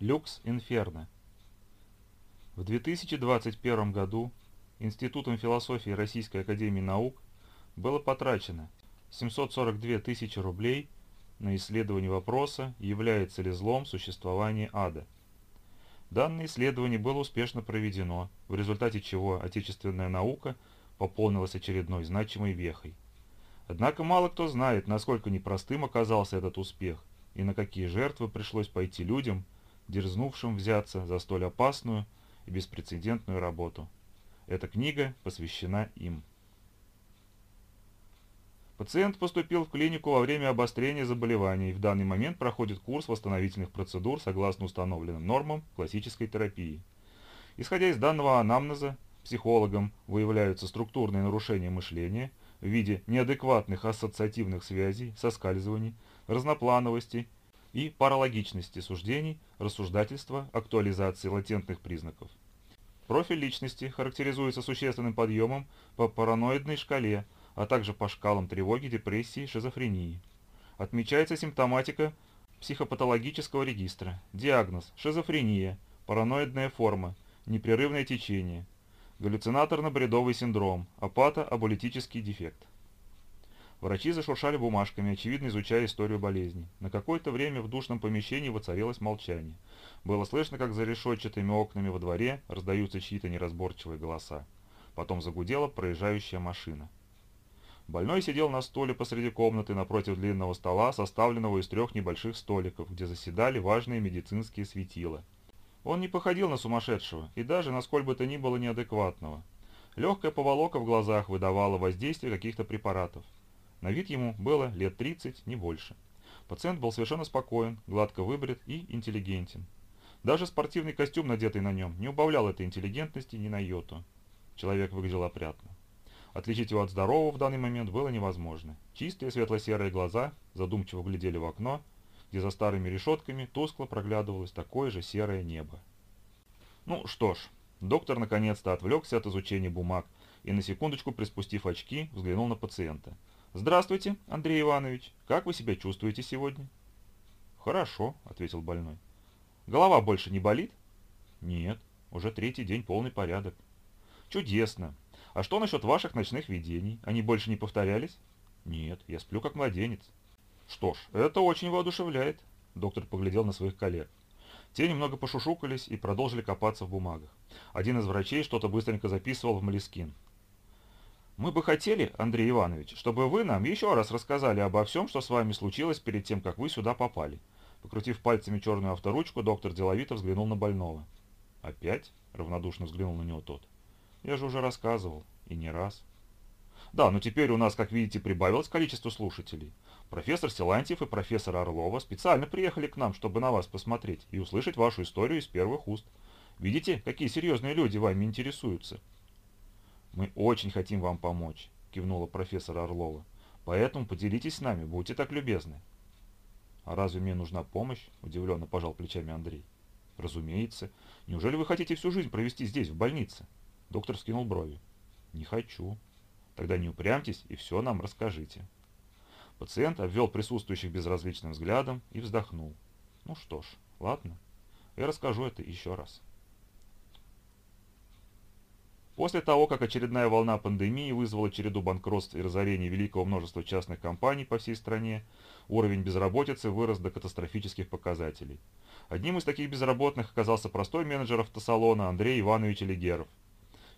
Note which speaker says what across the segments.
Speaker 1: Люкс Инферно. В 2021 году Институтом философии Российской Академии Наук было потрачено 742 тысячи рублей на исследование вопроса, является ли злом существование ада. Данное исследование было успешно проведено, в результате чего отечественная наука пополнилась очередной значимой вехой. Однако мало кто знает, насколько непростым оказался этот успех и на какие жертвы пришлось пойти людям, дерзнувшим взяться за столь опасную и беспрецедентную работу. Эта книга посвящена им. Пациент поступил в клинику во время обострения заболевания и в данный момент проходит курс восстановительных процедур согласно установленным нормам классической терапии. Исходя из данного анамнеза, психологам выявляются структурные нарушения мышления в виде неадекватных ассоциативных связей, соскальзываний, разноплановости и паралогичности суждений, рассуждательства, актуализации латентных признаков. Профиль личности характеризуется существенным подъемом по параноидной шкале, а также по шкалам тревоги, депрессии, шизофрении. Отмечается симптоматика психопатологического регистра. Диагноз – шизофрения, параноидная форма, непрерывное течение, галлюцинаторно-бредовый синдром, апато-аболитический дефект. Врачи зашуршали бумажками, очевидно изучая историю болезни. На какое-то время в душном помещении воцарилось молчание. Было слышно, как за решетчатыми окнами во дворе раздаются чьи-то неразборчивые голоса. Потом загудела проезжающая машина. Больной сидел на стуле посреди комнаты напротив длинного стола, составленного из трех небольших столиков, где заседали важные медицинские светила. Он не походил на сумасшедшего и даже, насколько бы то ни было, неадекватного. Легкая поволока в глазах выдавала воздействие каких-то препаратов. На вид ему было лет 30, не больше. Пациент был совершенно спокоен, гладко выбрит и интеллигентен. Даже спортивный костюм, надетый на нем, не убавлял этой интеллигентности ни на йоту. Человек выглядел опрятно. Отличить его от здорового в данный момент было невозможно. Чистые светло-серые глаза задумчиво глядели в окно, где за старыми решетками тускло проглядывалось такое же серое небо. Ну что ж, доктор наконец-то отвлекся от изучения бумаг и на секундочку, приспустив очки, взглянул на пациента – «Здравствуйте, Андрей Иванович. Как вы себя чувствуете сегодня?» «Хорошо», — ответил больной. «Голова больше не болит?» «Нет, уже третий день полный порядок». «Чудесно. А что насчет ваших ночных видений? Они больше не повторялись?» «Нет, я сплю как младенец». «Что ж, это очень воодушевляет», — доктор поглядел на своих коллег. Те немного пошушукались и продолжили копаться в бумагах. Один из врачей что-то быстренько записывал в Малискин. Мы бы хотели, Андрей Иванович, чтобы вы нам еще раз рассказали обо всем, что с вами случилось перед тем, как вы сюда попали. Покрутив пальцами черную авторучку, доктор деловито взглянул на больного. «Опять?» — равнодушно взглянул на него тот. «Я же уже рассказывал. И не раз». «Да, но теперь у нас, как видите, прибавилось количество слушателей. Профессор Силантьев и профессор Орлова специально приехали к нам, чтобы на вас посмотреть и услышать вашу историю из первых уст. Видите, какие серьезные люди вами интересуются?» «Мы очень хотим вам помочь», – кивнула профессор Орлова. «Поэтому поделитесь с нами, будьте так любезны». «А разве мне нужна помощь?» – удивленно пожал плечами Андрей. «Разумеется. Неужели вы хотите всю жизнь провести здесь, в больнице?» Доктор скинул брови. «Не хочу». «Тогда не упрямьтесь и все нам расскажите». Пациент обвел присутствующих безразличным взглядом и вздохнул. «Ну что ж, ладно. Я расскажу это еще раз». После того, как очередная волна пандемии вызвала череду банкротств и разорений великого множества частных компаний по всей стране, уровень безработицы вырос до катастрофических показателей. Одним из таких безработных оказался простой менеджер автосалона Андрей Иванович Легеров.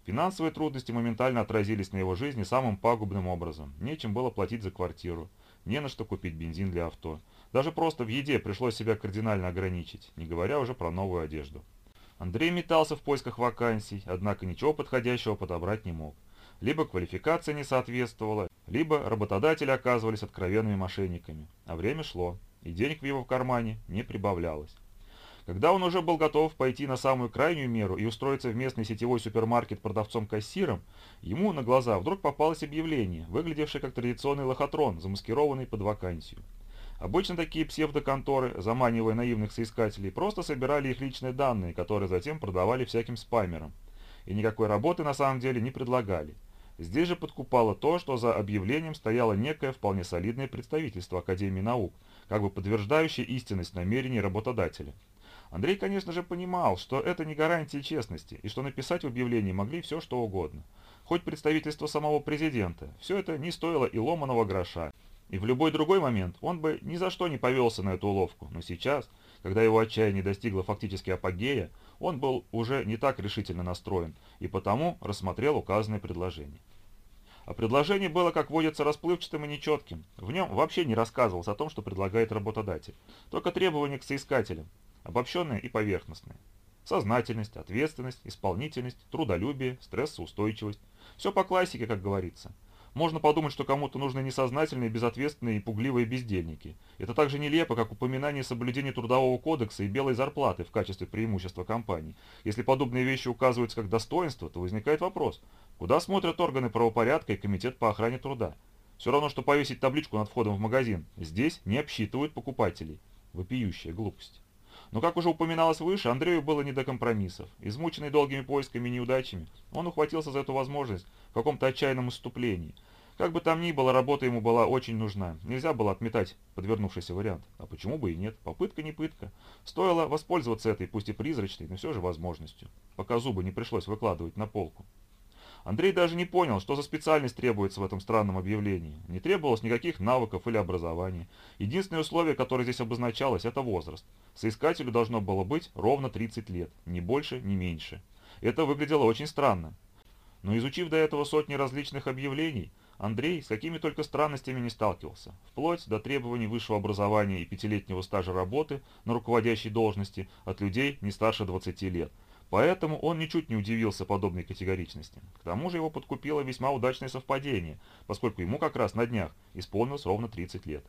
Speaker 1: Финансовые трудности моментально отразились на его жизни самым пагубным образом. Нечем было платить за квартиру, не на что купить бензин для авто. Даже просто в еде пришлось себя кардинально ограничить, не говоря уже про новую одежду. Андрей метался в поисках вакансий, однако ничего подходящего подобрать не мог. Либо квалификация не соответствовала, либо работодатели оказывались откровенными мошенниками. А время шло, и денег в его кармане не прибавлялось. Когда он уже был готов пойти на самую крайнюю меру и устроиться в местный сетевой супермаркет продавцом-кассиром, ему на глаза вдруг попалось объявление, выглядевшее как традиционный лохотрон, замаскированный под вакансию. Обычно такие псевдоконторы, заманивая наивных соискателей, просто собирали их личные данные, которые затем продавали всяким спамерам. И никакой работы на самом деле не предлагали. Здесь же подкупало то, что за объявлением стояло некое вполне солидное представительство Академии наук, как бы подтверждающее истинность намерений работодателя. Андрей, конечно же, понимал, что это не гарантия честности, и что написать в объявлении могли все что угодно. Хоть представительство самого президента, все это не стоило и ломаного гроша. И в любой другой момент он бы ни за что не повелся на эту уловку, но сейчас, когда его отчаяние достигло фактически апогея, он был уже не так решительно настроен, и потому рассмотрел указанное предложение. А предложение было, как водится, расплывчатым и нечетким. В нем вообще не рассказывалось о том, что предлагает работодатель. Только требования к соискателям, обобщенные и поверхностные. Сознательность, ответственность, исполнительность, трудолюбие, стрессоустойчивость. Все по классике, как говорится. Можно подумать, что кому-то нужны несознательные, безответственные и пугливые бездельники. Это так же нелепо, как упоминание соблюдения трудового кодекса и белой зарплаты в качестве преимущества компании. Если подобные вещи указываются как достоинство, то возникает вопрос, куда смотрят органы правопорядка и комитет по охране труда? Все равно, что повесить табличку над входом в магазин. Здесь не обсчитывают покупателей. Вопиющая глупость. Но, как уже упоминалось выше, Андрею было не до компромиссов. Измученный долгими поисками и неудачами, он ухватился за эту возможность в каком-то отчаянном иступлении. Как бы там ни было, работа ему была очень нужна. Нельзя было отметать подвернувшийся вариант. А почему бы и нет? Попытка не пытка. Стоило воспользоваться этой, пусть и призрачной, но все же возможностью. Пока зубы не пришлось выкладывать на полку. Андрей даже не понял, что за специальность требуется в этом странном объявлении. Не требовалось никаких навыков или образования. Единственное условие, которое здесь обозначалось, это возраст. Соискателю должно было быть ровно 30 лет, ни больше, ни меньше. Это выглядело очень странно. Но изучив до этого сотни различных объявлений, Андрей с какими только странностями не сталкивался, вплоть до требований высшего образования и пятилетнего стажа работы на руководящей должности от людей не старше 20 лет, Поэтому он ничуть не удивился подобной категоричности. К тому же его подкупило весьма удачное совпадение, поскольку ему как раз на днях исполнилось ровно 30 лет.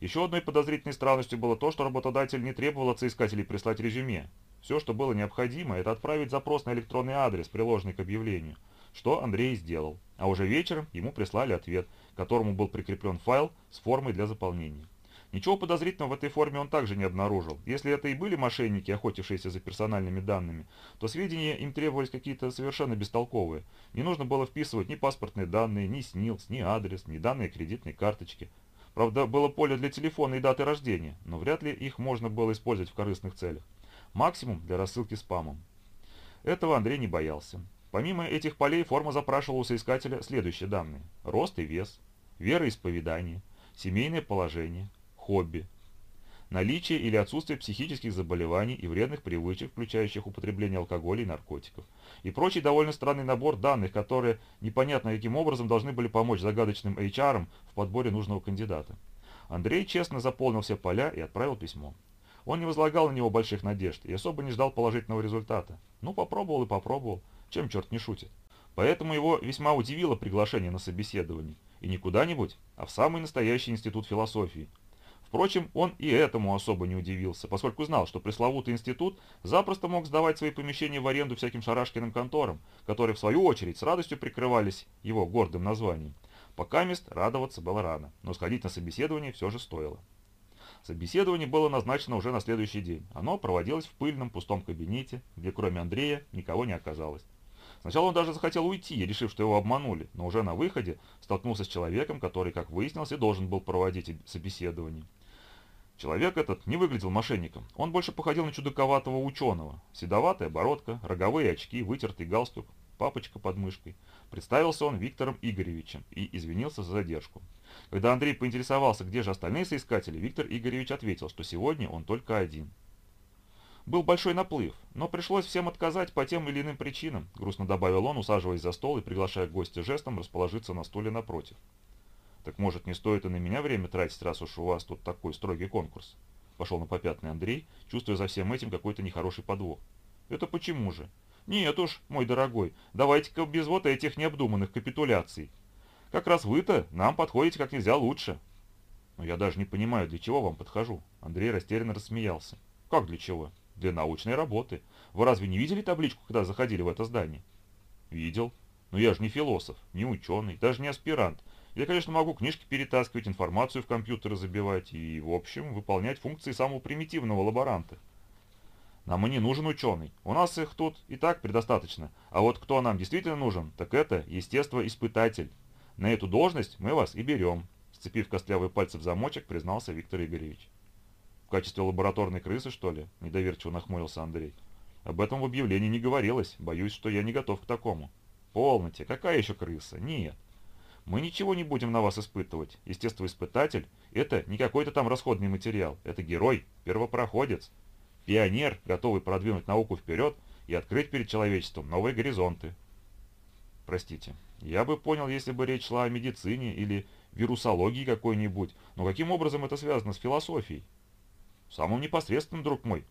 Speaker 1: Еще одной подозрительной странностью было то, что работодатель не требовал от соискателей прислать резюме. Все, что было необходимо, это отправить запрос на электронный адрес, приложенный к объявлению, что Андрей сделал. А уже вечером ему прислали ответ, к которому был прикреплен файл с формой для заполнения. Ничего подозрительного в этой форме он также не обнаружил. Если это и были мошенники, охотившиеся за персональными данными, то сведения им требовались какие-то совершенно бестолковые. Не нужно было вписывать ни паспортные данные, ни СНИЛС, ни адрес, ни данные кредитной карточки. Правда, было поле для телефона и даты рождения, но вряд ли их можно было использовать в корыстных целях. Максимум для рассылки спамом. Этого Андрей не боялся. Помимо этих полей форма запрашивала у соискателя следующие данные. Рост и вес, вероисповедание, семейное положение, хобби, наличие или отсутствие психических заболеваний и вредных привычек, включающих употребление алкоголя и наркотиков, и прочий довольно странный набор данных, которые непонятно каким образом должны были помочь загадочным HR в подборе нужного кандидата. Андрей честно заполнил все поля и отправил письмо. Он не возлагал на него больших надежд и особо не ждал положительного результата. Ну, попробовал и попробовал, чем черт не шутит. Поэтому его весьма удивило приглашение на собеседование. И не куда-нибудь, а в самый настоящий институт философии, Впрочем, он и этому особо не удивился, поскольку знал, что пресловутый институт запросто мог сдавать свои помещения в аренду всяким шарашкиным конторам, которые в свою очередь с радостью прикрывались его гордым названием. Пока мест радоваться было рано, но сходить на собеседование все же стоило. Собеседование было назначено уже на следующий день. Оно проводилось в пыльном пустом кабинете, где кроме Андрея никого не оказалось. Сначала он даже захотел уйти, решив, что его обманули, но уже на выходе столкнулся с человеком, который, как выяснилось, и должен был проводить собеседование. Человек этот не выглядел мошенником. Он больше походил на чудаковатого ученого. Седоватая бородка, роговые очки, вытертый галстук, папочка под мышкой. Представился он Виктором Игоревичем и извинился за задержку. Когда Андрей поинтересовался, где же остальные соискатели, Виктор Игоревич ответил, что сегодня он только один. Был большой наплыв, но пришлось всем отказать по тем или иным причинам, грустно добавил он, усаживаясь за стол и приглашая гостя жестом расположиться на стуле напротив. Так может не стоит и на меня время тратить, раз уж у вас тут такой строгий конкурс? Пошел на попятный Андрей, чувствуя за всем этим какой-то нехороший подвох. Это почему же? Нет уж, мой дорогой, давайте-ка без вот этих необдуманных капитуляций. Как раз вы-то нам подходите как нельзя лучше. Но я даже не понимаю, для чего вам подхожу. Андрей растерянно рассмеялся. Как для чего? Для научной работы. Вы разве не видели табличку, когда заходили в это здание? Видел. Но я же не философ, не ученый, даже не аспирант. Я, конечно, могу книжки перетаскивать, информацию в компьютеры забивать и, в общем, выполнять функции самого примитивного лаборанта. Нам и не нужен ученый. У нас их тут и так предостаточно. А вот кто нам действительно нужен, так это естествоиспытатель. На эту должность мы вас и берем, сцепив костлявые пальцы в замочек, признался Виктор Игоревич. качестве лабораторной крысы, что ли?» – недоверчиво нахмурился Андрей. «Об этом в объявлении не говорилось. Боюсь, что я не готов к такому». «Полноте, какая еще крыса? Нет. Мы ничего не будем на вас испытывать. Естествоиспытатель – это не какой-то там расходный материал. Это герой, первопроходец, пионер, готовый продвинуть науку вперед и открыть перед человечеством новые горизонты. Простите, я бы понял, если бы речь шла о медицине или вирусологии какой-нибудь, но каким образом это связано с философией? Самым непосредственным, друг мой.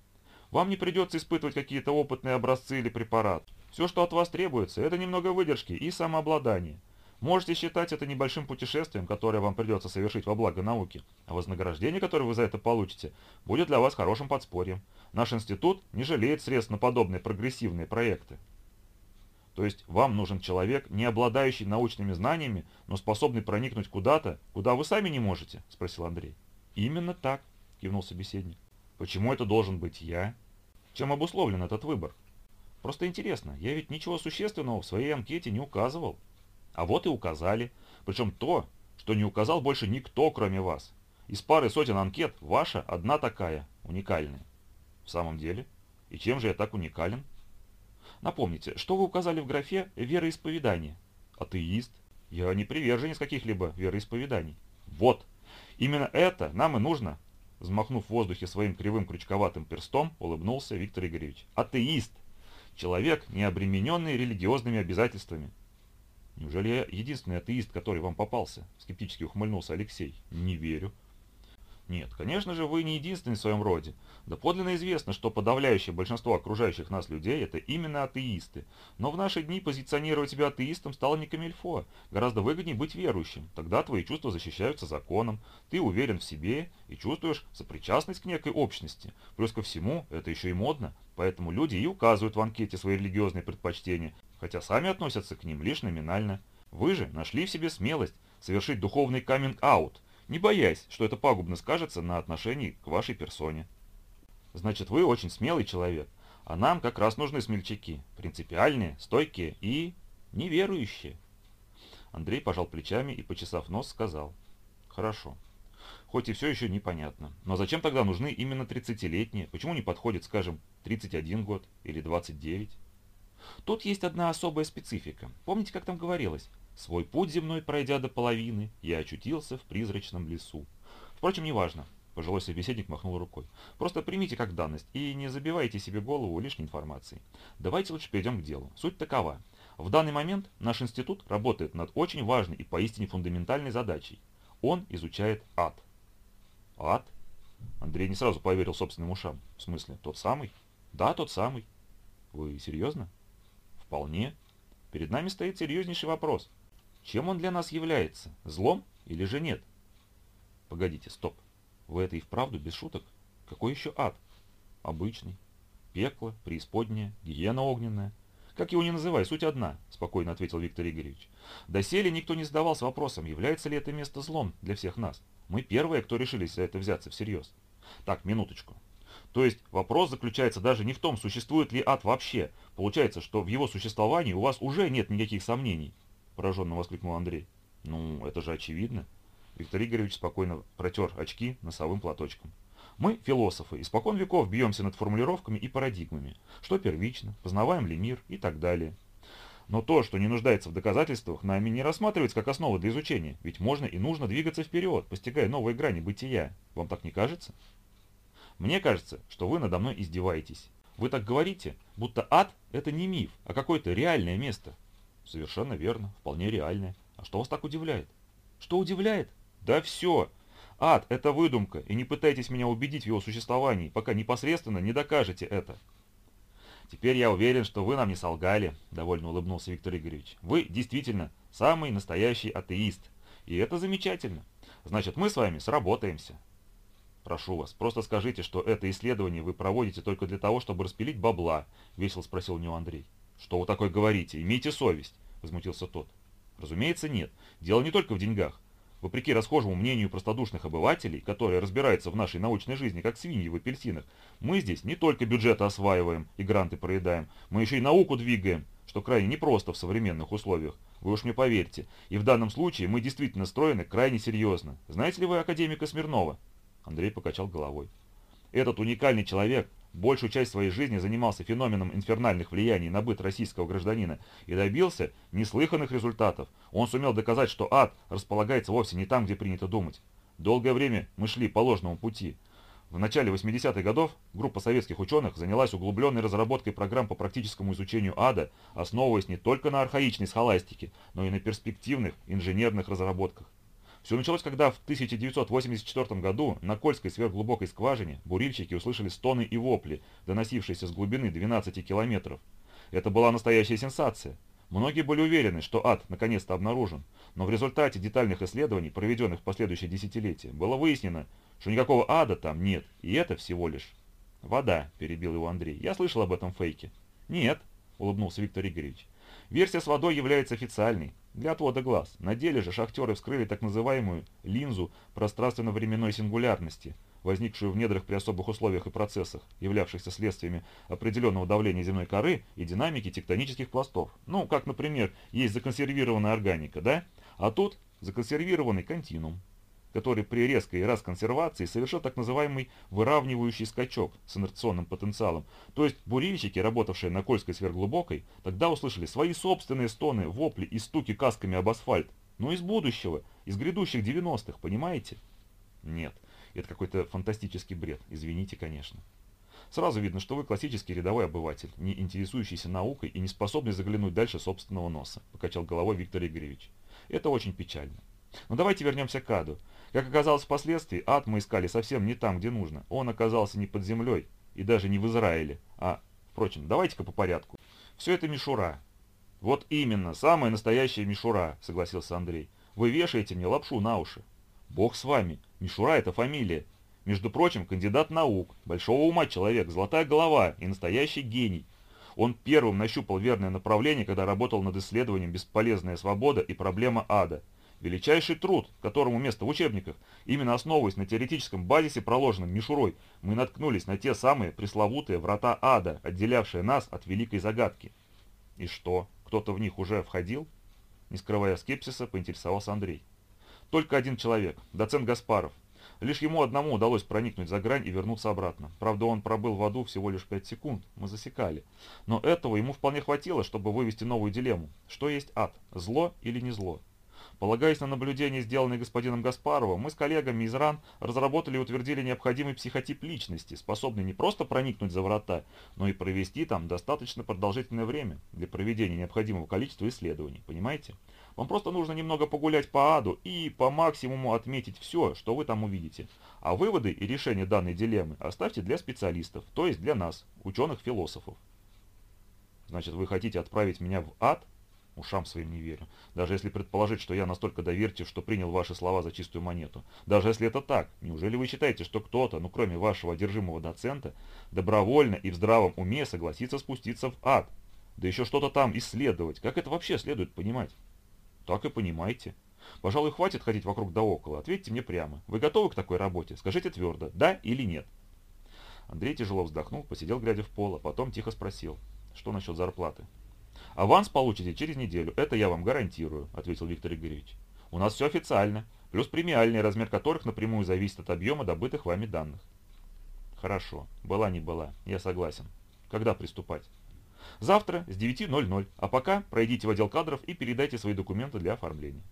Speaker 1: Вам не придется испытывать какие-то опытные образцы или препарат. Все, что от вас требуется, это немного выдержки и самообладания. Можете считать это небольшим путешествием, которое вам придется совершить во благо науки, а вознаграждение, которое вы за это получите, будет для вас хорошим подспорьем. Наш институт не жалеет средств на подобные прогрессивные проекты. То есть вам нужен человек, не обладающий научными знаниями, но способный проникнуть куда-то, куда вы сами не можете? Спросил Андрей. Именно так, кивнул собеседник. Почему это должен быть я? Чем обусловлен этот выбор? Просто интересно, я ведь ничего существенного в своей анкете не указывал. А вот и указали. Причем то, что не указал больше никто, кроме вас. Из пары сотен анкет ваша одна такая, уникальная. В самом деле? И чем же я так уникален? Напомните, что вы указали в графе «вероисповедание»? Атеист. Я не приверженец каких-либо вероисповеданий. Вот. Именно это нам и нужно. Взмахнув в воздухе своим кривым крючковатым перстом, улыбнулся Виктор Игоревич. Атеист. Человек, не обремененный религиозными обязательствами. «Неужели я единственный атеист, который вам попался?» – скептически ухмыльнулся Алексей. «Не верю». Нет, конечно же, вы не единственный в своем роде. Да подлинно известно, что подавляющее большинство окружающих нас людей – это именно атеисты. Но в наши дни позиционировать себя атеистом стало не камильфо. Гораздо выгоднее быть верующим. Тогда твои чувства защищаются законом, ты уверен в себе и чувствуешь сопричастность к некой общности. Плюс ко всему, это еще и модно. Поэтому люди и указывают в анкете свои религиозные предпочтения, хотя сами относятся к ним лишь номинально. Вы же нашли в себе смелость совершить духовный каминг-аут – не боясь, что это пагубно скажется на отношении к вашей персоне. Значит, вы очень смелый человек, а нам как раз нужны смельчаки, принципиальные, стойкие и неверующие. Андрей пожал плечами и, почесав нос, сказал, «Хорошо. Хоть и все еще непонятно. Но зачем тогда нужны именно 30-летние? Почему не подходит, скажем, 31 год или 29? Тут есть одна особая специфика. Помните, как там говорилось? Свой путь земной пройдя до половины, я очутился в призрачном лесу. Впрочем, неважно. Пожилой собеседник махнул рукой. Просто примите как данность и не забивайте себе голову лишней информацией. Давайте лучше перейдем к делу. Суть такова. В данный момент наш институт работает над очень важной и поистине фундаментальной задачей. Он изучает ад. Ад? Андрей не сразу поверил собственным ушам. В смысле, тот самый? Да, тот самый. Вы серьезно? Вполне. Перед нами стоит серьезнейший вопрос. Чем он для нас является? Злом или же нет? Погодите, стоп. Вы это и вправду без шуток? Какой еще ад? Обычный. Пекло, преисподняя, гиена огненная. Как его ни называй, суть одна, спокойно ответил Виктор Игоревич. Доселе никто не задавался вопросом, является ли это место злом для всех нас. Мы первые, кто решились за это взяться всерьез. Так, минуточку. То есть вопрос заключается даже не в том, существует ли ад вообще. Получается, что в его существовании у вас уже нет никаких сомнений. – пораженно воскликнул Андрей. «Ну, это же очевидно». Виктор Игоревич спокойно протер очки носовым платочком. Мы, философы, испокон веков бьемся над формулировками и парадигмами. Что первично, познаваем ли мир и так далее. Но то, что не нуждается в доказательствах, нами не рассматривается как основа для изучения, ведь можно и нужно двигаться вперед, постигая новые грани бытия. Вам так не кажется? Мне кажется, что вы надо мной издеваетесь. Вы так говорите, будто ад – это не миф, а какое-то реальное место. Совершенно верно, вполне реальное. А что вас так удивляет? Что удивляет? Да все. Ад – это выдумка, и не пытайтесь меня убедить в его существовании, пока непосредственно не докажете это. Теперь я уверен, что вы нам не солгали, довольно улыбнулся Виктор Игоревич. Вы действительно самый настоящий атеист. И это замечательно. Значит, мы с вами сработаемся. Прошу вас, просто скажите, что это исследование вы проводите только для того, чтобы распилить бабла, весело спросил у него Андрей. «Что вы такое говорите? Имейте совесть!» – возмутился тот. «Разумеется, нет. Дело не только в деньгах. Вопреки расхожему мнению простодушных обывателей, которые разбираются в нашей научной жизни как свиньи в апельсинах, мы здесь не только бюджеты осваиваем и гранты проедаем, мы еще и науку двигаем, что крайне непросто в современных условиях. Вы уж мне поверьте. И в данном случае мы действительно настроены крайне серьезно. Знаете ли вы академика Смирнова?» Андрей покачал головой. Этот уникальный человек большую часть своей жизни занимался феноменом инфернальных влияний на быт российского гражданина и добился неслыханных результатов. Он сумел доказать, что ад располагается вовсе не там, где принято думать. Долгое время мы шли по ложному пути. В начале 80-х годов группа советских ученых занялась углубленной разработкой программ по практическому изучению ада, основываясь не только на архаичной схоластике, но и на перспективных инженерных разработках. Все началось, когда в 1984 году на Кольской сверхглубокой скважине бурильщики услышали стоны и вопли, доносившиеся с глубины 12 километров. Это была настоящая сенсация. Многие были уверены, что ад наконец-то обнаружен, но в результате детальных исследований, проведенных в последующие десятилетия, было выяснено, что никакого ада там нет, и это всего лишь вода, перебил его Андрей. Я слышал об этом фейке. Нет, улыбнулся Виктор Игоревич. Версия с водой является официальной, для отвода глаз. На деле же шахтеры вскрыли так называемую линзу пространственно-временной сингулярности, возникшую в недрах при особых условиях и процессах, являвшихся следствиями определенного давления земной коры и динамики тектонических пластов. Ну, как, например, есть законсервированная органика, да? А тут законсервированный континуум который при резкой расконсервации совершил так называемый выравнивающий скачок с инерционным потенциалом. То есть бурильщики, работавшие на Кольской сверхглубокой, тогда услышали свои собственные стоны, вопли и стуки касками об асфальт. Но из будущего, из грядущих 90-х, понимаете? Нет, это какой-то фантастический бред, извините, конечно. Сразу видно, что вы классический рядовой обыватель, не интересующийся наукой и не способный заглянуть дальше собственного носа, покачал головой Виктор Игоревич. Это очень печально. Но давайте вернемся к аду. Как оказалось впоследствии, ад мы искали совсем не там, где нужно. Он оказался не под землей и даже не в Израиле. А, впрочем, давайте-ка по порядку. Все это мишура. Вот именно, самая настоящая мишура, согласился Андрей. Вы вешаете мне лапшу на уши. Бог с вами. Мишура это фамилия. Между прочим, кандидат наук, большого ума человек, золотая голова и настоящий гений. Он первым нащупал верное направление, когда работал над исследованием «Бесполезная свобода и проблема ада». Величайший труд, которому место в учебниках, именно основываясь на теоретическом базисе, проложенном Мишурой, мы наткнулись на те самые пресловутые врата ада, отделявшие нас от великой загадки. И что, кто-то в них уже входил? Не скрывая скепсиса, поинтересовался Андрей. Только один человек, доцент Гаспаров. Лишь ему одному удалось проникнуть за грань и вернуться обратно. Правда, он пробыл в аду всего лишь 5 секунд, мы засекали. Но этого ему вполне хватило, чтобы вывести новую дилемму. Что есть ад, зло или не зло? Полагаясь на наблюдения, сделанные господином Гаспаровым, мы с коллегами из РАН разработали и утвердили необходимый психотип личности, способный не просто проникнуть за врата, но и провести там достаточно продолжительное время для проведения необходимого количества исследований, понимаете? Вам просто нужно немного погулять по аду и по максимуму отметить все, что вы там увидите. А выводы и решения данной дилеммы оставьте для специалистов, то есть для нас, ученых-философов. Значит, вы хотите отправить меня в ад? Ушам своим не верю. Даже если предположить, что я настолько доверчив, что принял ваши слова за чистую монету. Даже если это так, неужели вы считаете, что кто-то, ну кроме вашего одержимого доцента, добровольно и в здравом уме согласится спуститься в ад? Да еще что-то там исследовать. Как это вообще следует понимать? Так и понимаете. Пожалуй, хватит ходить вокруг да около. Ответьте мне прямо. Вы готовы к такой работе? Скажите твердо, да или нет? Андрей тяжело вздохнул, посидел глядя в пол, а потом тихо спросил. Что насчет зарплаты? «Аванс получите через неделю, это я вам гарантирую», – ответил Виктор Игоревич. «У нас все официально, плюс премиальный, размер которых напрямую зависит от объема добытых вами данных». «Хорошо, была не была, я согласен. Когда приступать?» «Завтра с 9.00, а пока пройдите в отдел кадров и передайте свои документы для оформления».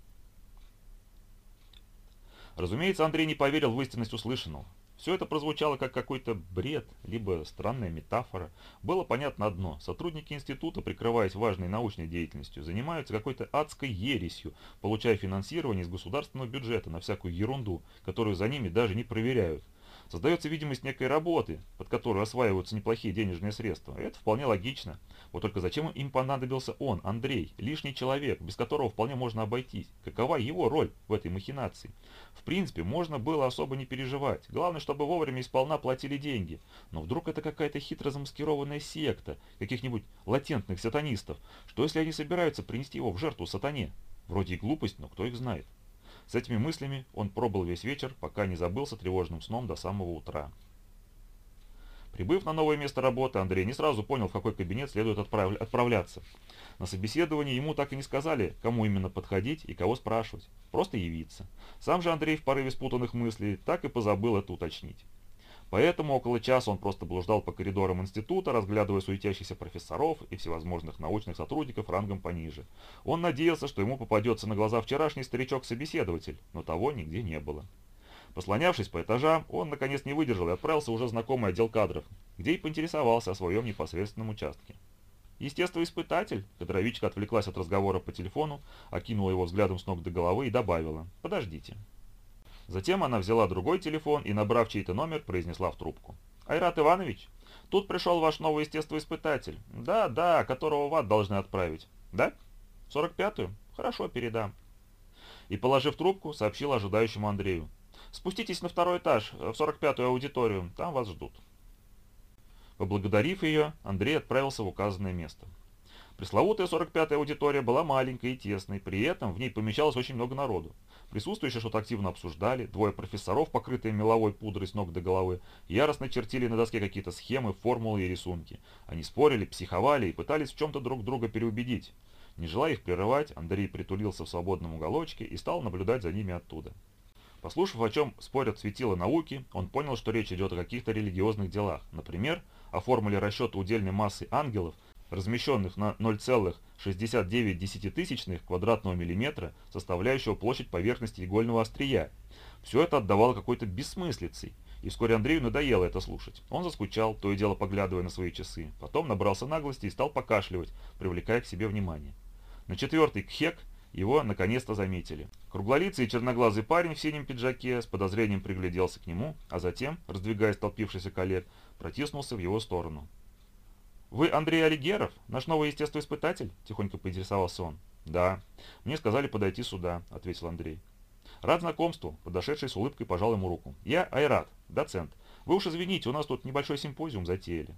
Speaker 1: Разумеется, Андрей не поверил в истинность услышанного. Все это прозвучало как какой-то бред, либо странная метафора. Было понятно одно. Сотрудники института, прикрываясь важной научной деятельностью, занимаются какой-то адской ересью, получая финансирование из государственного бюджета на всякую ерунду, которую за ними даже не проверяют. Создается видимость некой работы, под которую осваиваются неплохие денежные средства. Это вполне логично. Вот только зачем им понадобился он, Андрей, лишний человек, без которого вполне можно обойтись? Какова его роль в этой махинации? В принципе, можно было особо не переживать. Главное, чтобы вовремя и платили деньги. Но вдруг это какая-то хитро замаскированная секта каких-нибудь латентных сатанистов. Что если они собираются принести его в жертву сатане? Вроде и глупость, но кто их знает. С этими мыслями он пробыл весь вечер, пока не забылся тревожным сном до самого утра. Прибыв на новое место работы, Андрей не сразу понял, в какой кабинет следует отправ... отправляться. На собеседовании ему так и не сказали, кому именно подходить и кого спрашивать. Просто явиться. Сам же Андрей в порыве спутанных мыслей так и позабыл это уточнить. Поэтому около часа он просто блуждал по коридорам института, разглядывая суетящихся профессоров и всевозможных научных сотрудников рангом пониже. Он надеялся, что ему попадется на глаза вчерашний старичок-собеседователь, но того нигде не было. Послонявшись по этажам, он наконец не выдержал и отправился в уже знакомый отдел кадров, где и поинтересовался о своем непосредственном участке. Естествоиспытатель, кадровичка отвлеклась от разговора по телефону, окинула его взглядом с ног до головы и добавила «Подождите». Затем она взяла другой телефон и, набрав чей-то номер, произнесла в трубку. «Айрат Иванович, тут пришел ваш новый естествоиспытатель. Да, да, которого в ад должны отправить. Да? В 45-ю? Хорошо, передам». И, положив трубку, сообщил ожидающему Андрею. «Спуститесь на второй этаж, в 45-ю аудиторию, там вас ждут». Поблагодарив ее, Андрей отправился в указанное место. Пресловутая 45-я аудитория была маленькой и тесной, при этом в ней помещалось очень много народу. Присутствующие что-то активно обсуждали, двое профессоров, покрытые меловой пудрой с ног до головы, яростно чертили на доске какие-то схемы, формулы и рисунки. Они спорили, психовали и пытались в чем-то друг друга переубедить. Не желая их прерывать, Андрей притулился в свободном уголочке и стал наблюдать за ними оттуда. Послушав, о чем спорят светила науки, он понял, что речь идет о каких-то религиозных делах. Например, о формуле расчета удельной массы ангелов, размещенных на 0,69 квадратного миллиметра, составляющего площадь поверхности игольного острия. Все это отдавало какой-то бессмыслицей, и вскоре Андрею надоело это слушать. Он заскучал, то и дело поглядывая на свои часы. Потом набрался наглости и стал покашливать, привлекая к себе внимание. На четвертый кхек его наконец-то заметили. Круглолицый и черноглазый парень в синем пиджаке с подозрением пригляделся к нему, а затем, раздвигая столпившихся коллег, протиснулся в его сторону. «Вы Андрей Алигеров, наш новый естествоиспытатель?» – тихонько поинтересовался он. «Да. Мне сказали подойти сюда», – ответил Андрей. «Рад знакомству», – подошедший с улыбкой пожал ему руку. «Я Айрат, доцент. Вы уж извините, у нас тут небольшой симпозиум затеяли».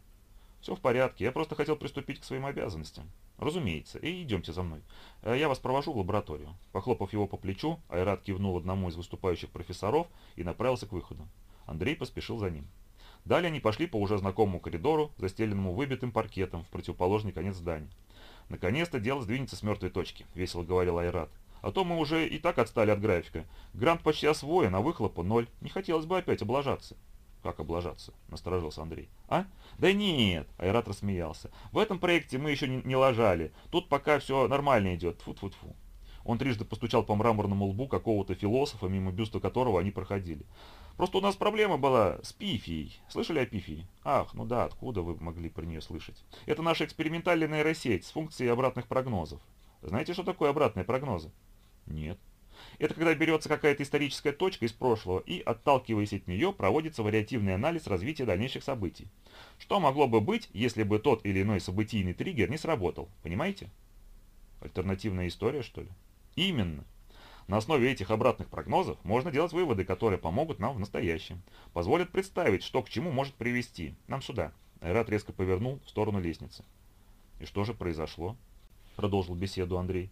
Speaker 1: «Все в порядке, я просто хотел приступить к своим обязанностям». «Разумеется, и идемте за мной. Э, я вас провожу в лабораторию». Похлопав его по плечу, Айрат кивнул одному из выступающих профессоров и направился к выходу. Андрей поспешил за ним. Далее они пошли по уже знакомому коридору, застеленному выбитым паркетом в противоположный конец здания. «Наконец-то дело сдвинется с мертвой точки», — весело говорил Айрат. «А то мы уже и так отстали от графика. Грант почти освоен, а выхлопа ноль. Не хотелось бы опять облажаться». «Как облажаться?» – насторожился Андрей. «А? Да нет!» – Айрат рассмеялся. «В этом проекте мы еще не, не ложали. Тут пока все нормально идет. Фу-фу-фу». Он трижды постучал по мраморному лбу какого-то философа, мимо бюста которого они проходили. Просто у нас проблема была с пифией. Слышали о пифии? Ах, ну да, откуда вы могли про нее слышать? Это наша экспериментальная нейросеть с функцией обратных прогнозов. Знаете, что такое обратные прогнозы? Нет. Это когда берется какая-то историческая точка из прошлого и, отталкиваясь от нее, проводится вариативный анализ развития дальнейших событий. Что могло бы быть, если бы тот или иной событийный триггер не сработал? Понимаете? Альтернативная история, что ли? Именно. На основе этих обратных прогнозов можно делать выводы, которые помогут нам в настоящем. Позволят представить, что к чему может привести. Нам сюда. Айрат резко повернул в сторону лестницы. «И что же произошло?» Продолжил беседу Андрей.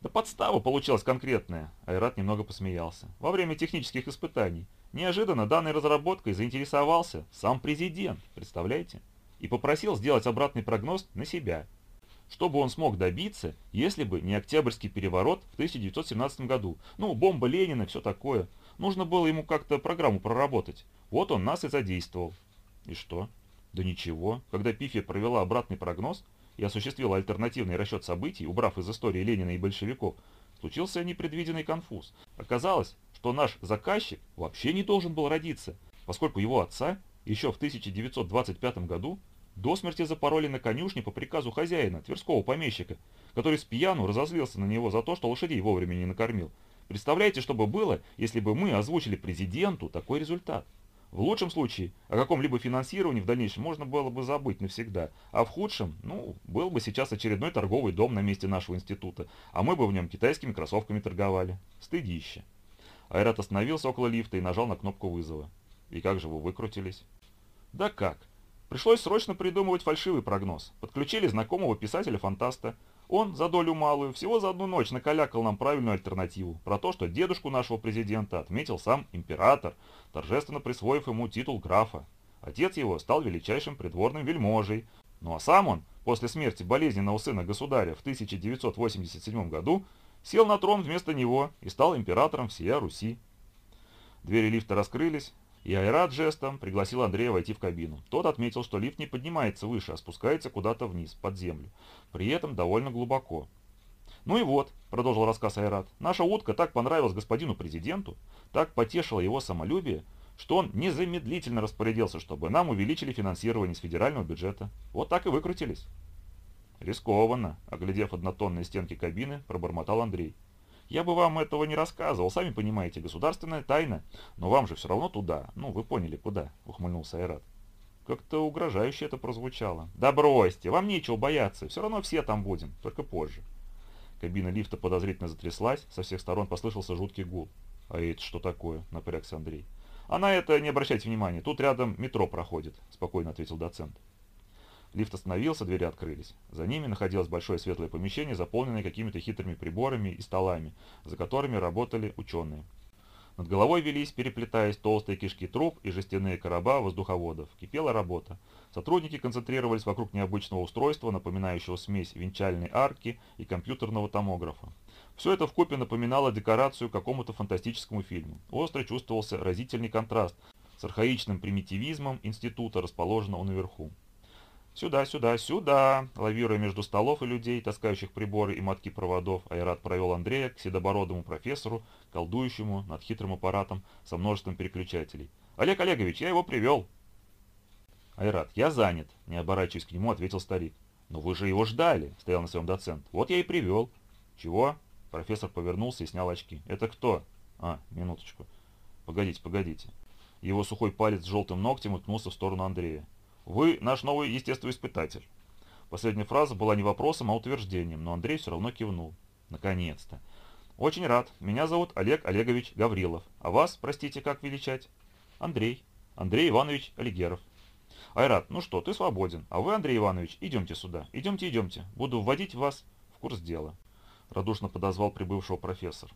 Speaker 1: «Да подстава получилась конкретная», Айрат немного посмеялся. «Во время технических испытаний. Неожиданно данной разработкой заинтересовался сам президент, представляете? И попросил сделать обратный прогноз на себя. Что бы он смог добиться, если бы не Октябрьский переворот в 1917 году? Ну, бомба Ленина, все такое. Нужно было ему как-то программу проработать. Вот он нас и задействовал. И что? Да ничего. Когда Пифия провела обратный прогноз и осуществила альтернативный расчет событий, убрав из истории Ленина и большевиков, случился непредвиденный конфуз. Оказалось, что наш заказчик вообще не должен был родиться, поскольку его отца еще в 1925 году до смерти запороли на конюшне по приказу хозяина, тверского помещика, который с пьяну разозлился на него за то, что лошадей вовремя не накормил. Представляете, что бы было, если бы мы озвучили президенту такой результат? В лучшем случае о каком-либо финансировании в дальнейшем можно было бы забыть навсегда, а в худшем, ну, был бы сейчас очередной торговый дом на месте нашего института, а мы бы в нем китайскими кроссовками торговали. Стыдище. Айрат остановился около лифта и нажал на кнопку вызова. И как же вы выкрутились? Да как? Пришлось срочно придумывать фальшивый прогноз. Подключили знакомого писателя-фантаста. Он за долю малую всего за одну ночь накалякал нам правильную альтернативу. Про то, что дедушку нашего президента отметил сам император, торжественно присвоив ему титул графа. Отец его стал величайшим придворным вельможей. Ну а сам он, после смерти болезненного сына государя в 1987 году, сел на трон вместо него и стал императором всея Руси. Двери лифта раскрылись, И Айрат жестом пригласил Андрея войти в кабину. Тот отметил, что лифт не поднимается выше, а спускается куда-то вниз, под землю. При этом довольно глубоко. «Ну и вот», — продолжил рассказ Айрат, — «наша утка так понравилась господину президенту, так потешила его самолюбие, что он незамедлительно распорядился, чтобы нам увеличили финансирование с федерального бюджета. Вот так и выкрутились». «Рискованно», — оглядев однотонные стенки кабины, пробормотал Андрей. «Я бы вам этого не рассказывал, сами понимаете, государственная тайна, но вам же все равно туда, ну, вы поняли, куда», — ухмыльнулся Айрат. Как-то угрожающе это прозвучало. «Да бросьте, вам нечего бояться, все равно все там будем, только позже». Кабина лифта подозрительно затряслась, со всех сторон послышался жуткий гул. «А это что такое?» — напрягся Андрей. «А на это не обращайте внимания, тут рядом метро проходит», — спокойно ответил доцент. Лифт остановился, двери открылись. За ними находилось большое светлое помещение, заполненное какими-то хитрыми приборами и столами, за которыми работали ученые. Над головой велись, переплетаясь, толстые кишки труб и жестяные короба воздуховодов. Кипела работа. Сотрудники концентрировались вокруг необычного устройства, напоминающего смесь венчальной арки и компьютерного томографа. Все это вкупе напоминало декорацию какому-то фантастическому фильму. Остро чувствовался разительный контраст с архаичным примитивизмом института, расположенного наверху. «Сюда, сюда, сюда!» Лавируя между столов и людей, таскающих приборы и мотки проводов, Айрат провел Андрея к седобородому профессору, колдующему над хитрым аппаратом со множеством переключателей. «Олег Олегович, я его привел!» «Айрат, я занят», — не оборачиваясь к нему, ответил старик. «Но вы же его ждали», — стоял на своем доцент. «Вот я и привел». «Чего?» Профессор повернулся и снял очки. «Это кто?» «А, минуточку. Погодите, погодите». Его сухой палец с желтым ногтем уткнулся в сторону Андрея. Вы наш новый естествоиспытатель. Последняя фраза была не вопросом, а утверждением, но Андрей все равно кивнул. Наконец-то. Очень рад. Меня зовут Олег Олегович Гаврилов. А вас, простите, как величать? Андрей. Андрей Иванович Олигеров. Айрат, ну что, ты свободен. А вы, Андрей Иванович, идемте сюда. Идемте, идемте. Буду вводить вас в курс дела. Радушно подозвал прибывшего профессор.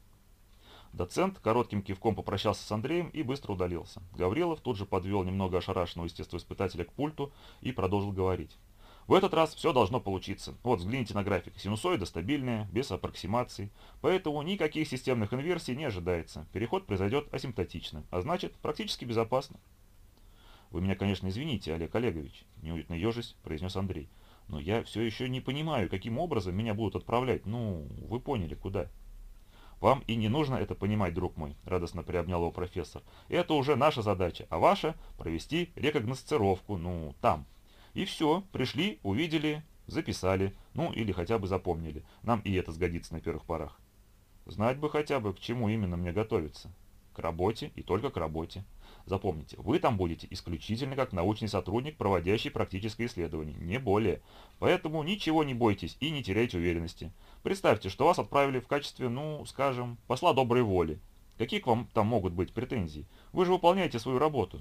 Speaker 1: Доцент коротким кивком попрощался с Андреем и быстро удалился. Гаврилов тут же подвел немного ошарашенного естествоиспытателя к пульту и продолжил говорить. В этот раз все должно получиться. Вот, взгляните на график. Синусоида стабильная, без аппроксимаций. Поэтому никаких системных инверсий не ожидается. Переход произойдет асимптотично, а значит, практически безопасно. Вы меня, конечно, извините, Олег Олегович, неуютно ежись, произнес Андрей. Но я все еще не понимаю, каким образом меня будут отправлять. Ну, вы поняли, куда. «Вам и не нужно это понимать, друг мой», — радостно приобнял его профессор. «Это уже наша задача, а ваша — провести рекогносцировку, ну, там. И все, пришли, увидели, записали, ну, или хотя бы запомнили. Нам и это сгодится на первых порах. Знать бы хотя бы, к чему именно мне готовиться. К работе и только к работе. Запомните, вы там будете исключительно как научный сотрудник, проводящий практическое исследование, не более. Поэтому ничего не бойтесь и не теряйте уверенности. Представьте, что вас отправили в качестве, ну, скажем, посла доброй воли. Какие к вам там могут быть претензии? Вы же выполняете свою работу.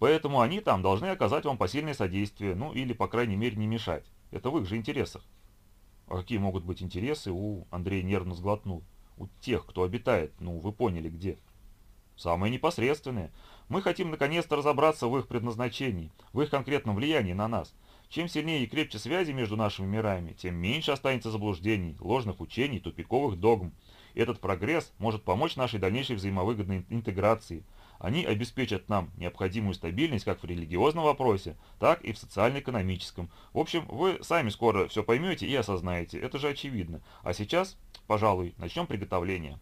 Speaker 1: Поэтому они там должны оказать вам посильное содействие, ну или, по крайней мере, не мешать. Это в их же интересах. А какие могут быть интересы у... Андрей нервно сглотнул. У тех, кто обитает, ну, вы поняли, где. Самые непосредственные. Мы хотим наконец-то разобраться в их предназначении, в их конкретном влиянии на нас – чем сильнее и крепче связи между нашими мирами, тем меньше останется заблуждений, ложных учений, тупиковых догм. Этот прогресс может помочь нашей дальнейшей взаимовыгодной интеграции. Они обеспечат нам необходимую стабильность как в религиозном вопросе, так и в социально-экономическом. В общем, вы сами скоро все поймете и осознаете, это же очевидно. А сейчас, пожалуй, начнем приготовление.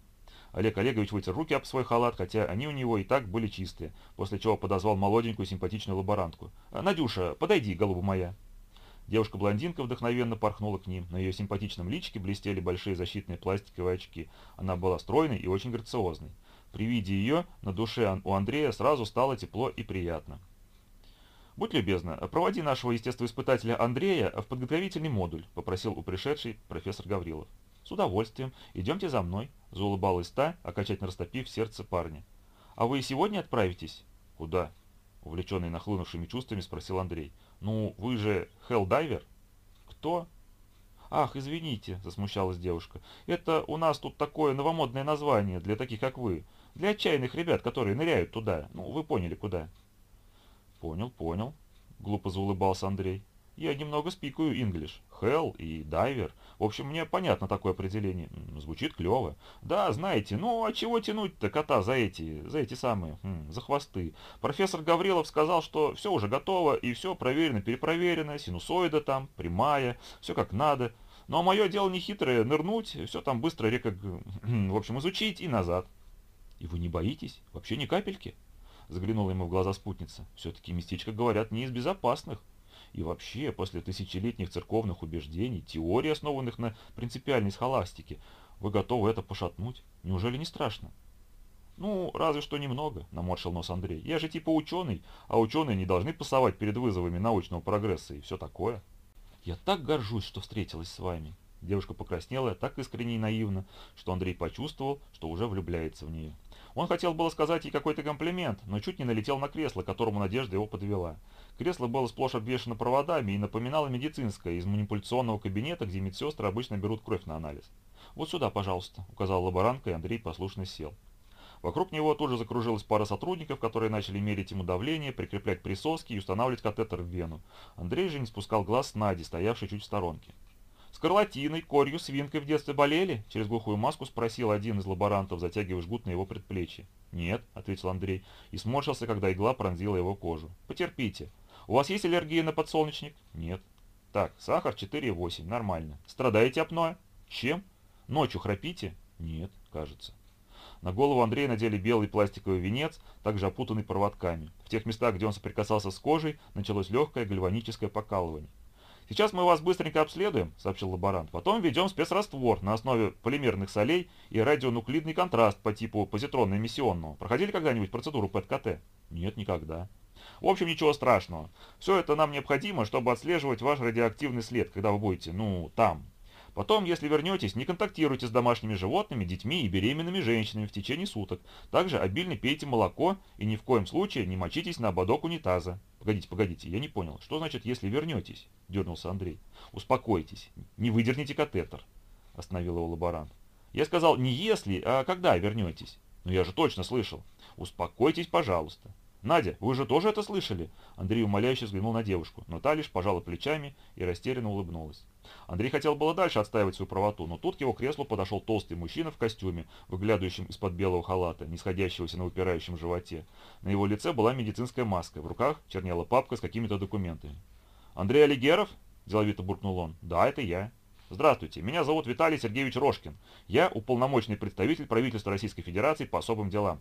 Speaker 1: Олег Олегович вытер руки об свой халат, хотя они у него и так были чистые, после чего подозвал молоденькую симпатичную лаборантку. «Надюша, подойди, голуба моя». Девушка-блондинка вдохновенно порхнула к ним. На ее симпатичном личике блестели большие защитные пластиковые очки. Она была стройной и очень грациозной. При виде ее на душе у Андрея сразу стало тепло и приятно. «Будь любезна, проводи нашего естествоиспытателя Андрея в подготовительный модуль», – попросил у пришедший профессор Гаврилов. «С удовольствием. Идемте за мной», – заулыбалась та, окончательно растопив сердце парня. «А вы сегодня отправитесь?» «Куда?» – увлеченный нахлынувшими чувствами спросил Андрей. «Ну, вы же хеллдайвер?» «Кто?» «Ах, извините», – засмущалась девушка. «Это у нас тут такое новомодное название для таких, как вы. Для отчаянных ребят, которые ныряют туда. Ну, вы поняли, куда». «Понял, понял», – глупо заулыбался Андрей. Я немного спикаю инглиш. Hell и дайвер. В общем, мне понятно такое определение. Звучит клево. Да, знаете, ну а чего тянуть-то кота за эти, за эти самые, м, за хвосты? Профессор Гаврилов сказал, что все уже готово и все проверено, перепроверено, синусоида там, прямая, все как надо. Ну а мое дело не хитрое, нырнуть, все там быстро река, в общем, изучить и назад. И вы не боитесь? Вообще ни капельки? Заглянула ему в глаза спутница. Все-таки местечко, говорят, не из безопасных. И вообще, после тысячелетних церковных убеждений, теорий, основанных на принципиальной схоластике, вы готовы это пошатнуть? Неужели не страшно? «Ну, разве что немного», — наморщил нос Андрей. «Я же типа ученый, а ученые не должны пасовать перед вызовами научного прогресса и все такое». «Я так горжусь, что встретилась с вами». Девушка покраснела так искренне и наивно, что Андрей почувствовал, что уже влюбляется в нее. Он хотел было сказать ей какой-то комплимент, но чуть не налетел на кресло, которому Надежда его подвела. Кресло было сплошь обвешано проводами и напоминало медицинское из манипуляционного кабинета, где медсестры обычно берут кровь на анализ. «Вот сюда, пожалуйста», — указал лаборантка, и Андрей послушно сел. Вокруг него тут же закружилась пара сотрудников, которые начали мерить ему давление, прикреплять присоски и устанавливать катетер в вену. Андрей же не спускал глаз с Нади, стоявшей чуть в сторонке. «Скарлатиной, корью, свинкой в детстве болели?» Через глухую маску спросил один из лаборантов, затягивая жгут на его предплечье. «Нет», — ответил Андрей, и сморщился, когда игла пронзила его кожу. «Потерпите. У вас есть аллергия на подсолнечник?» «Нет». «Так, сахар 4,8, нормально. Страдаете апноэ?» «Чем?» «Ночью храпите?» «Нет, кажется». На голову Андрея надели белый пластиковый венец, также опутанный проводками. В тех местах, где он соприкасался с кожей, началось легкое гальваническое покалывание. «Сейчас мы вас быстренько обследуем», — сообщил лаборант. «Потом введем спецраствор на основе полимерных солей и радионуклидный контраст по типу позитронно-эмиссионного. Проходили когда-нибудь процедуру ПЭТ-КТ?» «Нет, никогда». «В общем, ничего страшного. Все это нам необходимо, чтобы отслеживать ваш радиоактивный след, когда вы будете, ну, там, Потом, если вернетесь, не контактируйте с домашними животными, детьми и беременными женщинами в течение суток. Также обильно пейте молоко и ни в коем случае не мочитесь на ободок унитаза. Погодите, погодите, я не понял. Что значит, если вернетесь? Дернулся Андрей. Успокойтесь, не выдерните катетер. Остановил его лаборант. Я сказал не если, а когда вернетесь. Но я же точно слышал. Успокойтесь, пожалуйста. «Надя, вы же тоже это слышали?» Андрей умоляюще взглянул на девушку, но та лишь пожала плечами и растерянно улыбнулась. Андрей хотел было дальше отстаивать свою правоту, но тут к его креслу подошел толстый мужчина в костюме, выглядывающем из-под белого халата, не сходящегося на выпирающем животе. На его лице была медицинская маска, в руках чернела папка с какими-то документами. «Андрей Алигеров?» – деловито буркнул он. «Да, это я». Здравствуйте, меня зовут Виталий Сергеевич Рожкин. Я уполномоченный представитель правительства Российской Федерации по особым делам.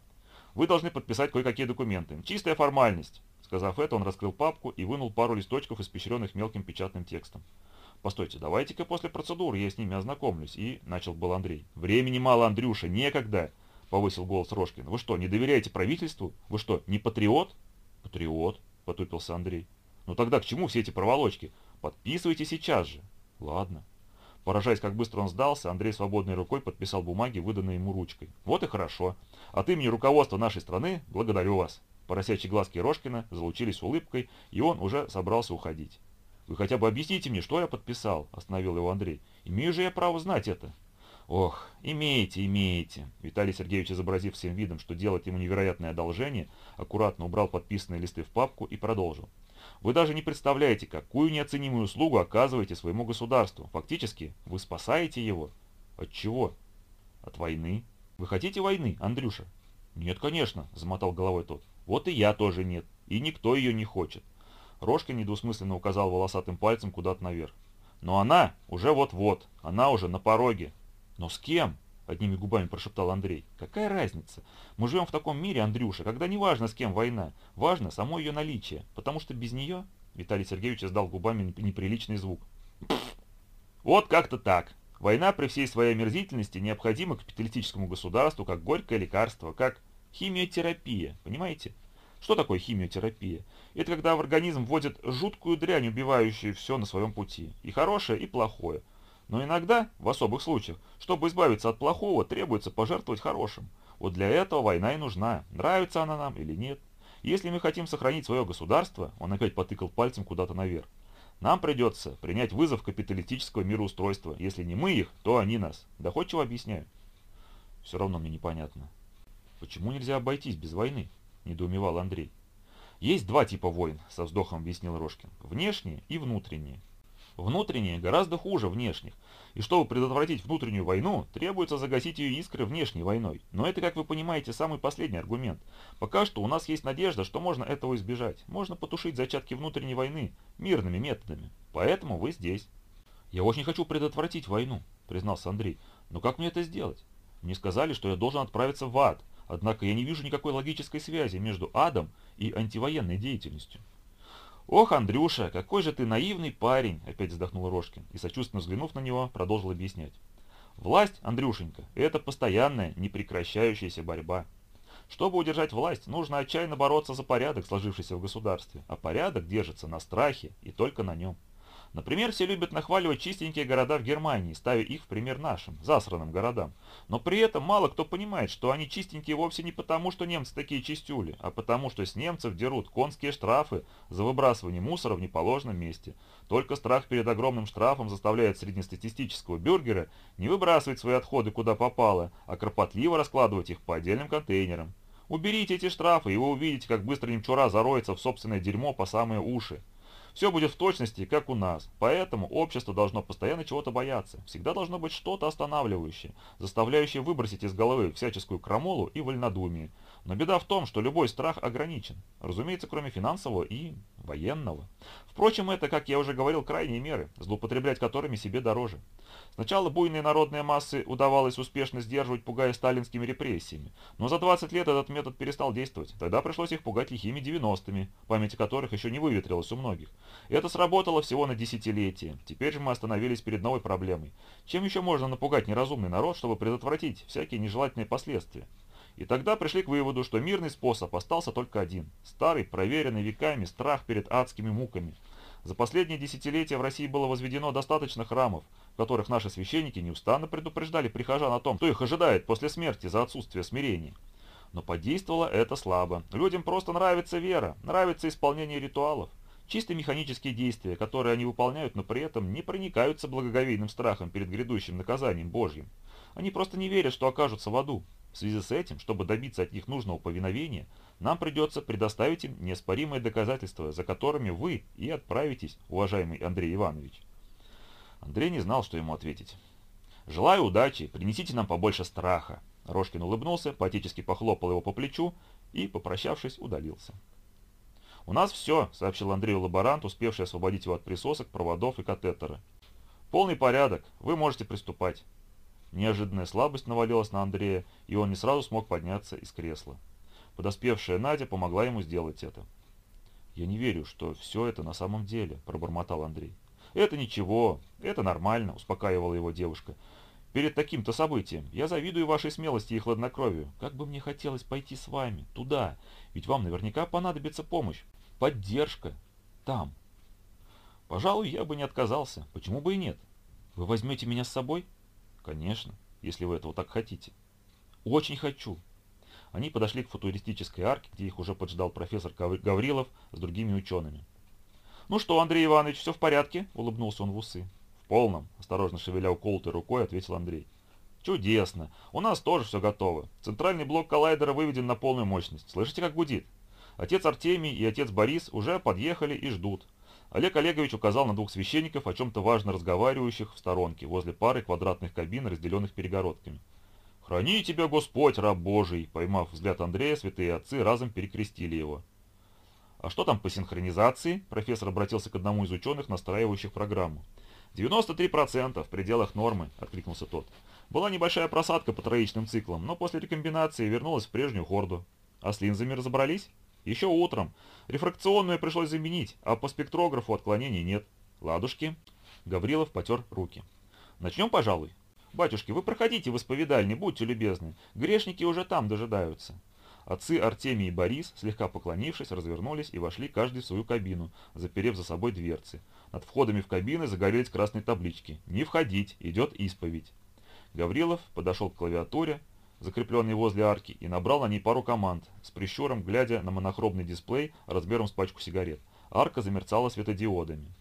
Speaker 1: Вы должны подписать кое-какие документы. Чистая формальность. Сказав это, он раскрыл папку и вынул пару листочков, испещренных мелким печатным текстом. «Постойте, давайте-ка после процедуры я с ними ознакомлюсь», и начал был Андрей. «Времени мало, Андрюша, некогда», — повысил голос Рожкин. «Вы что, не доверяете правительству? Вы что, не патриот?» «Патриот», — потупился Андрей. «Ну тогда к чему все эти проволочки? Подписывайте сейчас же». «Ладно». Поражаясь, как быстро он сдался, Андрей свободной рукой подписал бумаги, выданные ему ручкой. «Вот и хорошо. От имени руководства нашей страны благодарю вас». Поросячьи глазки Рожкина залучились улыбкой, и он уже собрался уходить. «Вы хотя бы объясните мне, что я подписал?» – остановил его Андрей. «Имею же я право знать это?» «Ох, имеете, имеете!» Виталий Сергеевич, изобразив всем видом, что делает ему невероятное одолжение, аккуратно убрал подписанные листы в папку и продолжил. Вы даже не представляете, какую неоценимую услугу оказываете своему государству. Фактически, вы спасаете его. От чего? От войны. Вы хотите войны, Андрюша? Нет, конечно, замотал головой тот. Вот и я тоже нет. И никто ее не хочет. Рожка недвусмысленно указал волосатым пальцем куда-то наверх. Но она уже вот-вот. Она уже на пороге. Но с кем? — одними губами прошептал Андрей. «Какая разница? Мы живем в таком мире, Андрюша, когда не важно, с кем война. Важно само ее наличие. Потому что без нее...» Виталий Сергеевич издал губами неприличный звук. «Вот как-то так. Война при всей своей омерзительности необходима капиталистическому государству как горькое лекарство, как химиотерапия. Понимаете? Что такое химиотерапия? Это когда в организм вводят жуткую дрянь, убивающую все на своем пути. И хорошее, и плохое. Но иногда, в особых случаях, чтобы избавиться от плохого, требуется пожертвовать хорошим. Вот для этого война и нужна, нравится она нам или нет. Если мы хотим сохранить свое государство, он опять потыкал пальцем куда-то наверх, нам придется принять вызов капиталистического мироустройства. Если не мы их, то они нас. Доходчиво объясняю. Все равно мне непонятно. Почему нельзя обойтись без войны? Недоумевал Андрей. Есть два типа войн, со вздохом объяснил Рожкин. Внешние и внутренние. Внутренние гораздо хуже внешних, и чтобы предотвратить внутреннюю войну, требуется загасить ее искры внешней войной. Но это, как вы понимаете, самый последний аргумент. Пока что у нас есть надежда, что можно этого избежать. Можно потушить зачатки внутренней войны мирными методами. Поэтому вы здесь. «Я очень хочу предотвратить войну», — признался Андрей. «Но как мне это сделать? Мне сказали, что я должен отправиться в ад, однако я не вижу никакой логической связи между адом и антивоенной деятельностью». «Ох, Андрюша, какой же ты наивный парень!» – опять вздохнул Рожкин и, сочувственно взглянув на него, продолжил объяснять. «Власть, Андрюшенька, это постоянная, непрекращающаяся борьба. Чтобы удержать власть, нужно отчаянно бороться за порядок, сложившийся в государстве, а порядок держится на страхе и только на нем. Например, все любят нахваливать чистенькие города в Германии, ставя их в пример нашим, засранным городам. Но при этом мало кто понимает, что они чистенькие вовсе не потому, что немцы такие чистюли, а потому, что с немцев дерут конские штрафы за выбрасывание мусора в неположенном месте. Только страх перед огромным штрафом заставляет среднестатистического бюргера не выбрасывать свои отходы куда попало, а кропотливо раскладывать их по отдельным контейнерам. Уберите эти штрафы, и вы увидите, как быстро немчура зароется в собственное дерьмо по самые уши. Все будет в точности, как у нас. Поэтому общество должно постоянно чего-то бояться. Всегда должно быть что-то останавливающее, заставляющее выбросить из головы всяческую крамолу и вольнодумие. Но беда в том, что любой страх ограничен. Разумеется, кроме финансового и военного. Впрочем, это, как я уже говорил, крайние меры, злоупотреблять которыми себе дороже. Сначала буйные народные массы удавалось успешно сдерживать, пугая сталинскими репрессиями. Но за 20 лет этот метод перестал действовать. Тогда пришлось их пугать лихими 90-ми, память о которых еще не выветрилась у многих. Это сработало всего на десятилетие. Теперь же мы остановились перед новой проблемой. Чем еще можно напугать неразумный народ, чтобы предотвратить всякие нежелательные последствия? И тогда пришли к выводу, что мирный способ остался только один. Старый, проверенный веками страх перед адскими муками. За последние десятилетия в России было возведено достаточно храмов, в которых наши священники неустанно предупреждали прихожан о том, что их ожидает после смерти за отсутствие смирения. Но подействовало это слабо. Людям просто нравится вера, нравится исполнение ритуалов. Чисто механические действия, которые они выполняют, но при этом не проникаются благоговейным страхом перед грядущим наказанием Божьим. Они просто не верят, что окажутся в аду. В связи с этим, чтобы добиться от них нужного повиновения, нам придется предоставить им неоспоримые доказательства, за которыми вы и отправитесь, уважаемый Андрей Иванович. Андрей не знал, что ему ответить. «Желаю удачи, принесите нам побольше страха». Рожкин улыбнулся, поотечески похлопал его по плечу и, попрощавшись, удалился. «У нас все», — сообщил Андрею лаборант, успевший освободить его от присосок, проводов и катетера. «Полный порядок, вы можете приступать». Неожиданная слабость навалилась на Андрея, и он не сразу смог подняться из кресла. Подоспевшая Надя помогла ему сделать это. «Я не верю, что все это на самом деле», – пробормотал Андрей. «Это ничего, это нормально», – успокаивала его девушка. «Перед таким-то событием я завидую вашей смелости и хладнокровию. Как бы мне хотелось пойти с вами, туда, ведь вам наверняка понадобится помощь, поддержка, там». «Пожалуй, я бы не отказался. Почему бы и нет? Вы возьмете меня с собой?» Конечно, если вы этого так хотите. Очень хочу. Они подошли к футуристической арке, где их уже поджидал профессор Гаврилов с другими учеными. «Ну что, Андрей Иванович, все в порядке?» – улыбнулся он в усы. «В полном», – осторожно шевеля уколотой рукой, ответил Андрей. «Чудесно. У нас тоже все готово. Центральный блок коллайдера выведен на полную мощность. Слышите, как гудит? Отец Артемий и отец Борис уже подъехали и ждут. Олег Олегович указал на двух священников, о чем-то важно разговаривающих в сторонке, возле пары квадратных кабин, разделенных перегородками. «Храни тебя, Господь, раб Божий!» Поймав взгляд Андрея, святые отцы разом перекрестили его. «А что там по синхронизации?» Профессор обратился к одному из ученых, настраивающих программу. «93% в пределах нормы», — откликнулся тот. «Была небольшая просадка по троичным циклам, но после рекомбинации вернулась в прежнюю хорду. А с линзами разобрались?» Еще утром. Рефракционную пришлось заменить, а по спектрографу отклонений нет. Ладушки. Гаврилов потер руки. Начнем, пожалуй. Батюшки, вы проходите в исповедальни, будьте любезны. Грешники уже там дожидаются. Отцы Артемий и Борис, слегка поклонившись, развернулись и вошли каждый в свою кабину, заперев за собой дверцы. Над входами в кабины загорелись красные таблички. «Не входить, идет исповедь». Гаврилов подошел к клавиатуре, закрепленный возле арки, и набрал на ней пару команд, с прищуром глядя на монохромный дисплей размером с пачку сигарет. Арка замерцала светодиодами.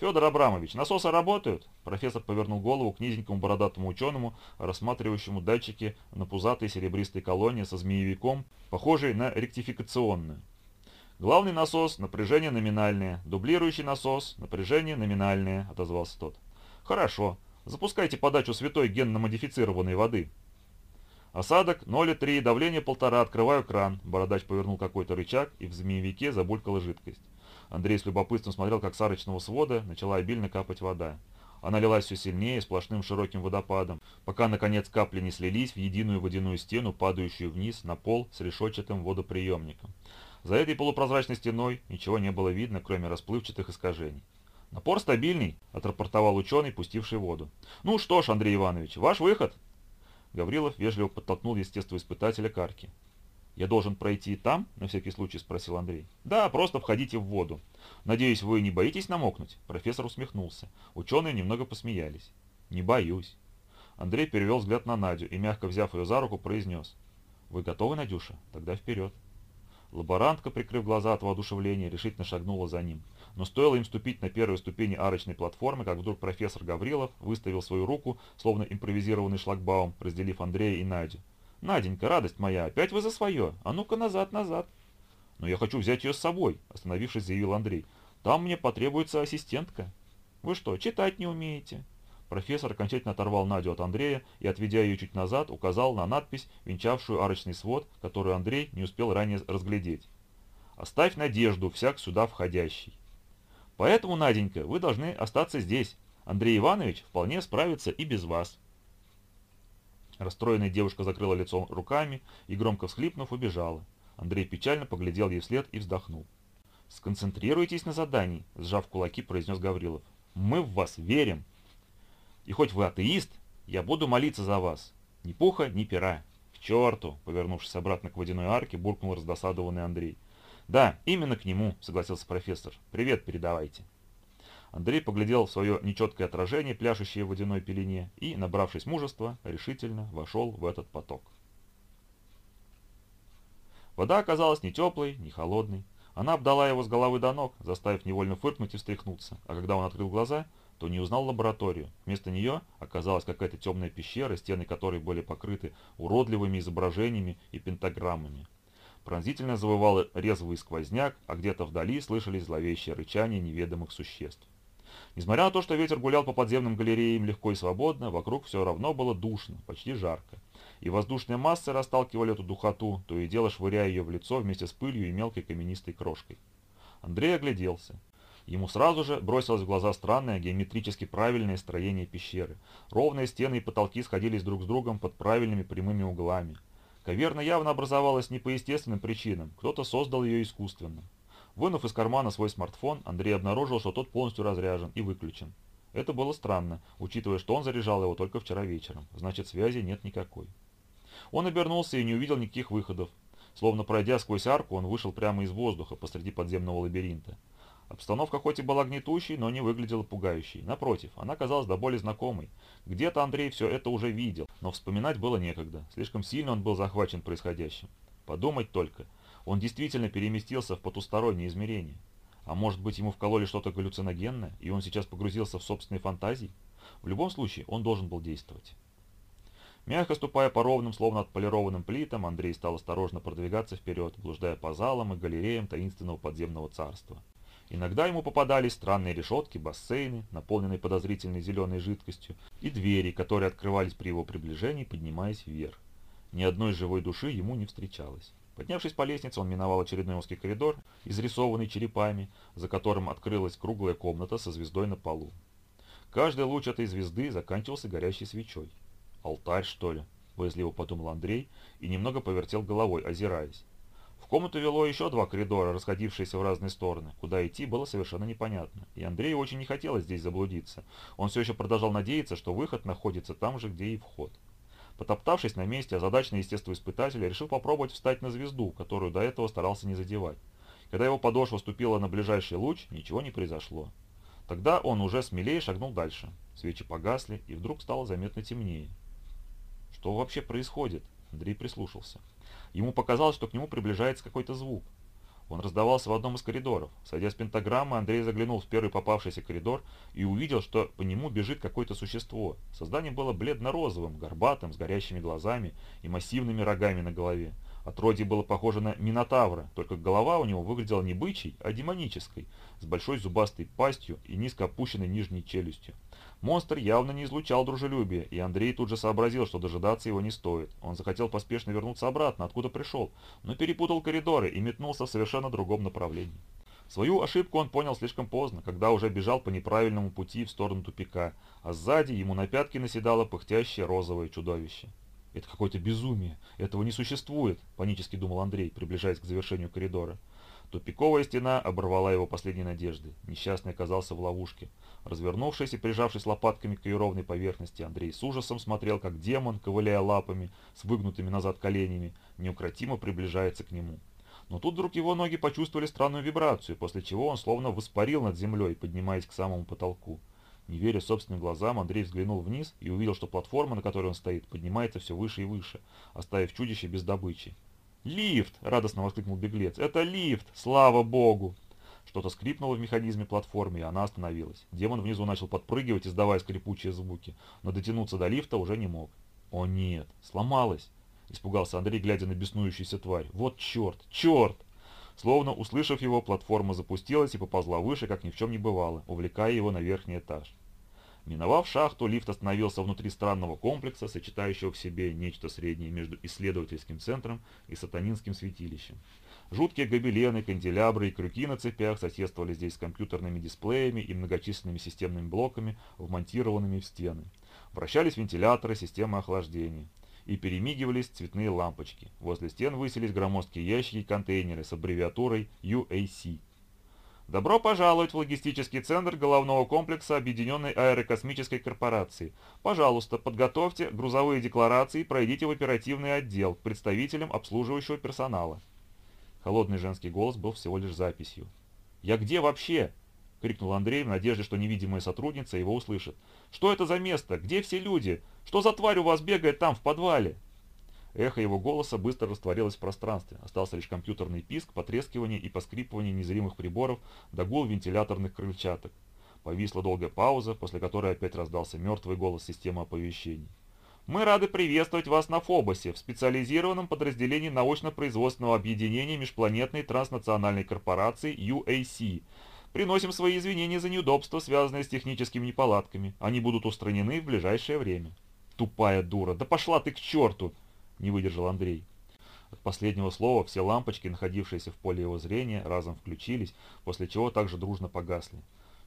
Speaker 1: «Федор Абрамович, насосы работают?» Профессор повернул голову к низенькому бородатому ученому, рассматривающему датчики на пузатой серебристой колонии со змеевиком, похожей на ректификационную. «Главный насос – напряжение номинальное, дублирующий насос – напряжение номинальное», – отозвался тот. «Хорошо. Запускайте подачу святой генно-модифицированной воды». «Осадок 0,3, давление 1,5, открываю кран». Бородач повернул какой-то рычаг, и в змеевике забулькала жидкость. Андрей с любопытством смотрел, как с арочного свода начала обильно капать вода. Она лилась все сильнее, сплошным широким водопадом, пока, наконец, капли не слились в единую водяную стену, падающую вниз на пол с решетчатым водоприемником. За этой полупрозрачной стеной ничего не было видно, кроме расплывчатых искажений. «Напор стабильный», — отрапортовал ученый, пустивший воду. «Ну что ж, Андрей Иванович, ваш выход!» Гаврилов вежливо подтолкнул естествоиспытателя к арке. «Я должен пройти там?» – на всякий случай спросил Андрей. «Да, просто входите в воду. Надеюсь, вы не боитесь намокнуть?» Профессор усмехнулся. Ученые немного посмеялись. «Не боюсь». Андрей перевел взгляд на Надю и, мягко взяв ее за руку, произнес. «Вы готовы, Надюша? Тогда вперед». Лаборантка, прикрыв глаза от воодушевления, решительно шагнула за ним. Но стоило им ступить на первые ступени арочной платформы, как вдруг профессор Гаврилов выставил свою руку, словно импровизированный шлагбаум, разделив Андрея и Надю. «Наденька, радость моя, опять вы за свое? А ну-ка назад, назад!» «Но я хочу взять ее с собой», — остановившись, заявил Андрей. «Там мне потребуется ассистентка». «Вы что, читать не умеете?» Профессор окончательно оторвал Надю от Андрея и, отведя ее чуть назад, указал на надпись, венчавшую арочный свод, которую Андрей не успел ранее разглядеть. «Оставь надежду, всяк сюда входящий». «Поэтому, Наденька, вы должны остаться здесь. Андрей Иванович вполне справится и без вас». Расстроенная девушка закрыла лицо руками и, громко всхлипнув, убежала. Андрей печально поглядел ей вслед и вздохнул. «Сконцентрируйтесь на задании», – сжав кулаки, произнес Гаврилов. «Мы в вас верим. И хоть вы атеист, я буду молиться за вас. Ни пуха, ни пера». «К черту!» – повернувшись обратно к водяной арке, буркнул раздосадованный Андрей. «Да, именно к нему», – согласился профессор. «Привет передавайте». Андрей поглядел в свое нечеткое отражение, пляшущее в водяной пелене, и, набравшись мужества, решительно вошел в этот поток. Вода оказалась не теплой, не холодной. Она обдала его с головы до ног, заставив невольно фыркнуть и встряхнуться, а когда он открыл глаза, то не узнал лабораторию. Вместо нее оказалась какая-то темная пещера, стены которой были покрыты уродливыми изображениями и пентаграммами. Пронзительно завывал резвый сквозняк, а где-то вдали слышались зловещие рычания неведомых существ. Несмотря на то, что ветер гулял по подземным галереям легко и свободно, вокруг все равно было душно, почти жарко. И воздушные массы расталкивали эту духоту, то и дело швыряя ее в лицо вместе с пылью и мелкой каменистой крошкой. Андрей огляделся. Ему сразу же бросилось в глаза странное, геометрически правильное строение пещеры. Ровные стены и потолки сходились друг с другом под правильными прямыми углами. Каверна явно образовалась не по естественным причинам, кто-то создал ее искусственно. Вынув из кармана свой смартфон, Андрей обнаружил, что тот полностью разряжен и выключен. Это было странно, учитывая, что он заряжал его только вчера вечером. Значит, связи нет никакой. Он обернулся и не увидел никаких выходов. Словно пройдя сквозь арку, он вышел прямо из воздуха посреди подземного лабиринта. Обстановка хоть и была гнетущей, но не выглядела пугающей. Напротив, она казалась до боли знакомой. Где-то Андрей все это уже видел, но вспоминать было некогда. Слишком сильно он был захвачен происходящим. Подумать только – он действительно переместился в потустороннее измерение. А может быть ему вкололи что-то галлюциногенное, и он сейчас погрузился в собственные фантазии? В любом случае, он должен был действовать. Мягко ступая по ровным, словно отполированным плитам, Андрей стал осторожно продвигаться вперед, блуждая по залам и галереям таинственного подземного царства. Иногда ему попадались странные решетки, бассейны, наполненные подозрительной зеленой жидкостью, и двери, которые открывались при его приближении, поднимаясь вверх. Ни одной живой души ему не встречалось. Поднявшись по лестнице, он миновал очередной узкий коридор, изрисованный черепами, за которым открылась круглая комната со звездой на полу. Каждый луч этой звезды заканчивался горящей свечой. «Алтарь, что ли?» – боязливо подумал Андрей и немного повертел головой, озираясь. Комнату вело еще два коридора, расходившиеся в разные стороны. Куда идти было совершенно непонятно. И Андрею очень не хотелось здесь заблудиться. Он все еще продолжал надеяться, что выход находится там же, где и вход. Потоптавшись на месте, озадаченный естествоиспытатель решил попробовать встать на звезду, которую до этого старался не задевать. Когда его подошва ступила на ближайший луч, ничего не произошло. Тогда он уже смелее шагнул дальше. Свечи погасли, и вдруг стало заметно темнее. Что вообще происходит? Андрей прислушался. Ему показалось, что к нему приближается какой-то звук. Он раздавался в одном из коридоров. Сойдя с пентаграммы, Андрей заглянул в первый попавшийся коридор и увидел, что по нему бежит какое-то существо. Создание было бледно-розовым, горбатым, с горящими глазами и массивными рогами на голове. Отродье было похоже на Минотавра, только голова у него выглядела не бычьей, а демонической, с большой зубастой пастью и низко опущенной нижней челюстью. Монстр явно не излучал дружелюбия, и Андрей тут же сообразил, что дожидаться его не стоит. Он захотел поспешно вернуться обратно, откуда пришел, но перепутал коридоры и метнулся в совершенно другом направлении. Свою ошибку он понял слишком поздно, когда уже бежал по неправильному пути в сторону тупика, а сзади ему на пятки наседало пыхтящее розовое чудовище. «Это какое-то безумие, этого не существует», – панически думал Андрей, приближаясь к завершению коридора. Тупиковая стена оборвала его последние надежды. Несчастный оказался в ловушке. Развернувшись и прижавшись лопатками к ее ровной поверхности, Андрей с ужасом смотрел, как демон, ковыляя лапами, с выгнутыми назад коленями, неукротимо приближается к нему. Но тут вдруг его ноги почувствовали странную вибрацию, после чего он словно воспарил над землей, поднимаясь к самому потолку. Не веря собственным глазам, Андрей взглянул вниз и увидел, что платформа, на которой он стоит, поднимается все выше и выше, оставив чудище без добычи. «Лифт!» – радостно воскликнул беглец. «Это лифт! Слава богу!» Что-то скрипнуло в механизме платформы, и она остановилась. Демон внизу начал подпрыгивать, издавая скрипучие звуки, но дотянуться до лифта уже не мог. «О нет! Сломалась!» Испугался Андрей, глядя на беснующуюся тварь. «Вот черт! Черт!» Словно услышав его, платформа запустилась и поползла выше, как ни в чем не бывало, увлекая его на верхний этаж. Миновав шахту, лифт остановился внутри странного комплекса, сочетающего в себе нечто среднее между исследовательским центром и сатанинским святилищем. Жуткие гобелены, канделябры и крюки на цепях соседствовали здесь с компьютерными дисплеями и многочисленными системными блоками, вмонтированными в стены. Вращались вентиляторы, системы охлаждения и перемигивались цветные лампочки. Возле стен высились громоздкие ящики и контейнеры с аббревиатурой UAC. Добро пожаловать в логистический центр головного комплекса Объединенной аэрокосмической корпорации. Пожалуйста, подготовьте грузовые декларации и пройдите в оперативный отдел к представителям обслуживающего персонала. Холодный женский голос был всего лишь записью. «Я где вообще?» — крикнул Андрей в надежде, что невидимая сотрудница его услышит. «Что это за место? Где все люди? Что за тварь у вас бегает там, в подвале?» Эхо его голоса быстро растворилось в пространстве. Остался лишь компьютерный писк, потрескивание и поскрипывание незримых приборов до гул вентиляторных крыльчаток. Повисла долгая пауза, после которой опять раздался мертвый голос системы оповещений. «Мы рады приветствовать вас на Фобосе, в специализированном подразделении научно-производственного объединения межпланетной транснациональной корпорации UAC, Приносим свои извинения за неудобства, связанные с техническими неполадками. Они будут устранены в ближайшее время. Тупая дура, да пошла ты к черту! Не выдержал Андрей. От последнего слова все лампочки, находившиеся в поле его зрения, разом включились, после чего также дружно погасли.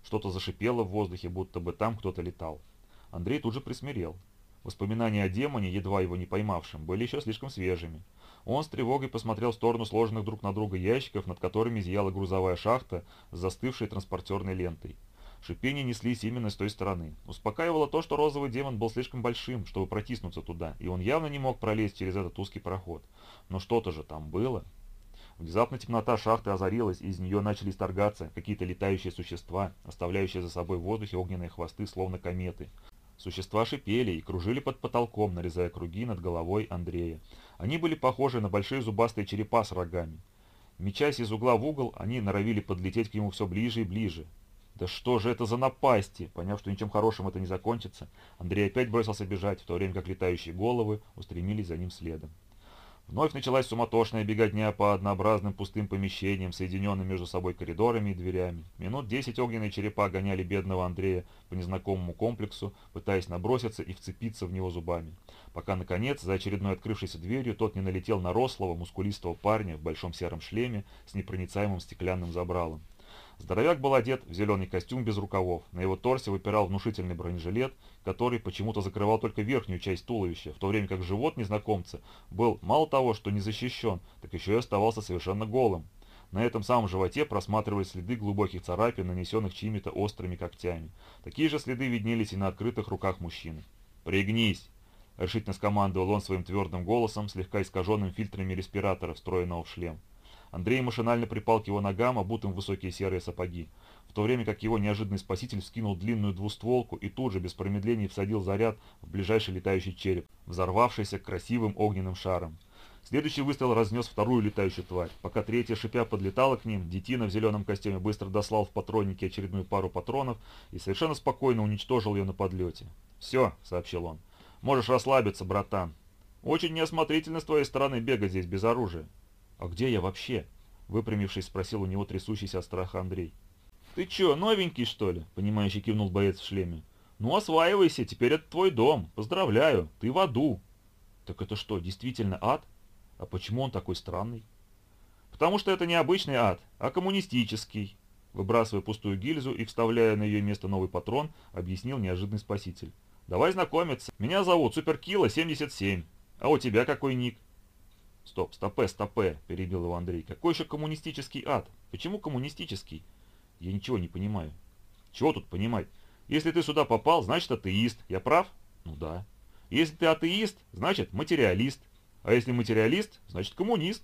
Speaker 1: Что-то зашипело в воздухе, будто бы там кто-то летал. Андрей тут же присмирел. Воспоминания о демоне, едва его не поймавшем, были еще слишком свежими. Он с тревогой посмотрел в сторону сложенных друг на друга ящиков, над которыми зияла грузовая шахта с застывшей транспортерной лентой. Шипения неслись именно с той стороны. Успокаивало то, что розовый демон был слишком большим, чтобы протиснуться туда, и он явно не мог пролезть через этот узкий проход. Но что-то же там было. Внезапно темнота шахты озарилась, и из нее начали исторгаться какие-то летающие существа, оставляющие за собой в воздухе огненные хвосты, словно кометы. Существа шипели и кружили под потолком, нарезая круги над головой Андрея. Они были похожи на большие зубастые черепа с рогами. Мечась из угла в угол, они норовили подлететь к нему все ближе и ближе. «Да что же это за напасти?» Поняв, что ничем хорошим это не закончится, Андрей опять бросился бежать, в то время как летающие головы устремились за ним следом. Вновь началась суматошная беготня по однообразным пустым помещениям, соединенным между собой коридорами и дверями. Минут десять огненные черепа гоняли бедного Андрея по незнакомому комплексу, пытаясь наброситься и вцепиться в него зубами. Пока, наконец, за очередной открывшейся дверью тот не налетел на рослого, мускулистого парня в большом сером шлеме с непроницаемым стеклянным забралом. Здоровяк был одет в зеленый костюм без рукавов. На его торсе выпирал внушительный бронежилет, который почему-то закрывал только верхнюю часть туловища, в то время как живот незнакомца был мало того, что не защищен, так еще и оставался совершенно голым. На этом самом животе просматривались следы глубоких царапин, нанесенных чьими-то острыми когтями. Такие же следы виднелись и на открытых руках мужчины. «Пригнись!» – решительно скомандовал он своим твердым голосом, слегка искаженным фильтрами респиратора, встроенного в шлем. Андрей машинально припал к его ногам, обутым в высокие серые сапоги, в то время как его неожиданный спаситель вскинул длинную двустволку и тут же без промедлений всадил заряд в ближайший летающий череп, взорвавшийся красивым огненным шаром. Следующий выстрел разнес вторую летающую тварь. Пока третья шипя подлетала к ним, детина в зеленом костюме быстро дослал в патроннике очередную пару патронов и совершенно спокойно уничтожил ее на подлете. «Все», — сообщил он, — «можешь расслабиться, братан». Очень неосмотрительно с твоей стороны бегать здесь без оружия. А где я вообще? Выпрямившись, спросил у него трясущийся от страха Андрей. «Ты чё, новенький, что ли?» — понимающе кивнул боец в шлеме. «Ну, осваивайся, теперь это твой дом. Поздравляю, ты в аду». «Так это что, действительно ад? А почему он такой странный?» «Потому что это не обычный ад, а коммунистический», выбрасывая пустую гильзу и вставляя на ее место новый патрон, объяснил неожиданный спаситель. «Давай знакомиться. Меня зовут Суперкилла 77. А у тебя какой ник?» «Стоп, стопе, стопе», — перебил его Андрей. «Какой еще коммунистический ад? Почему коммунистический?» «Я ничего не понимаю». «Чего тут понимать? Если ты сюда попал, значит атеист. Я прав?» «Ну да». «Если ты атеист, значит материалист. А если материалист, значит коммунист».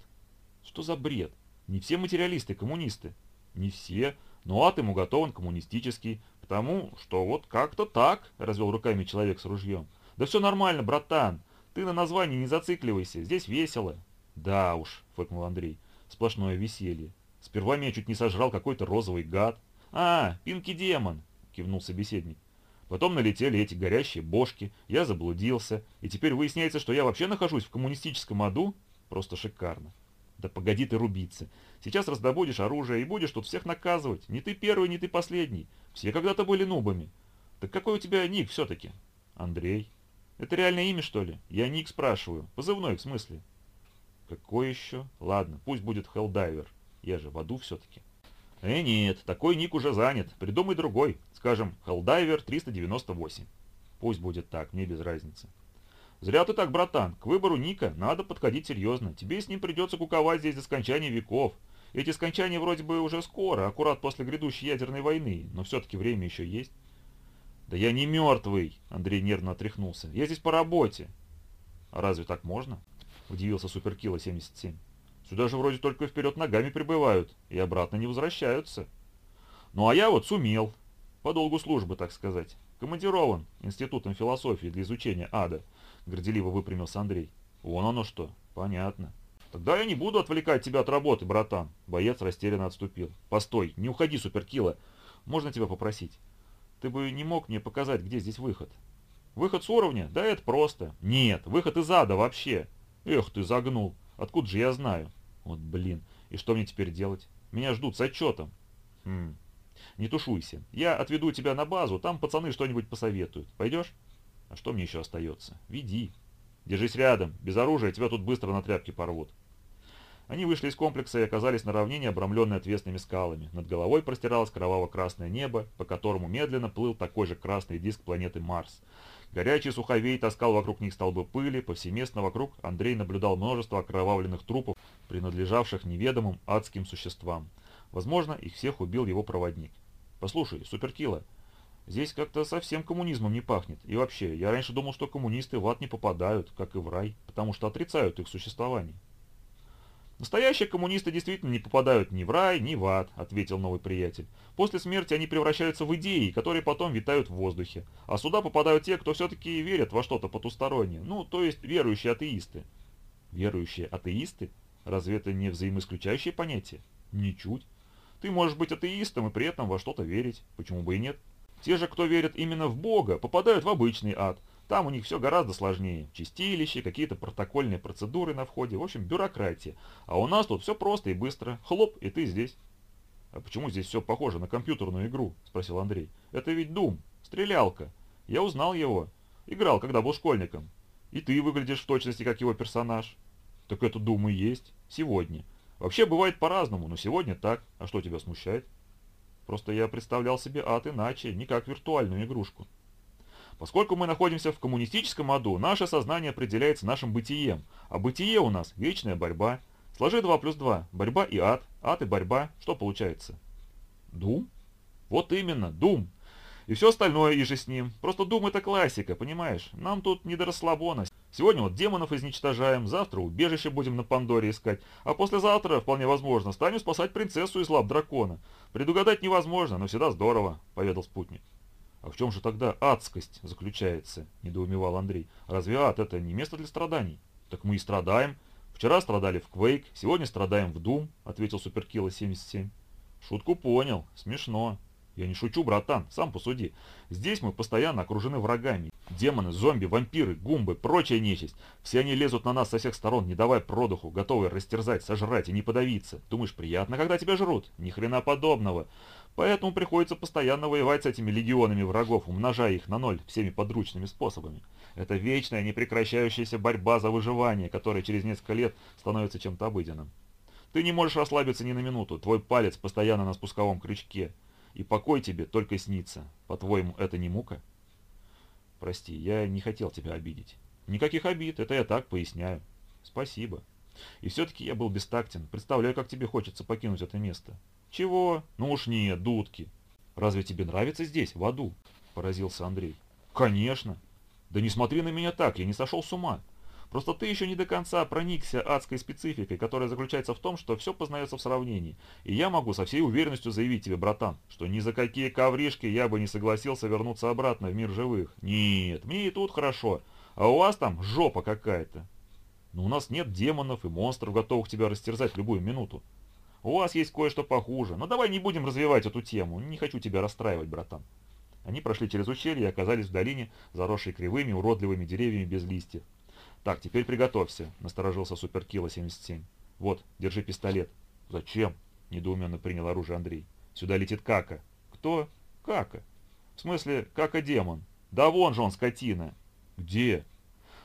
Speaker 1: «Что за бред? Не все материалисты коммунисты». «Не все, но ад ему готован коммунистический, потому что вот как-то так», — развел руками человек с ружьем. «Да все нормально, братан. Ты на названии не зацикливайся, здесь весело». «Да уж», — фыркнул Андрей, — «сплошное веселье. Сперва меня чуть не сожрал какой-то розовый гад». «А, Пинки-демон», — кивнул собеседник. Потом налетели эти горящие бошки, я заблудился, и теперь выясняется, что я вообще нахожусь в коммунистическом аду? Просто шикарно. Да погоди ты рубиться. Сейчас раздобудешь оружие и будешь тут всех наказывать. Не ты первый, не ты последний. Все когда-то были нубами. Так какой у тебя ник все-таки? Андрей. Это реальное имя, что ли? Я ник спрашиваю. Позывной, в смысле. Какой еще? Ладно, пусть будет Хеллдайвер. Я же в аду все-таки. Э, нет, такой ник уже занят. Придумай другой. Скажем, Хеллдайвер 398. Пусть будет так, мне без разницы. Зря ты так, братан. К выбору ника надо подходить серьезно. Тебе с ним придется куковать здесь до скончания веков. Эти скончания вроде бы уже скоро, аккурат после грядущей ядерной войны, но все-таки время еще есть. «Да я не мертвый!» — Андрей нервно отряхнулся. «Я здесь по работе!» «А разве так можно?» — удивился Суперкилла 77. «Сюда же вроде только вперед ногами прибывают и обратно не возвращаются». «Ну а я вот сумел. По долгу службы, так сказать. Командирован Институтом философии для изучения ада», — горделиво выпрямился Андрей. «Вон оно что. Понятно». «Тогда я не буду отвлекать тебя от работы, братан». Боец растерянно отступил. «Постой, не уходи, Суперкилла. Можно тебя попросить? Ты бы не мог мне показать, где здесь выход?» «Выход с уровня? Да это просто». «Нет, выход из ада вообще». Эх ты, загнул. Откуда же я знаю? Вот блин. И что мне теперь делать? Меня ждут с отчетом. Хм. Не тушуйся. Я отведу тебя на базу, там пацаны что-нибудь посоветуют. Пойдешь? А что мне еще остается? Веди. Держись рядом. Без оружия тебя тут быстро на тряпки порвут. Они вышли из комплекса и оказались на равнине, обрамленной отвесными скалами. Над головой простиралось кроваво-красное небо, по которому медленно плыл такой же красный диск планеты Марс. Горячий суховей таскал вокруг них столбы пыли, повсеместно вокруг Андрей наблюдал множество окровавленных трупов, принадлежавших неведомым адским существам. Возможно, их всех убил его проводник. «Послушай, Суперкилла, здесь как-то совсем коммунизмом не пахнет. И вообще, я раньше думал, что коммунисты в ад не попадают, как и в рай, потому что отрицают их существование». «Настоящие коммунисты действительно не попадают ни в рай, ни в ад», — ответил новый приятель. «После смерти они превращаются в идеи, которые потом витают в воздухе. А сюда попадают те, кто все-таки верят во что-то потустороннее. Ну, то есть верующие атеисты». «Верующие атеисты? Разве это не взаимоисключающее понятие?» «Ничуть. Ты можешь быть атеистом и при этом во что-то верить. Почему бы и нет?» Те же, кто верит именно в Бога, попадают в обычный ад, там у них все гораздо сложнее. Чистилище, какие-то протокольные процедуры на входе, в общем, бюрократия. А у нас тут все просто и быстро. Хлоп, и ты здесь. «А почему здесь все похоже на компьютерную игру?» – спросил Андрей. «Это ведь Дум, стрелялка. Я узнал его. Играл, когда был школьником. И ты выглядишь в точности, как его персонаж». «Так это Дум и есть. Сегодня. Вообще бывает по-разному, но сегодня так. А что тебя смущает?» «Просто я представлял себе ад иначе, не как виртуальную игрушку». Поскольку мы находимся в коммунистическом аду, наше сознание определяется нашим бытием, а бытие у нас – вечная борьба. Сложи 2 плюс 2. Борьба и ад. Ад и борьба. Что получается? Дум? Вот именно, Дум. И все остальное и же с ним. Просто Дум это классика, понимаешь? Нам тут не до расслабона. Сегодня вот демонов изничтожаем, завтра убежище будем на Пандоре искать, а послезавтра, вполне возможно, станем спасать принцессу из лап дракона. Предугадать невозможно, но всегда здорово, поведал спутник. «А в чем же тогда адскость заключается?» – недоумевал Андрей. «Разве ад – это не место для страданий?» «Так мы и страдаем. Вчера страдали в Quake, сегодня страдаем в Doom», – ответил Суперкилла 77. «Шутку понял. Смешно. Я не шучу, братан, сам посуди. Здесь мы постоянно окружены врагами. Демоны, зомби, вампиры, гумбы, прочая нечисть. Все они лезут на нас со всех сторон, не давая продуху, готовые растерзать, сожрать и не подавиться. Думаешь, приятно, когда тебя жрут? Ни хрена подобного. Поэтому приходится постоянно воевать с этими легионами врагов, умножая их на ноль всеми подручными способами. Это вечная, непрекращающаяся борьба за выживание, которая через несколько лет становится чем-то обыденным. Ты не можешь расслабиться ни на минуту, твой палец постоянно на спусковом крючке. И покой тебе только снится. По-твоему, это не мука? Прости, я не хотел тебя обидеть. Никаких обид, это я так поясняю. Спасибо. И все-таки я был бестактен. Представляю, как тебе хочется покинуть это место. Чего? Ну уж нет, дудки. Разве тебе нравится здесь, в аду? Поразился Андрей. Конечно. Да не смотри на меня так, я не сошел с ума. Просто ты еще не до конца проникся адской спецификой, которая заключается в том, что все познается в сравнении. И я могу со всей уверенностью заявить тебе, братан, что ни за какие ковришки я бы не согласился вернуться обратно в мир живых. Нет, мне и тут хорошо. А у вас там жопа какая-то. Но у нас нет демонов и монстров, готовых тебя растерзать в любую минуту. У вас есть кое-что похуже. Но давай не будем развивать эту тему. Не хочу тебя расстраивать, братан. Они прошли через ущелье и оказались в долине, заросшей кривыми, уродливыми деревьями без листьев. «Так, теперь приготовься», — насторожился Суперкила 77. «Вот, держи пистолет». «Зачем?» — недоуменно принял оружие Андрей. «Сюда летит Кака». «Кто?» «Кака». «В смысле, Кака-демон?» «Да вон же он, скотина!» «Где?»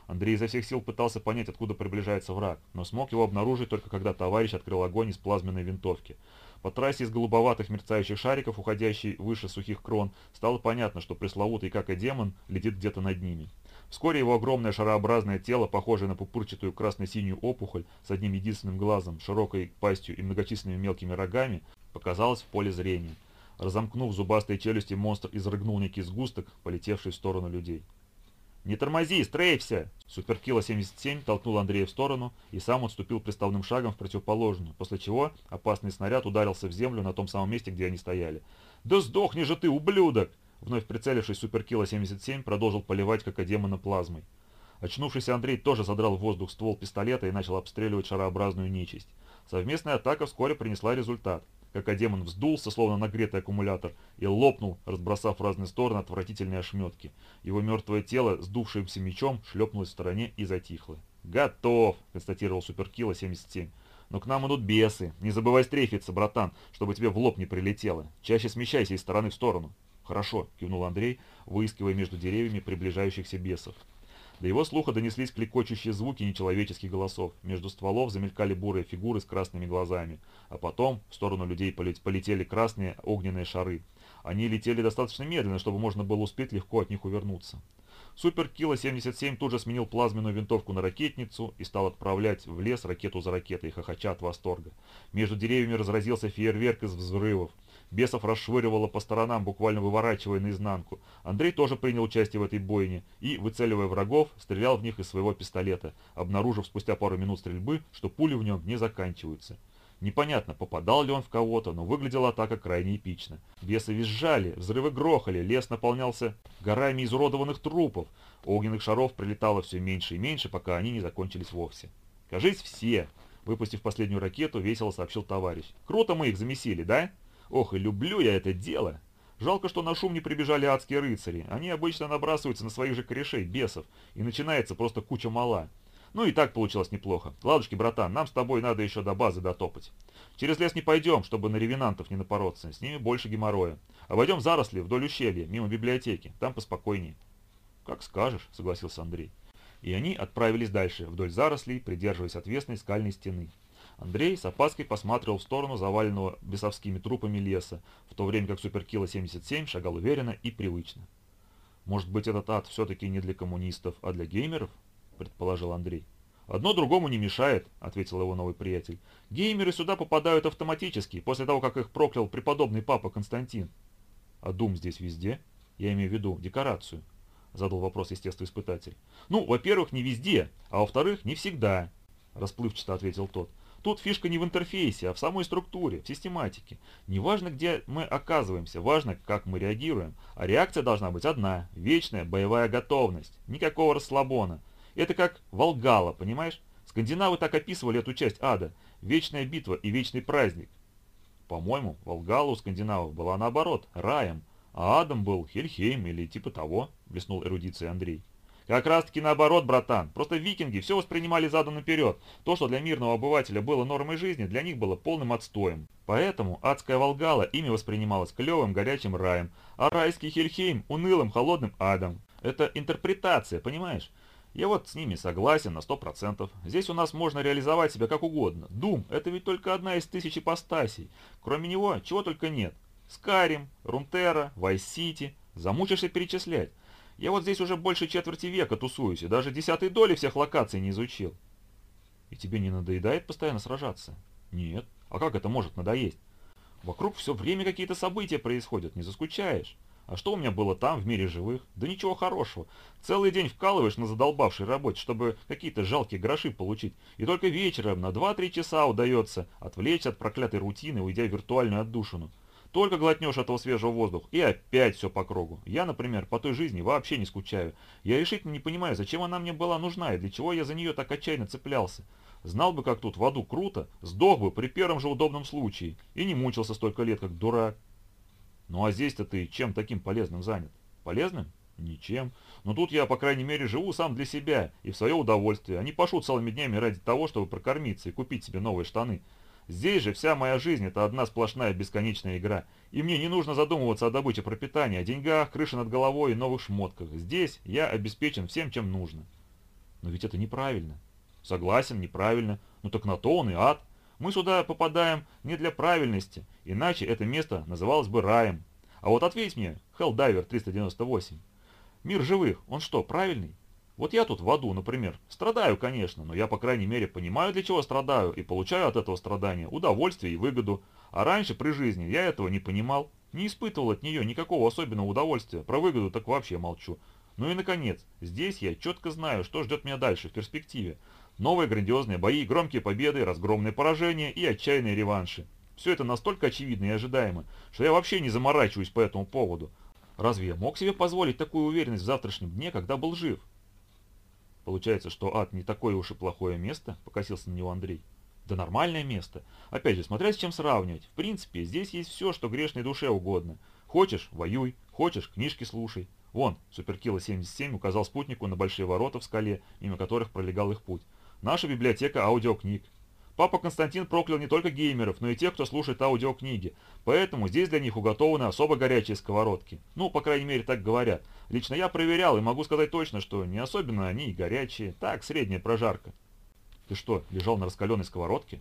Speaker 1: Андрей изо всех сил пытался понять, откуда приближается враг, но смог его обнаружить только когда товарищ открыл огонь из плазменной винтовки. По трассе из голубоватых мерцающих шариков, уходящей выше сухих крон, стало понятно, что пресловутый Кака-демон летит где-то над ними. Вскоре его огромное шарообразное тело, похожее на пупырчатую красно-синюю опухоль с одним единственным глазом, широкой пастью и многочисленными мелкими рогами, показалось в поле зрения. Разомкнув зубастые челюсти, монстр изрыгнул некий сгусток, полетевший в сторону людей. «Не тормози, стрейфся!» Суперкило-77 толкнул Андрея в сторону, и сам отступил приставным шагом в противоположную, после чего опасный снаряд ударился в землю на том самом месте, где они стояли. «Да сдохни же ты, ублюдок!» Вновь прицелившись, Суперкила-77 продолжил поливать как демона плазмой. Очнувшийся Андрей тоже задрал в воздух ствол пистолета и начал обстреливать шарообразную нечисть. Совместная атака вскоре принесла результат. Как демон вздулся, словно нагретый аккумулятор, и лопнул, разбросав в разные стороны отвратительные ошметки. Его мертвое тело, сдувшимся мечом, шлепнулось в стороне и затихло. «Готов!» – констатировал Суперкила-77. «Но к нам идут бесы. Не забывай стрейфиться, братан, чтобы тебе в лоб не прилетело. Чаще смещайся из стороны в сторону». «Хорошо», — кивнул Андрей, выискивая между деревьями приближающихся бесов. До его слуха донеслись клекочущие звуки нечеловеческих голосов. Между стволов замелькали бурые фигуры с красными глазами. А потом в сторону людей полетели красные огненные шары. Они летели достаточно медленно, чтобы можно было успеть легко от них увернуться. Супер Кило 77 тут же сменил плазменную винтовку на ракетницу и стал отправлять в лес ракету за ракетой, хохоча от восторга. Между деревьями разразился фейерверк из взрывов. Бесов расшвыривало по сторонам, буквально выворачивая наизнанку. Андрей тоже принял участие в этой бойне и, выцеливая врагов, стрелял в них из своего пистолета, обнаружив спустя пару минут стрельбы, что пули в нем не заканчиваются. Непонятно, попадал ли он в кого-то, но выглядела атака крайне эпично. Бесы визжали, взрывы грохали, лес наполнялся горами изуродованных трупов. Огненных шаров прилетало все меньше и меньше, пока они не закончились вовсе. «Кажись, все!» Выпустив последнюю ракету, весело сообщил товарищ. «Круто мы их замесили, да?» Ох, и люблю я это дело. Жалко, что на шум не прибежали адские рыцари. Они обычно набрасываются на своих же корешей, бесов, и начинается просто куча мала. Ну и так получилось неплохо. Ладушки, братан, нам с тобой надо еще до базы дотопать. Через лес не пойдем, чтобы на ревенантов не напороться. С ними больше геморроя. Обойдем заросли вдоль ущелья, мимо библиотеки. Там поспокойнее. Как скажешь, согласился Андрей. И они отправились дальше, вдоль зарослей, придерживаясь отвесной скальной стены. Андрей с опаской посматривал в сторону заваленного бесовскими трупами леса, в то время как Суперкила-77 шагал уверенно и привычно. «Может быть, этот ад все-таки не для коммунистов, а для геймеров?» – предположил Андрей. «Одно другому не мешает», – ответил его новый приятель. «Геймеры сюда попадают автоматически, после того, как их проклял преподобный папа Константин». «А Дум здесь везде?» «Я имею в виду декорацию», – задал вопрос естествоиспытатель. «Ну, во-первых, не везде, а во-вторых, не всегда», – расплывчато ответил тот. Тут фишка не в интерфейсе, а в самой структуре, в систематике. Не важно, где мы оказываемся, важно, как мы реагируем. А реакция должна быть одна, вечная боевая готовность. Никакого расслабона. Это как Волгала, понимаешь? Скандинавы так описывали эту часть ада. Вечная битва и вечный праздник. По-моему, Волгала у скандинавов была наоборот, раем. А Адам был Хельхейм или типа того, блеснул эрудицией Андрей. Как раз таки наоборот, братан. Просто викинги все воспринимали задом наперед. То, что для мирного обывателя было нормой жизни, для них было полным отстоем. Поэтому адская Волгала ими воспринималась клевым горячим раем, а райский Хельхейм унылым холодным адом. Это интерпретация, понимаешь? Я вот с ними согласен на сто процентов. Здесь у нас можно реализовать себя как угодно. Дум – это ведь только одна из тысяч ипостасей. Кроме него, чего только нет. Скарим, Рунтера, Вайс-Сити. Замучишься перечислять. Я вот здесь уже больше четверти века тусуюсь, и даже десятой доли всех локаций не изучил. И тебе не надоедает постоянно сражаться? Нет. А как это может надоесть? Вокруг все время какие-то события происходят, не заскучаешь. А что у меня было там, в мире живых? Да ничего хорошего. Целый день вкалываешь на задолбавшей работе, чтобы какие-то жалкие гроши получить. И только вечером на 2-3 часа удается отвлечься от проклятой рутины, уйдя в виртуальную отдушину. Только глотнешь этого свежего воздуха, и опять все по кругу. Я, например, по той жизни вообще не скучаю. Я решительно не понимаю, зачем она мне была нужна, и для чего я за нее так отчаянно цеплялся. Знал бы, как тут в аду круто, сдох бы при первом же удобном случае. И не мучился столько лет, как дурак. Ну а здесь-то ты чем таким полезным занят? Полезным? Ничем. Но тут я, по крайней мере, живу сам для себя и в свое удовольствие, а не пашу целыми днями ради того, чтобы прокормиться и купить себе новые штаны. Здесь же вся моя жизнь – это одна сплошная бесконечная игра. И мне не нужно задумываться о добыче пропитания, о деньгах, крыше над головой и новых шмотках. Здесь я обеспечен всем, чем нужно. Но ведь это неправильно. Согласен, неправильно. Ну так на то он и ад. Мы сюда попадаем не для правильности, иначе это место называлось бы раем. А вот ответь мне, Helldiver 398. Мир живых, он что, правильный? Вот я тут в аду, например, страдаю, конечно, но я, по крайней мере, понимаю, для чего страдаю, и получаю от этого страдания удовольствие и выгоду. А раньше, при жизни, я этого не понимал, не испытывал от нее никакого особенного удовольствия, про выгоду так вообще молчу. Ну и, наконец, здесь я четко знаю, что ждет меня дальше, в перспективе. Новые грандиозные бои, громкие победы, разгромные поражения и отчаянные реванши. Все это настолько очевидно и ожидаемо, что я вообще не заморачиваюсь по этому поводу. Разве я мог себе позволить такую уверенность в завтрашнем дне, когда был жив? Получается, что ад не такое уж и плохое место, покосился на него Андрей. Да нормальное место. Опять же, смотря с чем сравнивать. В принципе, здесь есть все, что грешной душе угодно. Хочешь – воюй, хочешь – книжки слушай. Вон, Суперкила 77 указал спутнику на большие ворота в скале, мимо которых пролегал их путь. Наша библиотека аудиокниг. Папа Константин проклял не только геймеров, но и тех, кто слушает аудиокниги. Поэтому здесь для них уготованы особо горячие сковородки. Ну, по крайней мере, так говорят. Лично я проверял и могу сказать точно, что не особенно они и горячие. Так, средняя прожарка. Ты что, лежал на раскаленной сковородке?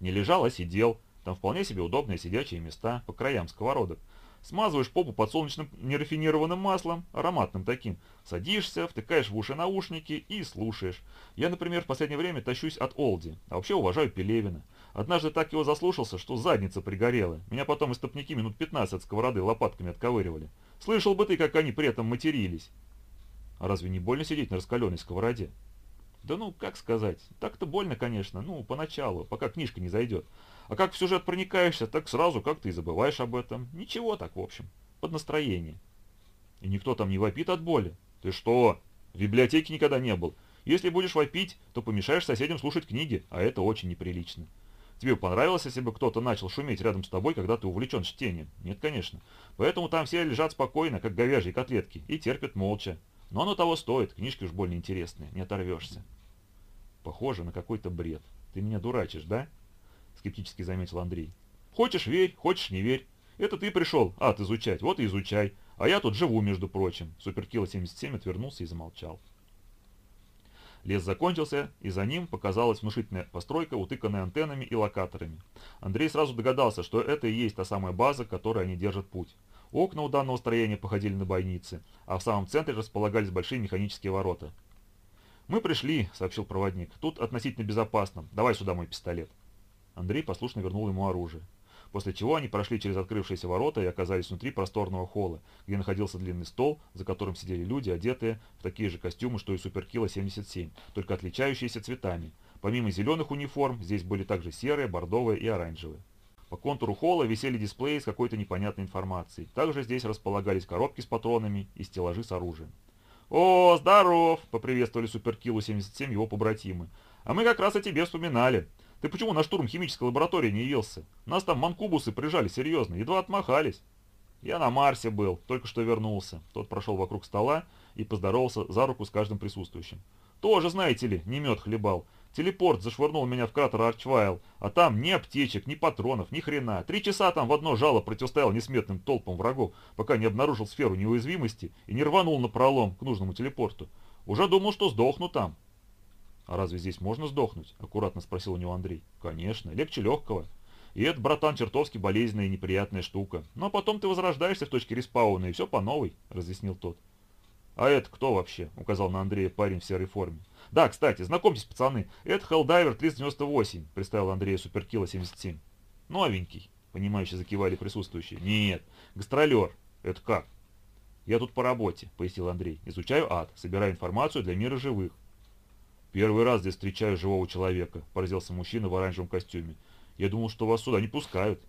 Speaker 1: Не лежал, а сидел. Там вполне себе удобные сидячие места по краям сковородок. Смазываешь попу подсолнечным нерафинированным маслом, ароматным таким. Садишься, втыкаешь в уши наушники и слушаешь. Я, например, в последнее время тащусь от Олди, а вообще уважаю Пелевина. Однажды так его заслушался, что задница пригорела. Меня потом истопники минут 15 от сковороды лопатками отковыривали. Слышал бы ты, как они при этом матерились. А разве не больно сидеть на раскаленной сковороде? Да ну, как сказать, так-то больно, конечно, ну, поначалу, пока книжка не зайдет. А как в сюжет проникаешься, так сразу как-то и забываешь об этом. Ничего так, в общем, под настроение. И никто там не вопит от боли. Ты что, в библиотеке никогда не был? Если будешь вопить, то помешаешь соседям слушать книги, а это очень неприлично. Тебе понравилось, если бы кто-то начал шуметь рядом с тобой, когда ты увлечен чтением? Нет, конечно. Поэтому там все лежат спокойно, как говяжьи котлетки, и терпят молча. Но оно того стоит, книжки уж больно интересные, не оторвешься. Похоже на какой-то бред. Ты меня дурачишь, да? скептически заметил Андрей. «Хочешь верь, хочешь не верь. Это ты пришел ад изучать, вот и изучай. А я тут живу, между прочим». Суперкилла 77 отвернулся и замолчал. Лес закончился, и за ним показалась внушительная постройка, утыканная антеннами и локаторами. Андрей сразу догадался, что это и есть та самая база, которой они держат путь. Окна у данного строения походили на бойницы, а в самом центре располагались большие механические ворота. «Мы пришли», — сообщил проводник. «Тут относительно безопасно. Давай сюда мой пистолет». Андрей послушно вернул ему оружие. После чего они прошли через открывшиеся ворота и оказались внутри просторного холла, где находился длинный стол, за которым сидели люди, одетые в такие же костюмы, что и Суперкила 77, только отличающиеся цветами. Помимо зеленых униформ, здесь были также серые, бордовые и оранжевые. По контуру холла висели дисплеи с какой-то непонятной информацией. Также здесь располагались коробки с патронами и стеллажи с оружием. «О, здоров!» – поприветствовали Суперкилу 77 его побратимы. «А мы как раз о тебе вспоминали. Ты почему на штурм химической лаборатории не явился? Нас там манкубусы прижали серьезно, едва отмахались. «Я на Марсе был, только что вернулся». Тот прошел вокруг стола и поздоровался за руку с каждым присутствующим. «Тоже, знаете ли, не мед хлебал. Телепорт зашвырнул меня в кратер Арчвайл, а там ни аптечек, ни патронов, ни хрена. Три часа там в одно жало противостоял несметным толпам врагов, пока не обнаружил сферу неуязвимости и не рванул на пролом к нужному телепорту. Уже думал, что сдохну там». «А разве здесь можно сдохнуть?» – аккуратно спросил у него Андрей. «Конечно, легче легкого». И это, братан, чертовски болезненная и неприятная штука. Но потом ты возрождаешься в точке респауна, и все по новой, разъяснил тот. «А это кто вообще?» — указал на Андрея парень в серой форме. «Да, кстати, знакомьтесь, пацаны, это Helldiver 398», — представил Андрея Суперкилла 77. «Новенький», — понимающе закивали присутствующие. «Нет, гастролер. Это как?» «Я тут по работе», — пояснил Андрей. «Изучаю ад, собираю информацию для мира живых». «Первый раз здесь встречаю живого человека», — поразился мужчина в оранжевом костюме. Я думал, что вас сюда не пускают.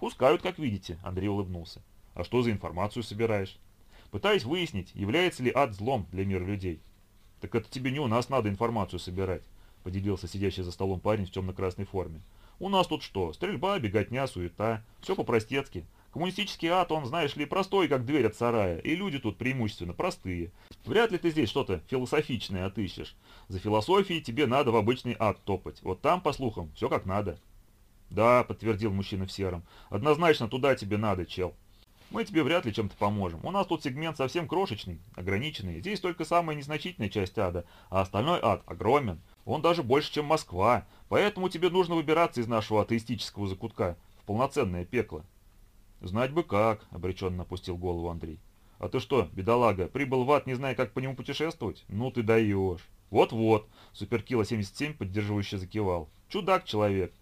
Speaker 1: Пускают, как видите, Андрей улыбнулся. А что за информацию собираешь? Пытаюсь выяснить, является ли ад злом для мира людей. Так это тебе не у нас надо информацию собирать, поделился сидящий за столом парень в темно-красной форме. У нас тут что? Стрельба, беготня, суета. Все по-простецки. Коммунистический ад, он, знаешь ли, простой, как дверь от сарая, и люди тут преимущественно простые. Вряд ли ты здесь что-то философичное отыщешь. За философией тебе надо в обычный ад топать. Вот там, по слухам, все как надо. «Да», — подтвердил мужчина в сером, — «однозначно туда тебе надо, чел. Мы тебе вряд ли чем-то поможем. У нас тут сегмент совсем крошечный, ограниченный. Здесь только самая незначительная часть ада, а остальной ад огромен. Он даже больше, чем Москва. Поэтому тебе нужно выбираться из нашего атеистического закутка в полноценное пекло». «Знать бы как», — обреченно опустил голову Андрей. «А ты что, бедолага, прибыл в ад, не зная, как по нему путешествовать? Ну ты даешь». «Вот-вот», — Суперкила 77 поддерживающе закивал. «Чудак человек.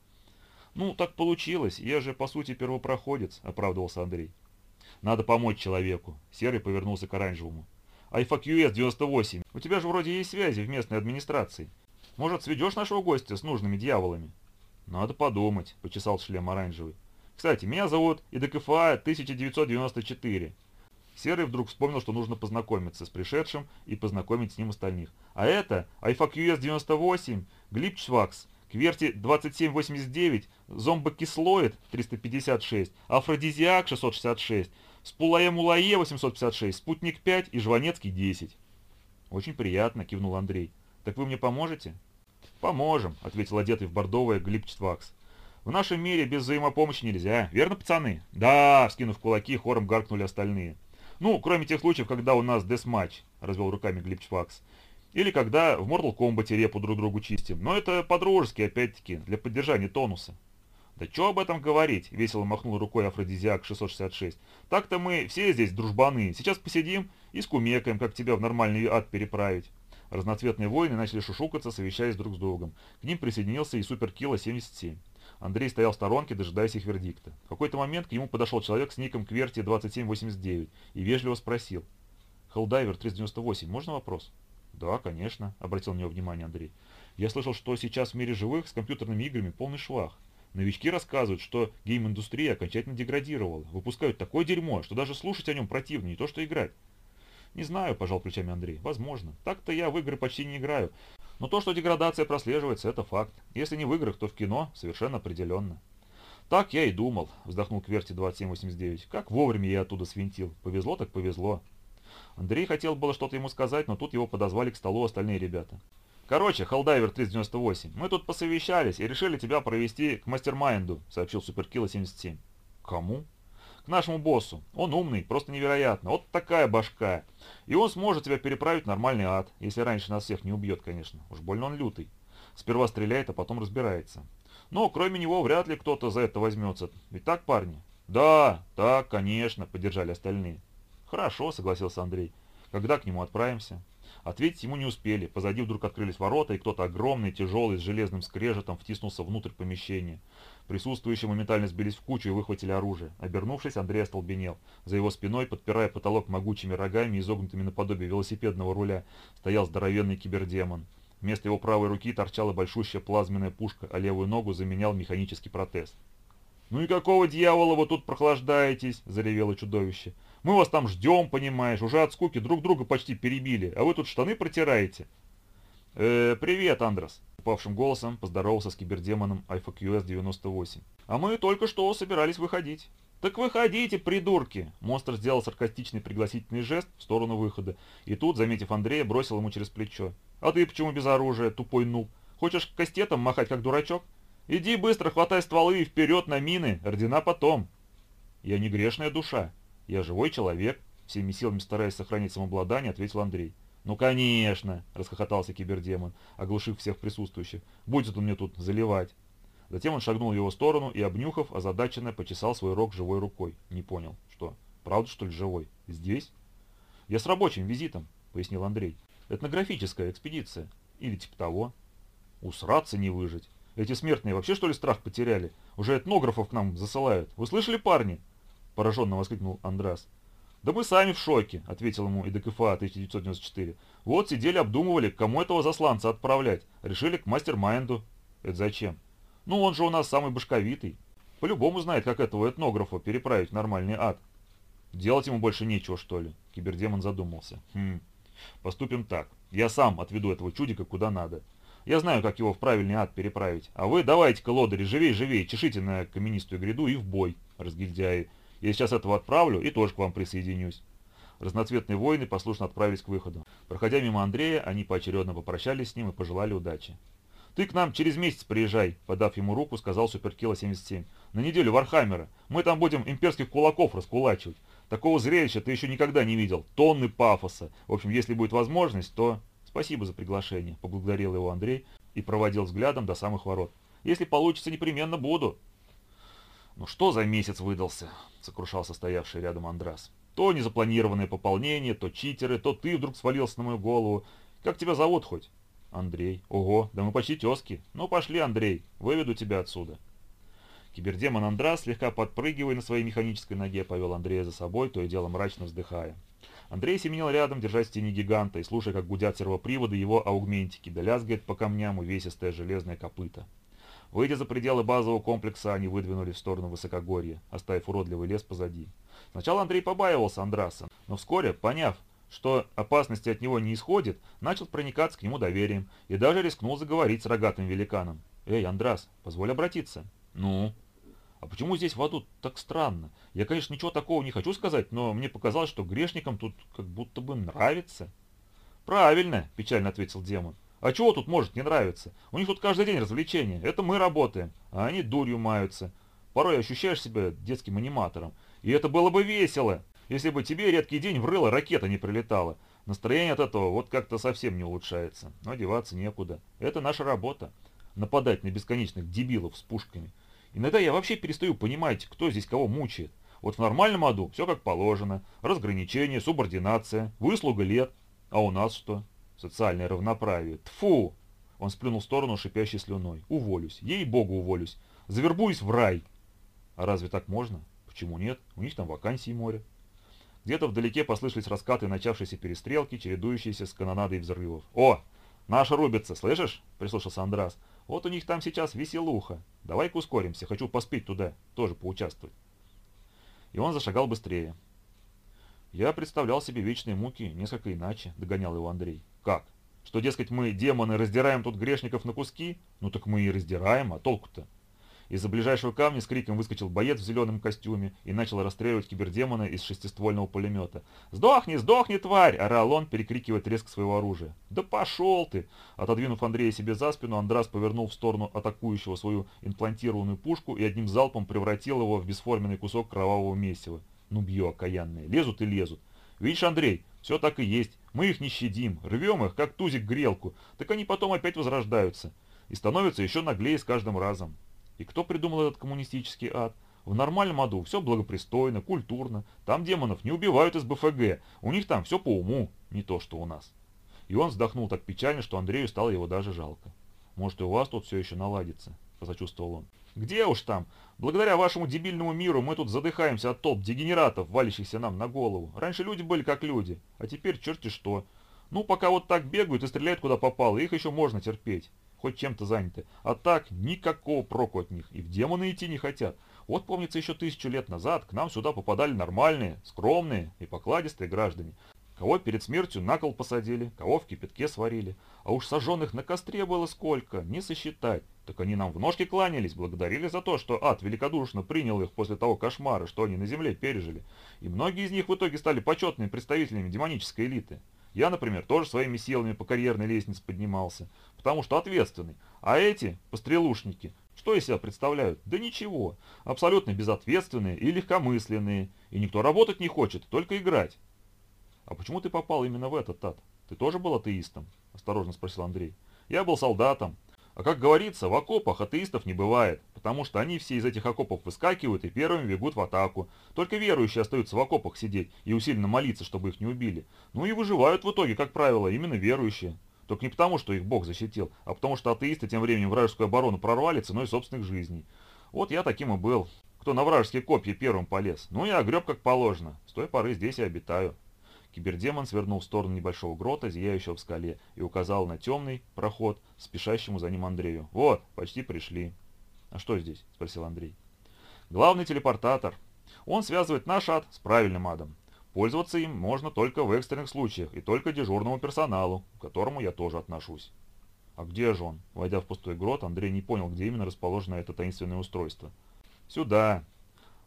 Speaker 1: «Ну, так получилось. Я же, по сути, первопроходец», — оправдывался Андрей. «Надо помочь человеку». Серый повернулся к оранжевому. «Айфа-QS-98, у тебя же вроде есть связи в местной администрации. Может, сведешь нашего гостя с нужными дьяволами?» «Надо подумать», — почесал шлем оранжевый. «Кстати, меня зовут ИДКФА 1994». Серый вдруг вспомнил, что нужно познакомиться с пришедшим и познакомить с ним остальных. «А это Айфа-QS-98, Глипчвакс, Кверти 2789, зомбокислоид 356, афродизиак 666, Спулае-Мулае 856, Спутник 5 и Жванецкий 10. Очень приятно, кивнул Андрей. Так вы мне поможете? Поможем, ответил одетый в бордовое Глипчтвакс. В нашем мире без взаимопомощи нельзя, верно, пацаны? Да, вскинув кулаки, хором гаркнули остальные. Ну, кроме тех случаев, когда у нас десматч, развел руками Глипчвакс. Или когда в Mortal Kombat репу друг другу чистим. Но это по-дружески, опять-таки, для поддержания тонуса. «Да что об этом говорить?» – весело махнул рукой Афродизиак 666. «Так-то мы все здесь дружбаны. Сейчас посидим и скумекаем, как тебя в нормальный ад переправить». Разноцветные воины начали шушукаться, совещаясь друг с другом. К ним присоединился и Суперкилла 77. Андрей стоял в сторонке, дожидаясь их вердикта. В какой-то момент к нему подошел человек с ником Кверти 2789 и вежливо спросил. «Хеллдайвер 398, можно вопрос?» «Да, конечно», — обратил на него внимание Андрей. «Я слышал, что сейчас в мире живых с компьютерными играми полный швах. Новички рассказывают, что гейм-индустрия окончательно деградировала. Выпускают такое дерьмо, что даже слушать о нем противно, не то что играть». «Не знаю», – пожал плечами Андрей. «Возможно. Так-то я в игры почти не играю. Но то, что деградация прослеживается, это факт. Если не в играх, то в кино совершенно определенно». «Так я и думал», – вздохнул Кверти 2789. «Как вовремя я оттуда свинтил. Повезло так повезло. Андрей хотел было что-то ему сказать, но тут его подозвали к столу остальные ребята. «Короче, Халдайвер 398, мы тут посовещались и решили тебя провести к мастер-майнду», сообщил Суперкилла 77. «Кому?» «К нашему боссу. Он умный, просто невероятно. Вот такая башка. И он сможет тебя переправить в нормальный ад, если раньше нас всех не убьет, конечно. Уж больно он лютый. Сперва стреляет, а потом разбирается. Но кроме него вряд ли кто-то за это возьмется. Ведь так, парни?» «Да, так, конечно», поддержали остальные. «Хорошо», — согласился Андрей. «Когда к нему отправимся?» Ответить ему не успели. Позади вдруг открылись ворота, и кто-то огромный, тяжелый, с железным скрежетом втиснулся внутрь помещения. Присутствующие моментально сбились в кучу и выхватили оружие. Обернувшись, Андрей остолбенел. За его спиной, подпирая потолок могучими рогами, изогнутыми наподобие велосипедного руля, стоял здоровенный кибердемон. Вместо его правой руки торчала большущая плазменная пушка, а левую ногу заменял механический протез. «Ну и какого дьявола вы тут прохлаждаетесь?» – заревело чудовище. Мы вас там ждем, понимаешь, уже от скуки друг друга почти перебили, а вы тут штаны протираете. Э, привет, Андрес. Упавшим голосом поздоровался с кибердемоном Альфа QS 98. А мы только что собирались выходить. «Так выходите, придурки!» Монстр сделал саркастичный пригласительный жест в сторону выхода. И тут, заметив Андрея, бросил ему через плечо. «А ты почему без оружия, тупой нуб? Хочешь кастетом махать, как дурачок? Иди быстро, хватай стволы и вперед на мины, ордена потом!» «Я не грешная душа. Я живой человек», — всеми силами стараясь сохранить самообладание, ответил Андрей. «Ну, конечно!» — расхохотался кибердемон, оглушив всех присутствующих. «Будет он мне тут заливать!» Затем он шагнул в его сторону и, обнюхав, озадаченно почесал свой рог живой рукой. Не понял. Что, правда, что ли, живой? Здесь? Я с рабочим визитом, пояснил Андрей. Этнографическая экспедиция. Или типа того. Усраться не выжить. Эти смертные вообще, что ли, страх потеряли? Уже этнографов к нам засылают. Вы слышали, парни? Пораженно воскликнул Андрас. «Да мы сами в шоке», — ответил ему ИДКФА 1994. «Вот сидели, обдумывали, кому этого засланца отправлять. Решили к мастер-майнду». «Это зачем?» Ну, он же у нас самый башковитый. По-любому знает, как этого этнографа переправить в нормальный ад. Делать ему больше нечего, что ли? Кибердемон задумался. Хм, поступим так. Я сам отведу этого чудика куда надо. Я знаю, как его в правильный ад переправить. А вы давайте-ка, лодыри, живей-живей, чешите на каменистую гряду и в бой, разгильдяи. Я сейчас этого отправлю и тоже к вам присоединюсь. Разноцветные воины послушно отправились к выходу. Проходя мимо Андрея, они поочередно попрощались с ним и пожелали удачи. «Ты к нам через месяц приезжай», — подав ему руку, сказал Суперкила 77. «На неделю Вархаммера. Мы там будем имперских кулаков раскулачивать. Такого зрелища ты еще никогда не видел. Тонны пафоса. В общем, если будет возможность, то...» «Спасибо за приглашение», — поблагодарил его Андрей и проводил взглядом до самых ворот. «Если получится, непременно буду». «Ну что за месяц выдался?» — сокрушался стоявший рядом Андрас. «То незапланированное пополнение, то читеры, то ты вдруг свалился на мою голову. Как тебя зовут хоть?» Андрей. Ого, да мы почти тезки. Ну пошли, Андрей, выведу тебя отсюда. Кибердемон Андрас, слегка подпрыгивая на своей механической ноге, повел Андрея за собой, то и дело мрачно вздыхая. Андрей семенил рядом, держась в тени гиганта, и слушая, как гудят сервоприводы его аугментики, да лязгает по камням увесистое железное копыто. Выйдя за пределы базового комплекса, они выдвинулись в сторону высокогорья, оставив уродливый лес позади. Сначала Андрей побаивался Андраса, но вскоре, поняв, что опасности от него не исходит, начал проникаться к нему доверием и даже рискнул заговорить с рогатым великаном. «Эй, Андрас, позволь обратиться». «Ну?» «А почему здесь в аду так странно? Я, конечно, ничего такого не хочу сказать, но мне показалось, что грешникам тут как будто бы нравится». «Правильно», – печально ответил демон. «А чего тут может не нравиться? У них тут каждый день развлечения. Это мы работаем, а они дурью маются. Порой ощущаешь себя детским аниматором. И это было бы весело!» Если бы тебе редкий день в рыло ракета не прилетала. Настроение от этого вот как-то совсем не улучшается. Но деваться некуда. Это наша работа. Нападать на бесконечных дебилов с пушками. Иногда я вообще перестаю понимать, кто здесь кого мучает. Вот в нормальном аду все как положено. Разграничение, субординация, выслуга лет. А у нас что? Социальное равноправие. Тфу! Он сплюнул в сторону шипящей слюной. Уволюсь. Ей-богу уволюсь. Завербуюсь в рай. А разве так можно? Почему нет? У них там вакансии море. Где-то вдалеке послышались раскаты начавшейся перестрелки, чередующиеся с канонадой взрывов. «О, наша рубится, слышишь?» – прислушался Андрас. «Вот у них там сейчас веселуха. Давай-ка ускоримся, хочу поспеть туда, тоже поучаствовать». И он зашагал быстрее. «Я представлял себе вечные муки несколько иначе», – догонял его Андрей. «Как? Что, дескать, мы, демоны, раздираем тут грешников на куски? Ну так мы и раздираем, а толку-то?» Из-за ближайшего камня с криком выскочил боец в зеленом костюме и начал расстреливать кибердемона из шестиствольного пулемета. «Сдохни, сдохни, тварь!» – орал он, перекрикивая треск своего оружия. «Да пошел ты!» Отодвинув Андрея себе за спину, Андрас повернул в сторону атакующего свою имплантированную пушку и одним залпом превратил его в бесформенный кусок кровавого месива. Ну бью окаянные, лезут и лезут. Видишь, Андрей, все так и есть. Мы их не щадим, рвем их, как тузик грелку, так они потом опять возрождаются. И становятся еще наглее с каждым разом. И кто придумал этот коммунистический ад? В нормальном аду все благопристойно, культурно. Там демонов не убивают из БФГ. У них там все по уму, не то что у нас. И он вздохнул так печально, что Андрею стало его даже жалко. Может и у вас тут все еще наладится, посочувствовал он. Где уж там? Благодаря вашему дебильному миру мы тут задыхаемся от толп дегенератов, валящихся нам на голову. Раньше люди были как люди, а теперь черти что. Ну, пока вот так бегают и стреляют куда попало, их еще можно терпеть хоть чем-то заняты. А так никакого проку от них. И в демоны идти не хотят. Вот помнится еще тысячу лет назад к нам сюда попадали нормальные, скромные и покладистые граждане. Кого перед смертью на кол посадили, кого в кипятке сварили. А уж сожженных на костре было сколько, не сосчитать. Так они нам в ножки кланялись, благодарили за то, что ад великодушно принял их после того кошмара, что они на земле пережили. И многие из них в итоге стали почетными представителями демонической элиты. Я, например, тоже своими силами по карьерной лестнице поднимался, потому что ответственный. А эти, пострелушники, что из себя представляют? Да ничего. Абсолютно безответственные и легкомысленные. И никто работать не хочет, только играть. «А почему ты попал именно в этот ад? Ты тоже был атеистом?» – осторожно спросил Андрей. «Я был солдатом. А как говорится, в окопах атеистов не бывает, потому что они все из этих окопов выскакивают и первыми бегут в атаку. Только верующие остаются в окопах сидеть и усиленно молиться, чтобы их не убили. Ну и выживают в итоге, как правило, именно верующие. Только не потому, что их Бог защитил, а потому что атеисты тем временем вражескую оборону прорвали ценой собственных жизней. Вот я таким и был, кто на вражеские копья первым полез. Ну и огреб как положено. С той поры здесь и обитаю. Кибердемон свернул в сторону небольшого грота, зияющего в скале, и указал на темный проход, спешащему за ним Андрею. «Вот, почти пришли». «А что здесь?» – спросил Андрей. «Главный телепортатор. Он связывает наш ад с правильным адом. Пользоваться им можно только в экстренных случаях и только дежурному персоналу, к которому я тоже отношусь». «А где же он?» Войдя в пустой грот, Андрей не понял, где именно расположено это таинственное устройство. «Сюда»,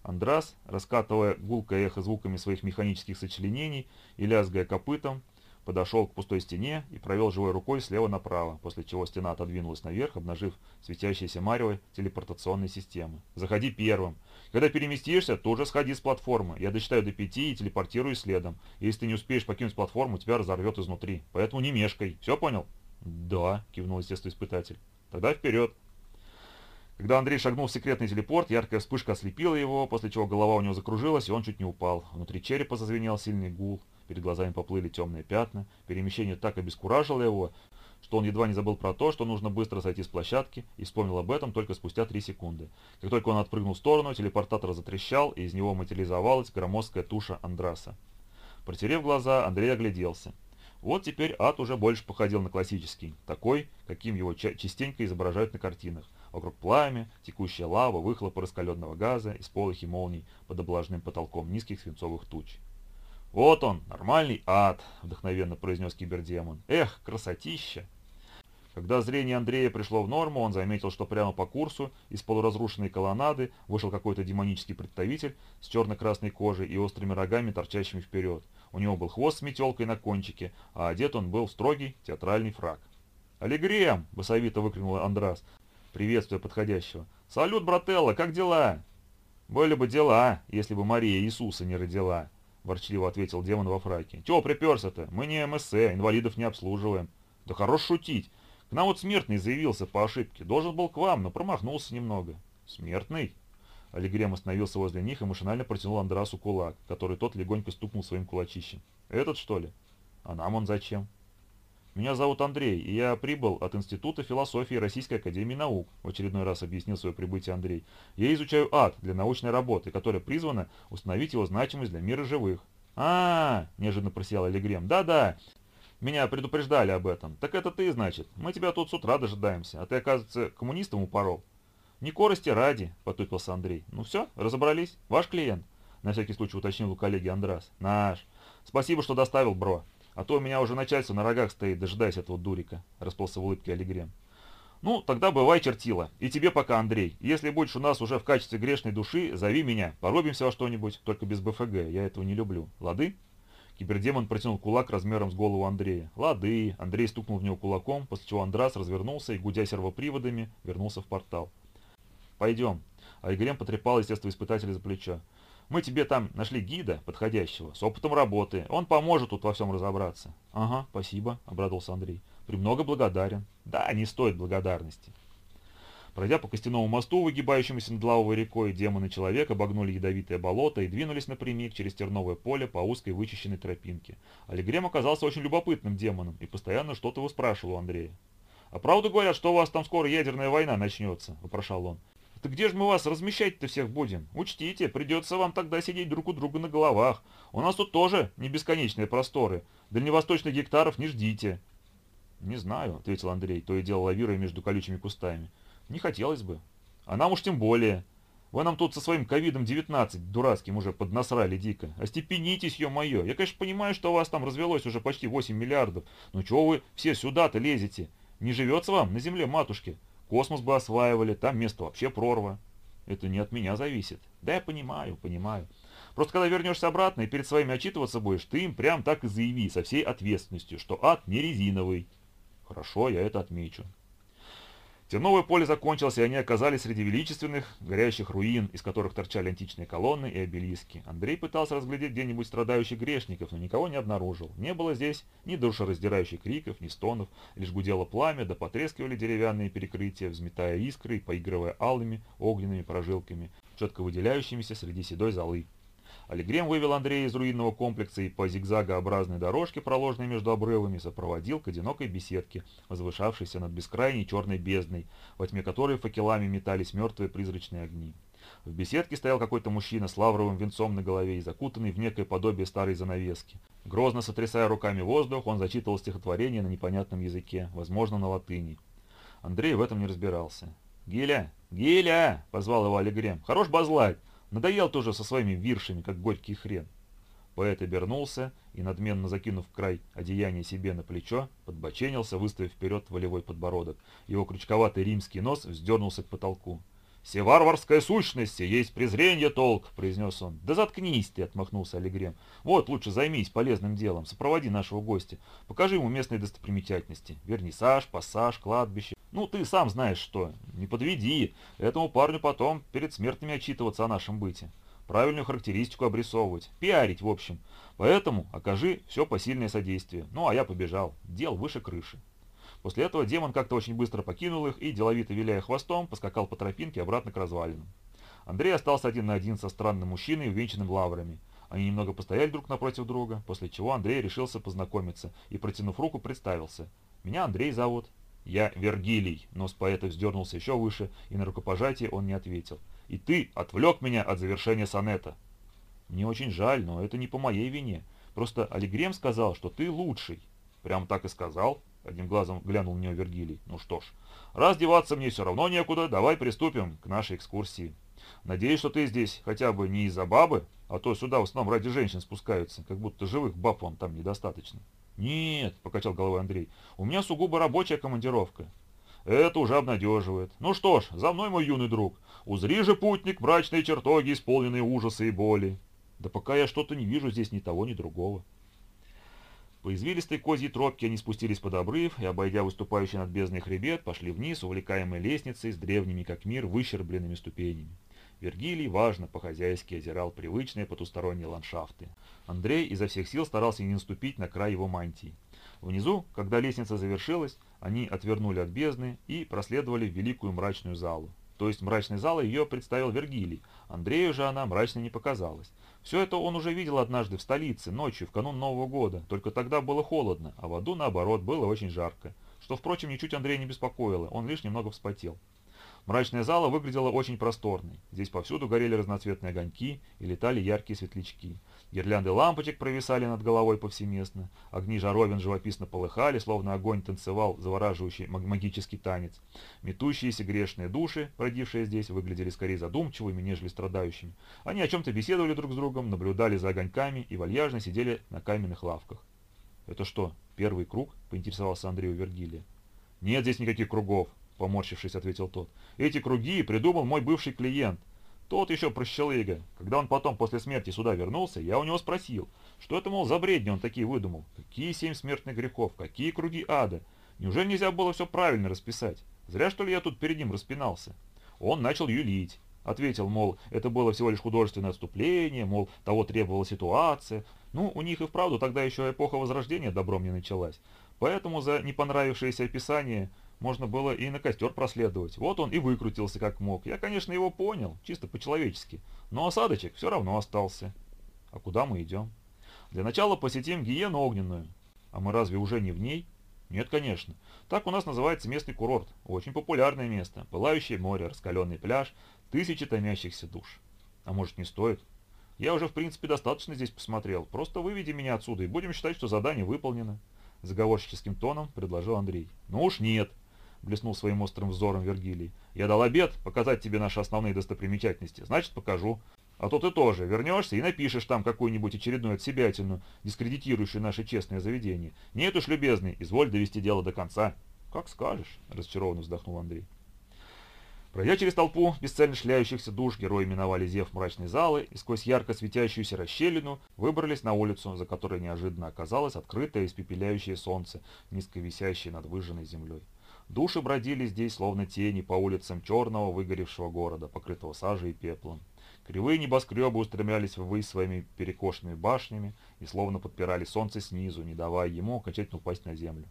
Speaker 1: Андрас, раскатывая гулкое эхо звуками своих механических сочленений и лязгая копытом, подошел к пустой стене и провел живой рукой слева направо, после чего стена отодвинулась наверх, обнажив светящиеся маревой телепортационной системы. «Заходи первым. Когда переместишься, тоже сходи с платформы. Я досчитаю до пяти и телепортирую следом. Если ты не успеешь покинуть платформу, тебя разорвет изнутри. Поэтому не мешкай. Все понял?» «Да», — кивнул естествоиспытатель. «Тогда вперед!» Когда Андрей шагнул в секретный телепорт, яркая вспышка ослепила его, после чего голова у него закружилась, и он чуть не упал. Внутри черепа зазвенел сильный гул, перед глазами поплыли темные пятна. Перемещение так обескуражило его, что он едва не забыл про то, что нужно быстро сойти с площадки, и вспомнил об этом только спустя три секунды. Как только он отпрыгнул в сторону, телепортатор затрещал, и из него материализовалась громоздкая туша Андраса. Протерев глаза, Андрей огляделся. Вот теперь ад уже больше походил на классический, такой, каким его частенько изображают на картинах. Вокруг пламя, текущая лава, выхлопы раскаленного газа и сполохи молний под облажным потолком низких свинцовых туч. «Вот он, нормальный ад!» – вдохновенно произнес кибердемон. «Эх, красотища!» Когда зрение Андрея пришло в норму, он заметил, что прямо по курсу из полуразрушенной колоннады вышел какой-то демонический представитель с черно-красной кожей и острыми рогами, торчащими вперед. У него был хвост с метелкой на кончике, а одет он был в строгий театральный фраг. «Алигрем!» – басовито выкрикнул Андрас, приветствуя подходящего. «Салют, брателло, как дела?» «Были бы дела, если бы Мария Иисуса не родила», – ворчливо ответил демон во фраке. «Чего приперся-то? Мы не МС, инвалидов не обслуживаем». «Да хорош шутить. К нам вот смертный заявился по ошибке. Должен был к вам, но промахнулся немного». «Смертный?» Алигрем остановился возле них и машинально протянул Андрасу кулак, который тот легонько стукнул своим кулачищем. «Этот, что ли? А нам он зачем?» «Меня зовут Андрей, и я прибыл от Института философии Российской Академии Наук», в очередной раз объяснил свое прибытие Андрей. «Я изучаю ад для научной работы, которая призвана установить его значимость для мира живых». А, -а, -а неожиданно просиял Алигрем. «Да-да, меня предупреждали об этом. Так это ты, значит. Мы тебя тут с утра дожидаемся, а ты, оказывается, коммунистом упорол». «Не корости ради», — потупился Андрей. «Ну все, разобрались. Ваш клиент?» На всякий случай уточнил у коллеги Андрас. «Наш. Спасибо, что доставил, бро». А то у меня уже начальство на рогах стоит, дожидаясь этого дурика», — расплылся в улыбке Алигрем. «Ну, тогда бывай, чертила. И тебе пока, Андрей. Если будешь у нас уже в качестве грешной души, зови меня. Поробимся во что-нибудь, только без БФГ. Я этого не люблю. Лады?» Кибердемон протянул кулак размером с голову Андрея. «Лады!» Андрей стукнул в него кулаком, после чего Андрас развернулся и, гудя сервоприводами, вернулся в портал. «Пойдем». Айгрем потрепал естествоиспытателя за плечо. Мы тебе там нашли гида подходящего, с опытом работы. Он поможет тут во всем разобраться. Ага, спасибо, обрадовался Андрей. Премного благодарен. Да, не стоит благодарности. Пройдя по костяному мосту, выгибающемуся над лавовой рекой, демоны человек обогнули ядовитое болото и двинулись напрямик через терновое поле по узкой вычищенной тропинке. Алигрем оказался очень любопытным демоном и постоянно что-то выспрашивал у Андрея. «А правду говорят, что у вас там скоро ядерная война начнется?» – вопрошал он. Так где же мы вас размещать-то всех будем? Учтите, придется вам тогда сидеть друг у друга на головах. У нас тут тоже не бесконечные просторы. Дальневосточных гектаров не ждите. Не знаю, ответил Андрей, то и дело лавируя между колючими кустами. Не хотелось бы. А нам уж тем более. Вы нам тут со своим ковидом-19 дурацким уже поднасрали дико. Остепенитесь, ё-моё. Я, конечно, понимаю, что у вас там развелось уже почти 8 миллиардов. Но чего вы все сюда-то лезете? Не живется вам на земле, матушки? Космос бы осваивали, там место вообще прорва. Это не от меня зависит. Да я понимаю, понимаю. Просто когда вернешься обратно и перед своими отчитываться будешь, ты им прям так и заяви со всей ответственностью, что ад не резиновый. Хорошо, я это отмечу. Терновое поле закончилось, и они оказались среди величественных, горящих руин, из которых торчали античные колонны и обелиски. Андрей пытался разглядеть где-нибудь страдающих грешников, но никого не обнаружил. Не было здесь ни душераздирающих криков, ни стонов, лишь гудело пламя, да потрескивали деревянные перекрытия, взметая искры и поигрывая алыми огненными прожилками, четко выделяющимися среди седой золы. Алигрем вывел Андрея из руинного комплекса и по зигзагообразной дорожке, проложенной между обрывами, сопроводил к одинокой беседке, возвышавшейся над бескрайней черной бездной, во тьме которой факелами метались мертвые призрачные огни. В беседке стоял какой-то мужчина с лавровым венцом на голове и закутанный в некое подобие старой занавески. Грозно сотрясая руками воздух, он зачитывал стихотворение на непонятном языке, возможно, на латыни. Андрей в этом не разбирался. «Гиля! Гиля!» — позвал его Алигрем. «Хорош базлать! Надоел тоже со своими виршами, как горький хрен. Поэт обернулся и, надменно закинув край одеяния себе на плечо, подбоченился, выставив вперед волевой подбородок. Его крючковатый римский нос вздернулся к потолку. «Все варварская сущность, есть презрение толк», — произнес он. «Да заткнись ты», — отмахнулся Алигрем. «Вот, лучше займись полезным делом, сопроводи нашего гостя, покажи ему местные достопримечательности, вернисаж, пассаж, кладбище, ну, ты сам знаешь что. Не подведи. Этому парню потом перед смертными отчитываться о нашем быте. Правильную характеристику обрисовывать. Пиарить, в общем. Поэтому окажи все посильное содействие. Ну, а я побежал. Дел выше крыши. После этого демон как-то очень быстро покинул их и, деловито виляя хвостом, поскакал по тропинке обратно к развалинам. Андрей остался один на один со странным мужчиной, увенчанным лаврами. Они немного постояли друг напротив друга, после чего Андрей решился познакомиться и, протянув руку, представился. «Меня Андрей зовут. «Я Вергилий», нос поэта вздернулся еще выше, и на рукопожатие он не ответил. «И ты отвлек меня от завершения сонета». «Мне очень жаль, но это не по моей вине. Просто Алигрем сказал, что ты лучший». «Прям так и сказал?» — одним глазом глянул на него Вергилий. «Ну что ж, раз деваться мне все равно некуда, давай приступим к нашей экскурсии. Надеюсь, что ты здесь хотя бы не из-за бабы, а то сюда в основном ради женщин спускаются, как будто живых баб вам там недостаточно». «Нет», — покачал головой Андрей, — «у меня сугубо рабочая командировка». «Это уже обнадеживает. Ну что ж, за мной, мой юный друг. Узри же, путник, мрачные чертоги, исполненные ужаса и боли». «Да пока я что-то не вижу здесь ни того, ни другого». По извилистой козьей тропке они спустились под обрыв и, обойдя выступающий над бездной хребет, пошли вниз, увлекаемой лестницей с древними как мир выщербленными ступенями. Вергилий, важно, по-хозяйски озирал привычные потусторонние ландшафты. Андрей изо всех сил старался не наступить на край его мантии. Внизу, когда лестница завершилась, они отвернули от бездны и проследовали в великую мрачную залу. То есть мрачной залой ее представил Вергилий, Андрею же она мрачной не показалась. Все это он уже видел однажды в столице, ночью, в канун Нового года, только тогда было холодно, а в аду, наоборот, было очень жарко. Что, впрочем, ничуть Андрея не беспокоило, он лишь немного вспотел. Мрачная зала выглядела очень просторной. Здесь повсюду горели разноцветные огоньки и летали яркие светлячки. Гирлянды лампочек провисали над головой повсеместно. Огни жаровин живописно полыхали, словно огонь танцевал завораживающий магический танец. Метущиеся грешные души, родившие здесь, выглядели скорее задумчивыми, нежели страдающими. Они о чем-то беседовали друг с другом, наблюдали за огоньками и вальяжно сидели на каменных лавках. «Это что, первый круг?» – поинтересовался Андрей у Вергилия. «Нет здесь никаких кругов», — поморщившись, ответил тот. «Эти круги придумал мой бывший клиент. Тот еще прощелыга. Когда он потом после смерти сюда вернулся, я у него спросил, что это, мол, за бредни он такие выдумал. Какие семь смертных грехов, какие круги ада. Неужели нельзя было все правильно расписать? Зря, что ли, я тут перед ним распинался?» Он начал юлить. Ответил, мол, это было всего лишь художественное отступление, мол, того требовала ситуация. Ну, у них и вправду тогда еще эпоха Возрождения добром не началась. Поэтому за непонравившееся описание можно было и на костер проследовать. Вот он и выкрутился как мог. Я, конечно, его понял, чисто по-человечески. Но осадочек все равно остался. А куда мы идем? Для начала посетим гиену огненную. А мы разве уже не в ней? Нет, конечно. Так у нас называется местный курорт. Очень популярное место. Пылающее море, раскаленный пляж, тысячи томящихся душ. А может не стоит? Я уже в принципе достаточно здесь посмотрел. Просто выведи меня отсюда и будем считать, что задание выполнено. Заговорщическим тоном предложил Андрей. Ну уж нет. Блеснул своим острым взором Вергилий. «Я дал обед показать тебе наши основные достопримечательности, значит покажу. А то ты тоже вернешься и напишешь там какую-нибудь очередную отсебятину, дискредитирующую наше честное заведение. Нет уж, любезный, изволь довести дело до конца». «Как скажешь», – разочарованно вздохнул Андрей. Пройдя через толпу бесцельно шляющихся душ, герои миновали зев мрачной залы и сквозь ярко светящуюся расщелину выбрались на улицу, за которой неожиданно оказалось открытое испепеляющее солнце, низко висящее над выжженной землей. Души бродили здесь, словно тени, по улицам черного выгоревшего города, покрытого сажей и пеплом. Кривые небоскребы устремлялись ввысь своими перекошенными башнями и словно подпирали солнце снизу, не давая ему окончательно упасть на землю.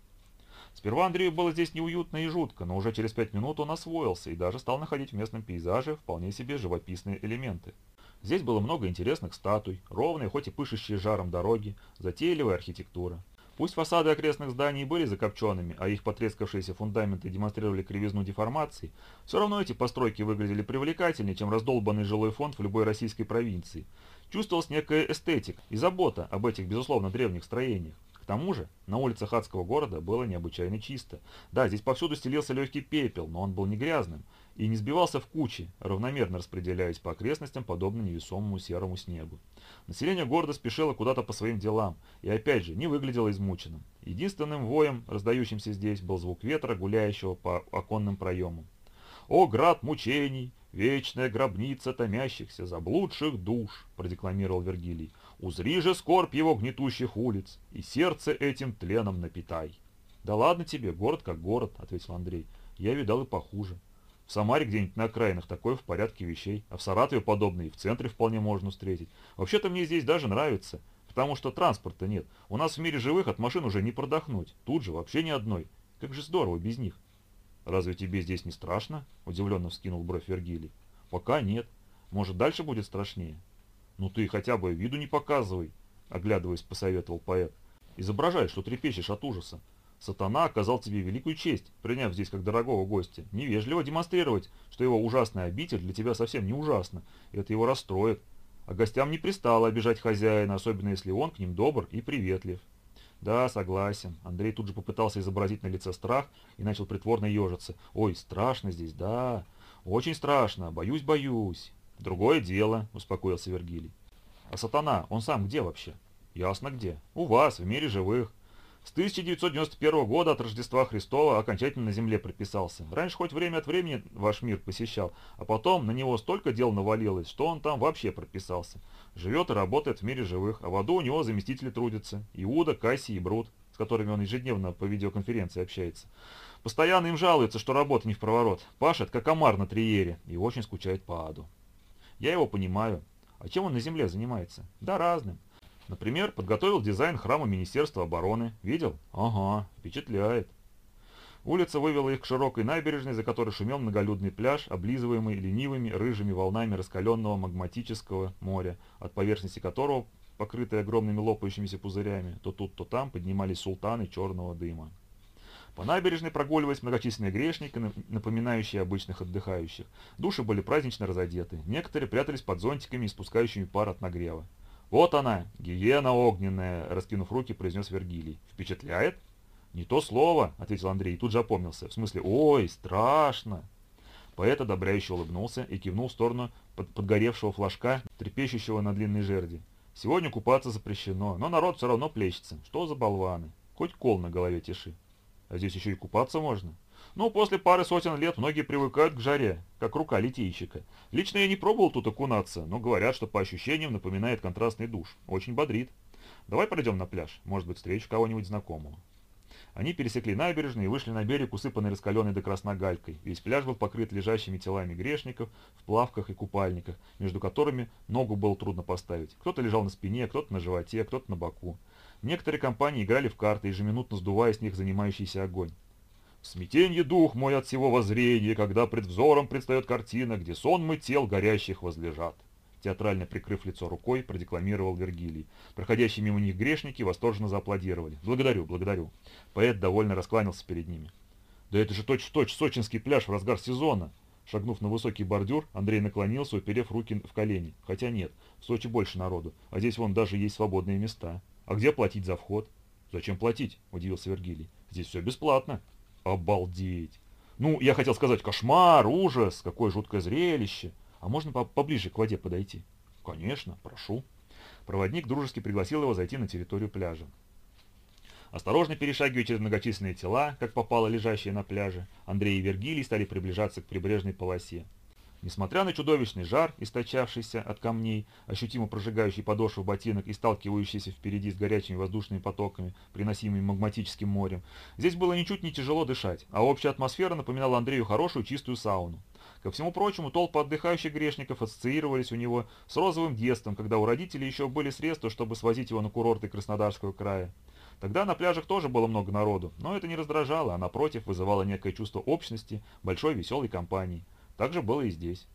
Speaker 1: Сперва Андрею было здесь неуютно и жутко, но уже через пять минут он освоился и даже стал находить в местном пейзаже вполне себе живописные элементы. Здесь было много интересных статуй, ровные, хоть и пышущие жаром дороги, затейливая архитектура. Пусть фасады окрестных зданий были закопченными, а их потрескавшиеся фундаменты демонстрировали кривизну деформации, все равно эти постройки выглядели привлекательнее, чем раздолбанный жилой фонд в любой российской провинции. Чувствовалась некая эстетика и забота об этих, безусловно, древних строениях. К тому же, на улицах адского города было необычайно чисто. Да, здесь повсюду стелился легкий пепел, но он был не грязным и не сбивался в кучи, равномерно распределяясь по окрестностям, подобно невесомому серому снегу. Население города спешило куда-то по своим делам, и опять же не выглядело измученным. Единственным воем, раздающимся здесь, был звук ветра, гуляющего по оконным проемам. «О, град мучений! Вечная гробница томящихся, заблудших душ!» – продекламировал Вергилий. Узри же скорбь его гнетущих улиц, и сердце этим тленом напитай. Да ладно тебе, город как город, ответил Андрей. Я видал и похуже. Самаре где-нибудь на окраинах такое в порядке вещей, а в Саратове подобное и в центре вполне можно встретить. Вообще-то мне здесь даже нравится, потому что транспорта нет. У нас в мире живых от машин уже не продохнуть. Тут же вообще ни одной. Как же здорово без них. Разве тебе здесь не страшно? Удивленно вскинул бровь Вергилий. Пока нет. Может дальше будет страшнее? «Ну ты хотя бы виду не показывай», — оглядываясь, посоветовал поэт. «Изображай, что трепещешь от ужаса. Сатана оказал тебе великую честь, приняв здесь как дорогого гостя. Невежливо демонстрировать, что его ужасная обитель для тебя совсем не ужасна, это его расстроит. А гостям не пристало обижать хозяина, особенно если он к ним добр и приветлив». «Да, согласен». Андрей тут же попытался изобразить на лице страх и начал притворно ежиться. «Ой, страшно здесь, да. Очень страшно. Боюсь, боюсь». «Другое дело», — успокоился Вергилий. «А сатана, он сам где вообще?» «Ясно где. У вас, в мире живых. С 1991 года от Рождества Христова окончательно на земле прописался. Раньше хоть время от времени ваш мир посещал, а потом на него столько дел навалилось, что он там вообще прописался. Живет и работает в мире живых, а в аду у него заместители трудятся. Иуда, Кассий и Брут, с которыми он ежедневно по видеоконференции общается. Постоянно им жалуется, что работа не в проворот. Пашет, как омар на триере, и очень скучает по аду. Я его понимаю. А чем он на земле занимается? Да разным. Например, подготовил дизайн храма Министерства обороны. Видел? Ага, впечатляет. Улица вывела их к широкой набережной, за которой шумел многолюдный пляж, облизываемый ленивыми рыжими волнами раскаленного магматического моря, от поверхности которого, покрытой огромными лопающимися пузырями, то тут, то там поднимались султаны черного дыма. По набережной прогуливались многочисленные грешники, напоминающие обычных отдыхающих. Души были празднично разодеты. Некоторые прятались под зонтиками, испускающими пар от нагрева. «Вот она, гиена огненная!» – раскинув руки, произнес Вергилий. «Впечатляет?» «Не то слово», – ответил Андрей и тут же опомнился. «В смысле, ой, страшно!» Поэт одобряюще улыбнулся и кивнул в сторону под подгоревшего флажка, трепещущего на длинной жерди. «Сегодня купаться запрещено, но народ все равно плещется. Что за болваны? Хоть кол на голове тиши». А здесь еще и купаться можно. Ну, после пары сотен лет многие привыкают к жаре, как рука литейщика. Лично я не пробовал тут окунаться, но говорят, что по ощущениям напоминает контрастный душ. Очень бодрит. Давай пройдем на пляж, может быть, встречу кого-нибудь знакомого. Они пересекли набережную и вышли на берег, усыпанный раскаленной до красна галькой. Весь пляж был покрыт лежащими телами грешников в плавках и купальниках, между которыми ногу было трудно поставить. Кто-то лежал на спине, кто-то на животе, кто-то на боку. Некоторые компании играли в карты, ежеминутно сдувая с них занимающийся огонь. В смятенье дух мой от всего воззрения, когда пред взором предстает картина, где сон мы тел горящих возлежат. Театрально прикрыв лицо рукой, продекламировал Вергилий. Проходящие мимо них грешники восторженно зааплодировали. «Благодарю, благодарю». Поэт довольно раскланялся перед ними. «Да это же точь-в-точь -точь сочинский пляж в разгар сезона!» Шагнув на высокий бордюр, Андрей наклонился, уперев руки в колени. Хотя нет, в Сочи больше народу, а здесь вон даже есть свободные места. А где платить за вход? Зачем платить? Удивился Вергилий. Здесь все бесплатно. Обалдеть! Ну, я хотел сказать, кошмар, ужас, какое жуткое зрелище. А можно по поближе к воде подойти? Конечно, прошу. Проводник дружески пригласил его зайти на территорию пляжа. Осторожно перешагивая через многочисленные тела, как попало лежащие на пляже, Андрей и Вергилий стали приближаться к прибрежной полосе. Несмотря на чудовищный жар, источавшийся от камней, ощутимо прожигающий подошву ботинок и сталкивающийся впереди с горячими воздушными потоками, приносимыми магматическим морем, здесь было ничуть не тяжело дышать, а общая атмосфера напоминала Андрею хорошую чистую сауну. Ко всему прочему, толпы отдыхающих грешников ассоциировались у него с розовым детством, когда у родителей еще были средства, чтобы свозить его на курорты Краснодарского края. Тогда на пляжах тоже было много народу, но это не раздражало, а напротив вызывало некое чувство общности, большой веселой компании. Так же было и здесь.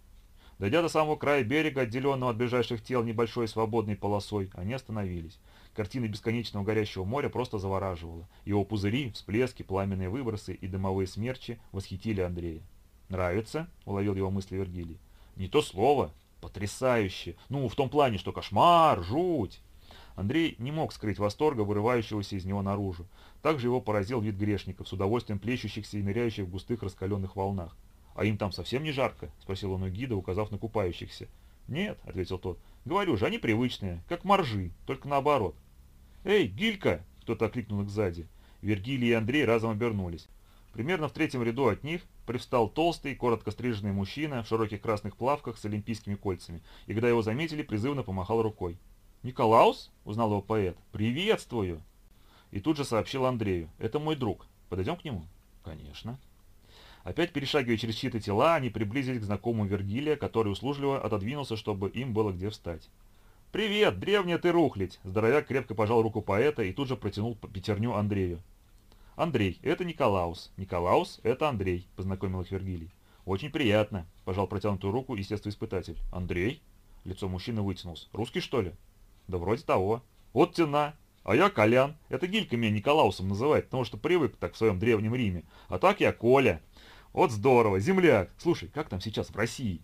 Speaker 1: Дойдя до самого края берега, отделенного от ближайших тел небольшой свободной полосой, они остановились. Картина бесконечного горящего моря просто завораживала. Его пузыри, всплески, пламенные выбросы и дымовые смерчи восхитили Андрея. «Нравится?» — уловил его мысли Вергилий. «Не то слово. Потрясающе. Ну, в том плане, что кошмар, жуть!» Андрей не мог скрыть восторга, вырывающегося из него наружу. Также его поразил вид грешников, с удовольствием плещущихся и ныряющих в густых раскаленных волнах. «А им там совсем не жарко?» – спросил он у гида, указав на купающихся. «Нет», – ответил тот. «Говорю же, они привычные, как моржи, только наоборот». «Эй, Гилька!» – кто-то окликнул их сзади. Вергилий и Андрей разом обернулись. Примерно в третьем ряду от них привстал толстый, коротко стриженный мужчина в широких красных плавках с олимпийскими кольцами, и когда его заметили, призывно помахал рукой. «Николаус?» – узнал его поэт. «Приветствую!» И тут же сообщил Андрею. «Это мой друг. Подойдем к нему?» «Конечно». Опять перешагивая через чьи-то тела, они приблизились к знакомому Вергилия, который услужливо отодвинулся, чтобы им было где встать. «Привет, древняя ты рухлядь!» Здоровяк крепко пожал руку поэта и тут же протянул пятерню Андрею. «Андрей, это Николаус. Николаус, это Андрей», — познакомил их Вергилий. «Очень приятно», — пожал протянутую руку естествоиспытатель. «Андрей?» Лицо мужчины вытянулось. «Русский, что ли?» «Да вроде того». «Вот тена. А я Колян. Это Гилька меня Николаусом называет, потому что привык так в своем древнем Риме. А так я Коля. Вот здорово, земляк. Слушай, как там сейчас в России?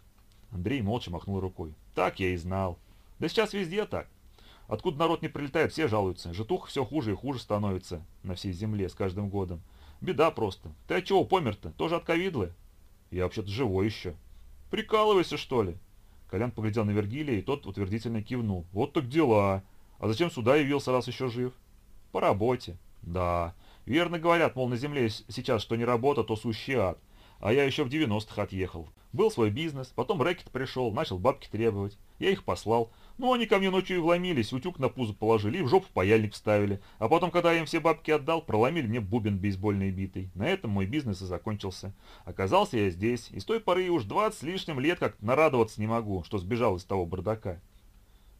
Speaker 1: Андрей молча махнул рукой. Так я и знал. Да сейчас везде так. Откуда народ не прилетает, все жалуются. Житуха все хуже и хуже становится на всей земле с каждым годом. Беда просто. Ты от чего помер-то? Тоже от ковидлы? Я вообще-то живой еще. Прикалывайся, что ли? Колян поглядел на Вергилия, и тот утвердительно кивнул. Вот так дела. А зачем сюда явился, раз еще жив? По работе. Да. Верно говорят, мол, на земле сейчас что не работа, то сущий ад. А я еще в 90-х отъехал. Был свой бизнес, потом рэкет пришел, начал бабки требовать. Я их послал. Ну, они ко мне ночью и вломились, утюг на пузо положили и в жопу паяльник вставили. А потом, когда я им все бабки отдал, проломили мне бубен бейсбольной битой. На этом мой бизнес и закончился. Оказался я здесь, и с той поры уж 20 с лишним лет как нарадоваться не могу, что сбежал из того бардака.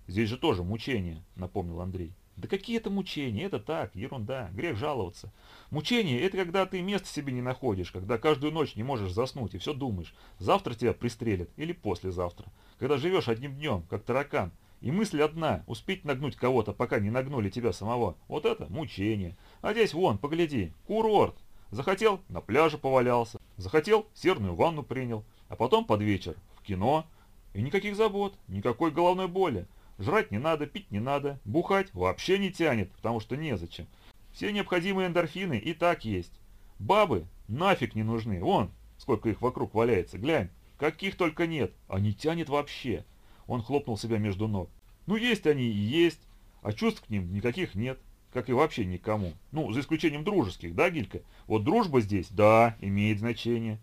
Speaker 1: Здесь же тоже мучение, напомнил Андрей. Да какие это мучения? Это так, ерунда, грех жаловаться. Мучение – это когда ты места себе не находишь, когда каждую ночь не можешь заснуть и все думаешь, завтра тебя пристрелят или послезавтра. Когда живешь одним днем, как таракан, и мысль одна – успеть нагнуть кого-то, пока не нагнули тебя самого. Вот это мучение. А здесь вон, погляди, курорт. Захотел – на пляже повалялся. Захотел – серную ванну принял. А потом под вечер – в кино. И никаких забот, никакой головной боли. Жрать не надо, пить не надо, бухать вообще не тянет, потому что незачем. Все необходимые эндорфины и так есть. Бабы нафиг не нужны, вон, сколько их вокруг валяется, глянь. Каких только нет, а не тянет вообще. Он хлопнул себя между ног. Ну есть они и есть, а чувств к ним никаких нет, как и вообще никому. Ну, за исключением дружеских, да, Гилька? Вот дружба здесь, да, имеет значение.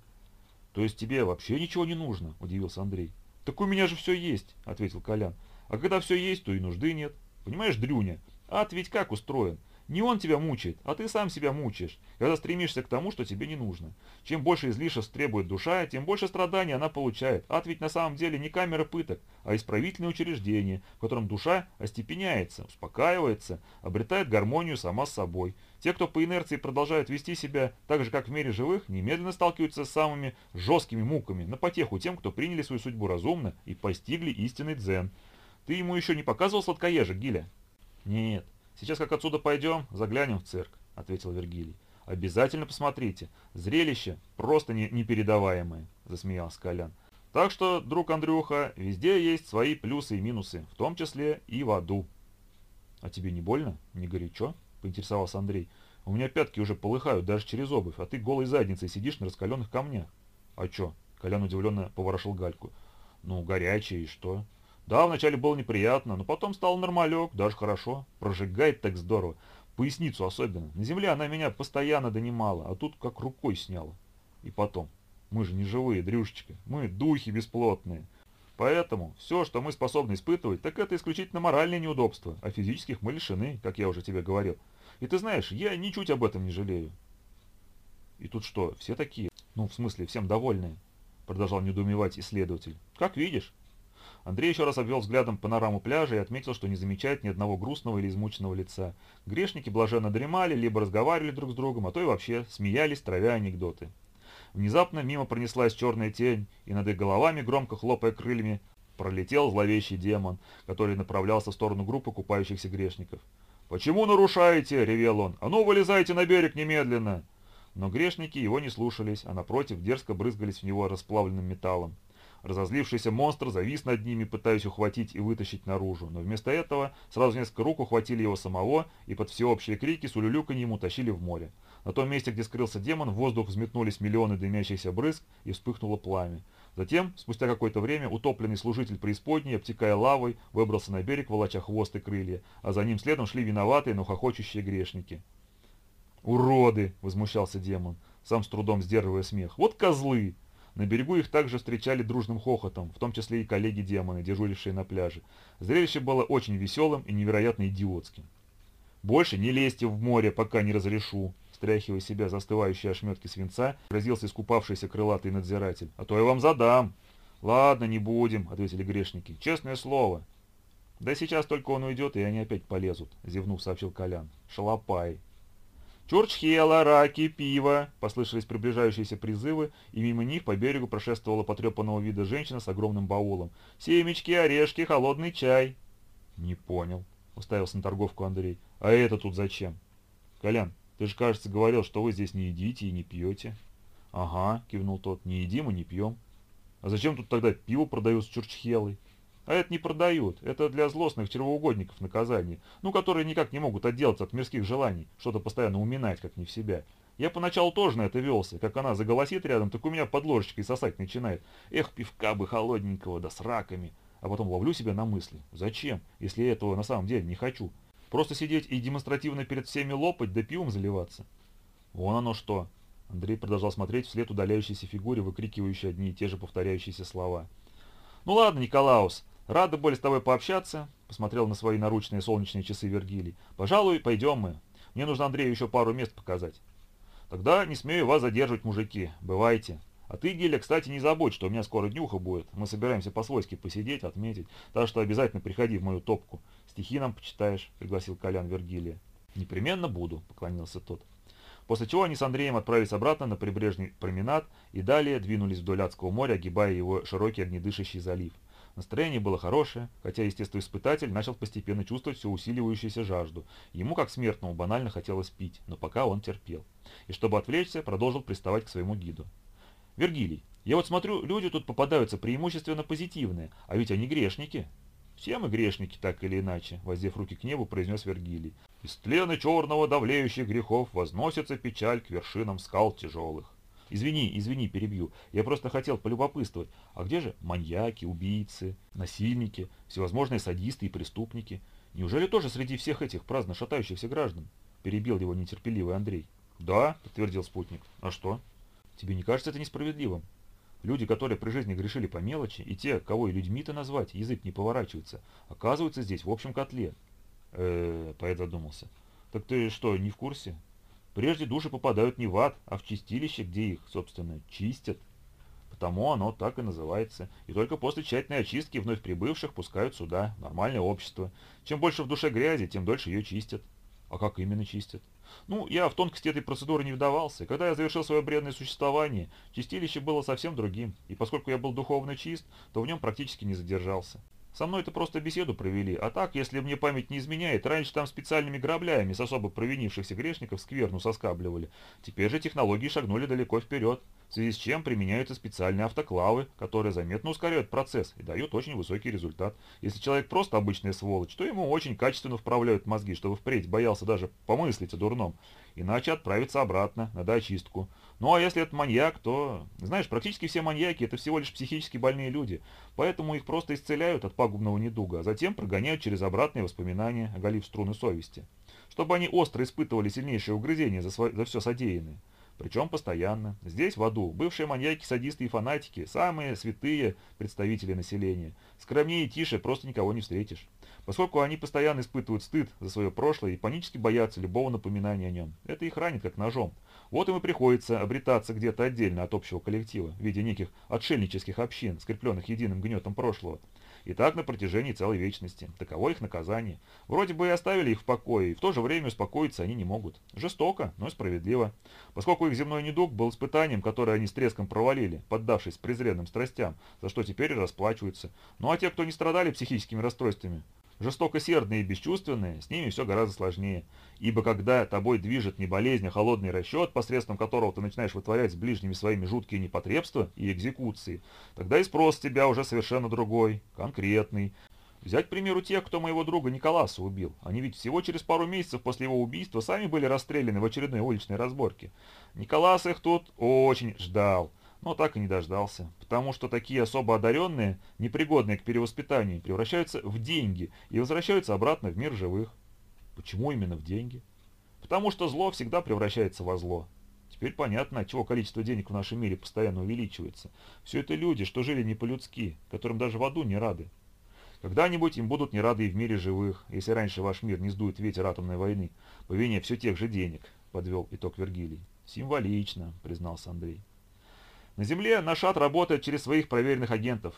Speaker 1: То есть тебе вообще ничего не нужно, удивился Андрей. Так у меня же все есть, ответил Колян. А когда все есть, то и нужды нет. Понимаешь, Дрюня, ад ведь как устроен? Не он тебя мучает, а ты сам себя мучаешь, когда стремишься к тому, что тебе не нужно. Чем больше излишеств требует душа, тем больше страданий она получает. Ад ведь на самом деле не камера пыток, а исправительное учреждение, в котором душа остепеняется, успокаивается, обретает гармонию сама с собой. Те, кто по инерции продолжают вести себя так же, как в мире живых, немедленно сталкиваются с самыми жесткими муками на потеху тем, кто приняли свою судьбу разумно и постигли истинный дзен. Ты ему еще не показывал сладкоежек, Гиля? Нет. Сейчас как отсюда пойдем, заглянем в цирк, ответил Вергилий. Обязательно посмотрите. Зрелище просто не, непередаваемое, засмеялся Колян. Так что, друг Андрюха, везде есть свои плюсы и минусы, в том числе и в аду. А тебе не больно? Не горячо? Поинтересовался Андрей. У меня пятки уже полыхают даже через обувь, а ты голой задницей сидишь на раскаленных камнях. А чё? Колян удивленно поворошил гальку. Ну, горячее и что? Да, вначале было неприятно, но потом стал нормалек, даже хорошо. Прожигает так здорово. Поясницу особенно. На земле она меня постоянно донимала, а тут как рукой сняла. И потом. Мы же не живые, Дрюшечка. Мы духи бесплотные. Поэтому все, что мы способны испытывать, так это исключительно моральные неудобства, а физических мы лишены, как я уже тебе говорил. И ты знаешь, я ничуть об этом не жалею. И тут что, все такие? Ну, в смысле, всем довольные? Продолжал недоумевать исследователь. Как видишь. Андрей еще раз обвел взглядом панораму пляжа и отметил, что не замечает ни одного грустного или измученного лица. Грешники блаженно дремали, либо разговаривали друг с другом, а то и вообще смеялись, травя анекдоты. Внезапно мимо пронеслась черная тень, и над их головами, громко хлопая крыльями, пролетел зловещий демон, который направлялся в сторону группы купающихся грешников. «Почему нарушаете?» — ревел он. «А ну, вылезайте на берег немедленно!» Но грешники его не слушались, а напротив дерзко брызгались в него расплавленным металлом. Разозлившийся монстр завис над ними, пытаясь ухватить и вытащить наружу, но вместо этого сразу несколько рук ухватили его самого и под всеобщие крики с улюлюканьем утащили в море. На том месте, где скрылся демон, в воздух взметнулись миллионы дымящихся брызг и вспыхнуло пламя. Затем, спустя какое-то время, утопленный служитель преисподней, обтекая лавой, выбрался на берег, волоча хвост и крылья, а за ним следом шли виноватые, но хохочущие грешники. «Уроды!» — возмущался демон, сам с трудом сдерживая смех. «Вот козлы!» На берегу их также встречали дружным хохотом, в том числе и коллеги-демоны, дежурившие на пляже. Зрелище было очень веселым и невероятно идиотским. «Больше не лезьте в море, пока не разрешу», стряхивая себя застывающие ошметки свинца, грозился искупавшийся крылатый надзиратель. «А то я вам задам!» «Ладно, не будем», — ответили грешники. «Честное слово». «Да сейчас только он уйдет, и они опять полезут», — зевнув, сообщил Колян. «Шалопай». «Чурчхела, раки, пиво!» — послышались приближающиеся призывы, и мимо них по берегу прошествовала потрепанного вида женщина с огромным баулом. «Семечки, орешки, холодный чай!» «Не понял», — уставился на торговку Андрей. «А это тут зачем?» «Колян, ты же, кажется, говорил, что вы здесь не едите и не пьете. Ага, кивнул тот, не едим и не пьем. А зачем тут тогда пиво продают с чурчхелой? А это не продают, это для злостных чревоугодников наказание, ну, которые никак не могут отделаться от мирских желаний, что-то постоянно уминать, как не в себя. Я поначалу тоже на это велся, как она заголосит рядом, так у меня под ложечкой сосать начинает. Эх, пивка бы холодненького, да с раками. А потом ловлю себя на мысли. Зачем, если я этого на самом деле не хочу? Просто сидеть и демонстративно перед всеми лопать, да пивом заливаться. Вон оно что. Андрей продолжал смотреть вслед удаляющейся фигуре, выкрикивающей одни и те же повторяющиеся слова. «Ну ладно, Николаус, рада были с тобой пообщаться», — посмотрел на свои наручные солнечные часы Вергилий. «Пожалуй, пойдем мы. Мне нужно Андрею еще пару мест показать». «Тогда не смею вас задерживать, мужики. Бывайте». А ты, Геля, кстати, не забудь, что у меня скоро днюха будет. Мы собираемся по-свойски посидеть, отметить. Так что обязательно приходи в мою топку. Стихи нам почитаешь, пригласил Колян Вергилия. Непременно буду, поклонился тот. После чего они с Андреем отправились обратно на прибрежный променад и далее двинулись вдоль Адского моря, огибая его широкий огнедышащий залив. Настроение было хорошее, хотя естествоиспытатель начал постепенно чувствовать всю усиливающуюся жажду. Ему, как смертному, банально хотелось пить, но пока он терпел. И чтобы отвлечься, продолжил приставать к своему гиду. Вергилий, я вот смотрю, люди тут попадаются преимущественно позитивные, а ведь они грешники. Все мы грешники, так или иначе, воздев руки к небу, произнес Вергилий. Из тлена черного давлеющих грехов возносится печаль к вершинам скал тяжелых. Извини, извини, перебью. Я просто хотел полюбопытствовать. А где же маньяки, убийцы, насильники, всевозможные садисты и преступники? Неужели тоже среди всех этих праздно шатающихся граждан? Перебил его нетерпеливый Андрей. Да, подтвердил спутник. А что? Тебе не кажется это несправедливым? Люди, которые при жизни грешили по мелочи, и те, кого и людьми-то назвать, язык не поворачивается, оказываются здесь в общем котле. э поэт задумался. Так ты что, не в курсе? Прежде души попадают не в ад, а в чистилище, где их, собственно, чистят. Потому оно так и называется. И только после тщательной очистки вновь прибывших пускают сюда, нормальное общество. Чем больше в душе грязи, тем дольше ее чистят. А как именно чистят? Ну, я в тонкости этой процедуры не вдавался. Когда я завершил свое бредное существование, чистилище было совсем другим, и поскольку я был духовно чист, то в нем практически не задержался. Со мной это просто беседу провели, а так, если мне память не изменяет, раньше там специальными граблями с особо провинившихся грешников скверну соскабливали. Теперь же технологии шагнули далеко вперед, в связи с чем применяются специальные автоклавы, которые заметно ускоряют процесс и дают очень высокий результат. Если человек просто обычная сволочь, то ему очень качественно вправляют мозги, чтобы впредь боялся даже помыслить о дурном. иначе отправится обратно на дочистку. Ну а если это маньяк, то... Знаешь, практически все маньяки это всего лишь психически больные люди, поэтому их просто исцеляют от пагубного недуга, а затем прогоняют через обратные воспоминания, оголив струны совести, чтобы они остро испытывали сильнейшее угрызение за, сво... за все содеянное. Причем постоянно. Здесь, в аду, бывшие маньяки, садисты и фанатики, самые святые представители населения. Скромнее и тише просто никого не встретишь поскольку они постоянно испытывают стыд за свое прошлое и панически боятся любого напоминания о нем. Это их ранит как ножом. Вот им и приходится обретаться где-то отдельно от общего коллектива, в виде неких отшельнических общин, скрепленных единым гнетом прошлого. И так на протяжении целой вечности. Таково их наказание. Вроде бы и оставили их в покое, и в то же время успокоиться они не могут. Жестоко, но справедливо. Поскольку их земной недуг был испытанием, которое они с треском провалили, поддавшись презренным страстям, за что теперь расплачиваются. Ну а те, кто не страдали психическими расстройствами, Жестокосердные и бесчувственные, с ними все гораздо сложнее. Ибо когда тобой движет не болезнь, а холодный расчет, посредством которого ты начинаешь вытворять с ближними своими жуткие непотребства и экзекуции, тогда и спрос тебя уже совершенно другой, конкретный. Взять, к примеру, тех, кто моего друга Николаса убил. Они ведь всего через пару месяцев после его убийства сами были расстреляны в очередной уличной разборке. Николас их тут очень ждал но так и не дождался, потому что такие особо одаренные, непригодные к перевоспитанию, превращаются в деньги и возвращаются обратно в мир живых. Почему именно в деньги? Потому что зло всегда превращается во зло. Теперь понятно, от чего количество денег в нашем мире постоянно увеличивается. Все это люди, что жили не по-людски, которым даже в аду не рады. Когда-нибудь им будут не рады и в мире живых, если раньше ваш мир не сдует ветер атомной войны, по вине все тех же денег, подвел итог Вергилий. Символично, признался Андрей. На Земле Нашат работает через своих проверенных агентов.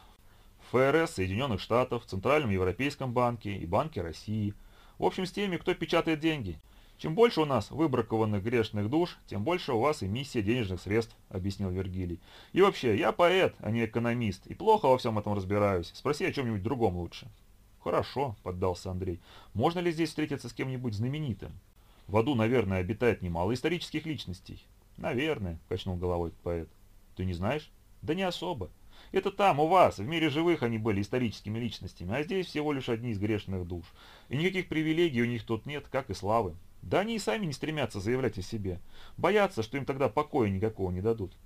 Speaker 1: ФРС Соединенных Штатов, Центральном Европейском банке и Банке России. В общем, с теми, кто печатает деньги. Чем больше у нас выбракованных грешных душ, тем больше у вас эмиссия денежных средств, объяснил Вергилий. И вообще, я поэт, а не экономист, и плохо во всем этом разбираюсь. Спроси о чем-нибудь другом лучше. Хорошо, поддался Андрей. Можно ли здесь встретиться с кем-нибудь знаменитым? В аду, наверное, обитает немало исторических личностей. Наверное, качнул головой поэт. Ты не знаешь? Да не особо. Это там, у вас, в мире живых они были историческими личностями, а здесь всего лишь одни из грешных душ. И никаких привилегий у них тут нет, как и славы. Да они и сами не стремятся заявлять о себе. Боятся, что им тогда покоя никакого не дадут.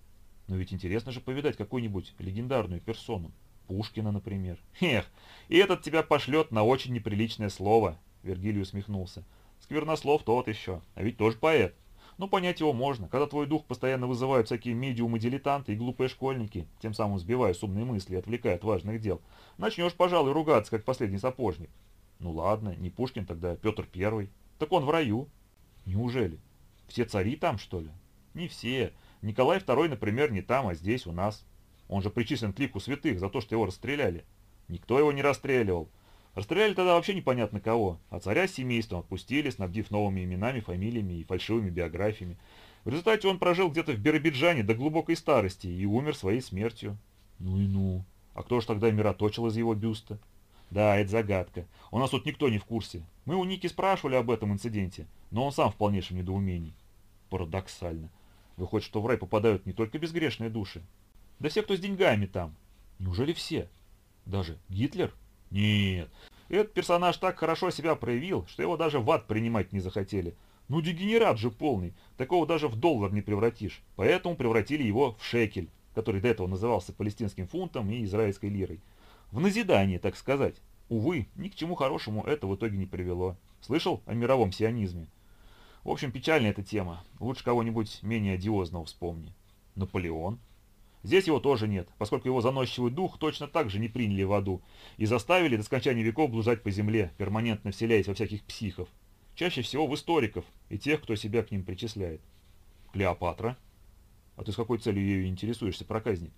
Speaker 1: Но ведь интересно же повидать какую-нибудь легендарную персону. Пушкина, например. Эх, и этот тебя пошлет на очень неприличное слово, Вергилий усмехнулся. Сквернослов тот еще, а ведь тоже поэт. Но понять его можно, когда твой дух постоянно вызывают всякие медиумы-дилетанты и глупые школьники, тем самым сбивая с умные мысли и отвлекая от важных дел. Начнешь, пожалуй, ругаться, как последний сапожник. Ну ладно, не Пушкин тогда, Петр Первый. Так он в раю. Неужели? Все цари там, что ли? Не все. Николай II, например, не там, а здесь, у нас. Он же причислен к лику святых за то, что его расстреляли. Никто его не расстреливал. Расстреляли тогда вообще непонятно кого, а царя с семейством отпустили, снабдив новыми именами, фамилиями и фальшивыми биографиями. В результате он прожил где-то в Биробиджане до глубокой старости и умер своей смертью. Ну и ну. А кто ж тогда мироточил из его бюста? Да, это загадка. У нас тут никто не в курсе. Мы у Ники спрашивали об этом инциденте, но он сам в полнейшем недоумении. Парадоксально. Выходит, что в рай попадают не только безгрешные души. Да все, кто с деньгами там. Неужели все? Даже Гитлер? Нет, этот персонаж так хорошо себя проявил, что его даже в ад принимать не захотели. Ну дегенерат же полный, такого даже в доллар не превратишь. Поэтому превратили его в шекель, который до этого назывался палестинским фунтом и израильской лирой. В назидание, так сказать. Увы, ни к чему хорошему это в итоге не привело. Слышал о мировом сионизме? В общем, печальная эта тема. Лучше кого-нибудь менее одиозного вспомни. Наполеон? Здесь его тоже нет, поскольку его заносчивый дух точно так же не приняли в аду и заставили до скончания веков блуждать по земле, перманентно вселяясь во всяких психов. Чаще всего в историков и тех, кто себя к ним причисляет. Клеопатра? А ты с какой целью ею интересуешься, проказник?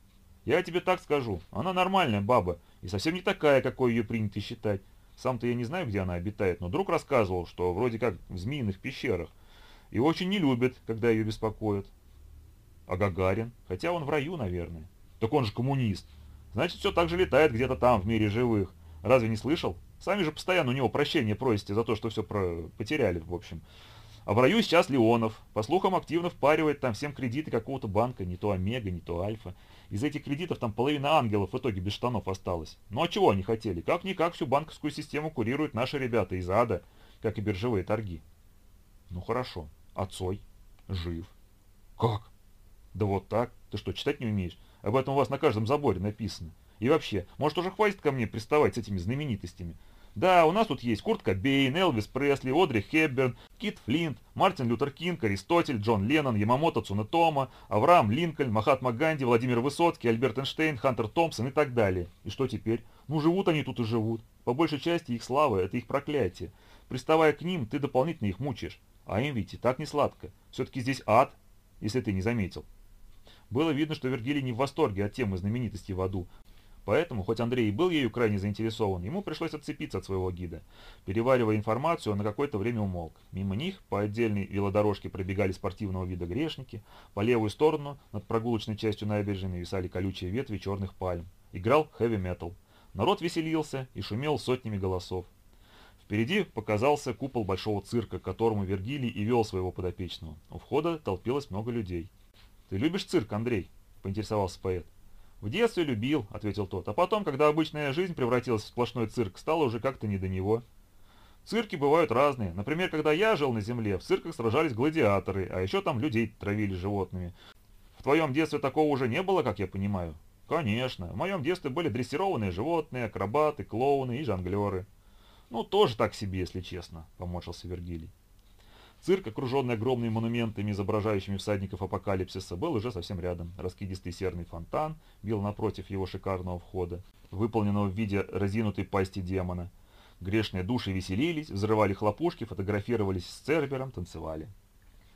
Speaker 1: Я тебе так скажу, она нормальная баба, и совсем не такая, какой ее принято считать. Сам-то я не знаю, где она обитает, но друг рассказывал, что вроде как в змеиных пещерах. И очень не любит, когда ее беспокоят. А Гагарин? Хотя он в раю, наверное. Так он же коммунист. Значит, все так же летает где-то там, в мире живых. Разве не слышал? Сами же постоянно у него прощения просите за то, что все про... потеряли, в общем. А в раю сейчас Леонов. По слухам, активно впаривает там всем кредиты какого-то банка, не то Омега, не то Альфа. Из этих кредитов там половина ангелов в итоге без штанов осталось. Ну а чего они хотели? Как-никак всю банковскую систему курируют наши ребята из ада, как и биржевые торги. Ну хорошо. А Цой? Жив. Как? Да вот так. Ты что, читать не умеешь? Об этом у вас на каждом заборе написано. И вообще, может уже хватит ко мне приставать с этими знаменитостями? Да, у нас тут есть Курт Кобейн, Элвис Пресли, Одри Хепберн, Кит Флинт, Мартин Лютер Кинг, Аристотель, Джон Леннон, Ямамото Цунетома, Авраам Линкольн, Махатма Ганди, Владимир Высоцкий, Альберт Эйнштейн, Хантер Томпсон и так далее. И что теперь? Ну, живут они тут и живут. По большей части их слава – это их проклятие. Приставая к ним, ты дополнительно их мучаешь. А им ведь и так не сладко. Все-таки здесь ад, если ты не заметил. Было видно, что Вергилий не в восторге от темы знаменитостей в аду, Поэтому, хоть Андрей и был ею крайне заинтересован, ему пришлось отцепиться от своего гида. Переваривая информацию, он на какое-то время умолк. Мимо них по отдельной велодорожке пробегали спортивного вида грешники, по левую сторону, над прогулочной частью набережной, висали колючие ветви черных пальм. Играл хэви-метал. Народ веселился и шумел сотнями голосов. Впереди показался купол большого цирка, к которому Вергилий и вел своего подопечного. У входа толпилось много людей. «Ты любишь цирк, Андрей?» – поинтересовался поэт. «В детстве любил», — ответил тот, «а потом, когда обычная жизнь превратилась в сплошной цирк, стало уже как-то не до него». Цирки бывают разные. Например, когда я жил на земле, в цирках сражались гладиаторы, а еще там людей травили животными. В твоем детстве такого уже не было, как я понимаю? Конечно. В моем детстве были дрессированные животные, акробаты, клоуны и жонглеры. Ну, тоже так себе, если честно, поморщился Вергилий. Цирк, окруженный огромными монументами, изображающими всадников апокалипсиса, был уже совсем рядом. Раскидистый серный фонтан бил напротив его шикарного входа, выполненного в виде разинутой пасти демона. Грешные души веселились, взрывали хлопушки, фотографировались с Цербером, танцевали.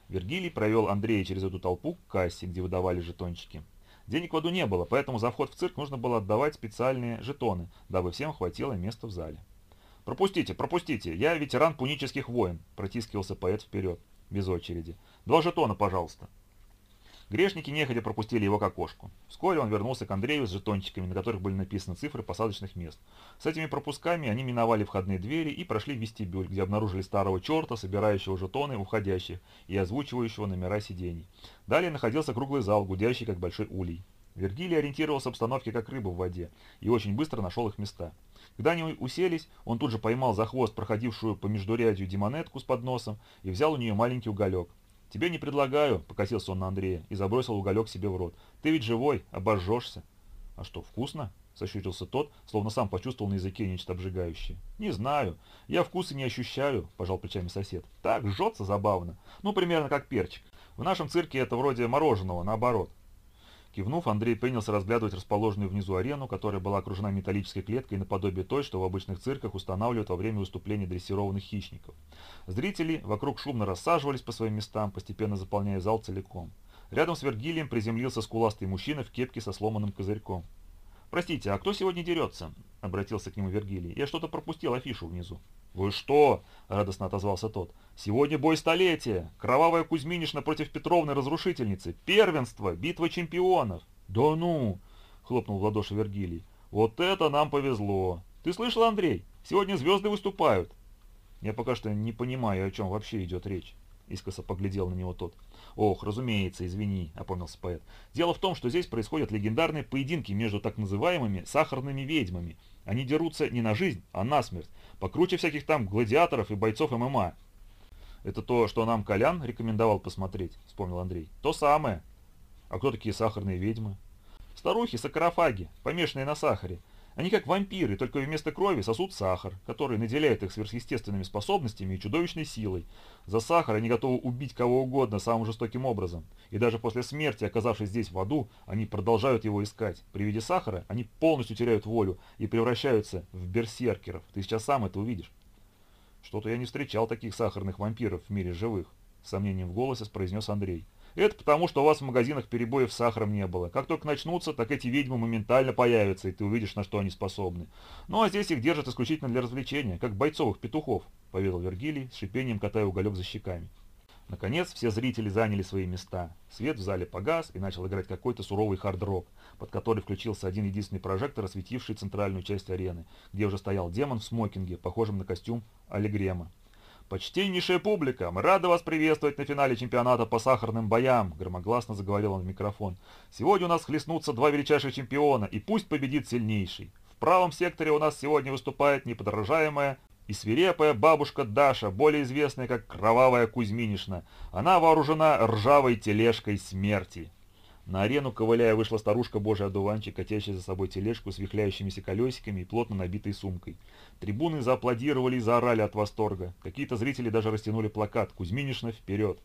Speaker 1: Вергилий провел Андрея через эту толпу к кассе, где выдавали жетончики. Денег в аду не было, поэтому за вход в цирк нужно было отдавать специальные жетоны, дабы всем хватило места в зале. «Пропустите, пропустите, я ветеран пунических войн», – протискивался поэт вперед, без очереди. «Два жетона, пожалуйста». Грешники нехотя пропустили его к окошку. Вскоре он вернулся к Андрею с жетончиками, на которых были написаны цифры посадочных мест. С этими пропусками они миновали входные двери и прошли в вестибюль, где обнаружили старого черта, собирающего жетоны уходящих и озвучивающего номера сидений. Далее находился круглый зал, гудящий как большой улей. Вергилий ориентировался в обстановке как рыба в воде и очень быстро нашел их места. Когда они уселись, он тут же поймал за хвост проходившую по междурядью демонетку с подносом и взял у нее маленький уголек. «Тебе не предлагаю», — покосился он на Андрея и забросил уголек себе в рот. «Ты ведь живой, обожжешься». «А что, вкусно?» — сощурился тот, словно сам почувствовал на языке нечто обжигающее. «Не знаю. Я вкуса не ощущаю», — пожал плечами сосед. «Так, жжется забавно. Ну, примерно как перчик. В нашем цирке это вроде мороженого, наоборот. Кивнув, Андрей принялся разглядывать расположенную внизу арену, которая была окружена металлической клеткой наподобие той, что в обычных цирках устанавливают во время выступлений дрессированных хищников. Зрители вокруг шумно рассаживались по своим местам, постепенно заполняя зал целиком. Рядом с Вергилием приземлился скуластый мужчина в кепке со сломанным козырьком. «Простите, а кто сегодня дерется?» — обратился к нему Вергилий. «Я что-то пропустил афишу внизу». «Вы что?» — радостно отозвался тот. «Сегодня бой столетия! Кровавая Кузьминишна против Петровны Разрушительницы! Первенство! Битва чемпионов!» «Да ну!» — хлопнул в ладоши Вергилий. «Вот это нам повезло! Ты слышал, Андрей? Сегодня звезды выступают!» «Я пока что не понимаю, о чем вообще идет речь», — искоса поглядел на него тот. «Ох, разумеется, извини», — опомнился поэт. «Дело в том, что здесь происходят легендарные поединки между так называемыми сахарными ведьмами. Они дерутся не на жизнь, а на смерть. Покруче всяких там гладиаторов и бойцов ММА. Это то, что нам Колян рекомендовал посмотреть, вспомнил Андрей. То самое. А кто такие сахарные ведьмы? Старухи-сакарофаги, помешанные на сахаре. Они как вампиры, только вместо крови сосут сахар, который наделяет их сверхъестественными способностями и чудовищной силой. За сахар они готовы убить кого угодно самым жестоким образом. И даже после смерти, оказавшись здесь в аду, они продолжают его искать. При виде сахара они полностью теряют волю и превращаются в берсеркеров. Ты сейчас сам это увидишь. Что-то я не встречал таких сахарных вампиров в мире живых, с сомнением в голосе произнес Андрей. Это потому, что у вас в магазинах перебоев с сахаром не было. Как только начнутся, так эти ведьмы моментально появятся, и ты увидишь, на что они способны. Ну а здесь их держат исключительно для развлечения, как бойцовых петухов, поведал Вергилий, с шипением катая уголек за щеками. Наконец, все зрители заняли свои места. Свет в зале погас и начал играть какой-то суровый хард-рок, под который включился один единственный прожектор, осветивший центральную часть арены, где уже стоял демон в смокинге, похожем на костюм Алигрема. «Почтеннейшая публика, мы рады вас приветствовать на финале чемпионата по сахарным боям», громогласно заговорил он в микрофон. «Сегодня у нас хлестнутся два величайших чемпиона, и пусть победит сильнейший. В правом секторе у нас сегодня выступает неподражаемая и свирепая бабушка Даша, более известная как Кровавая Кузьминишна. Она вооружена ржавой тележкой смерти. На арену, ковыляя, вышла старушка Божий одуванчик, катящая за собой тележку с вихляющимися колесиками и плотно набитой сумкой. Трибуны зааплодировали и заорали от восторга. Какие-то зрители даже растянули плакат «Кузьминишна вперед!».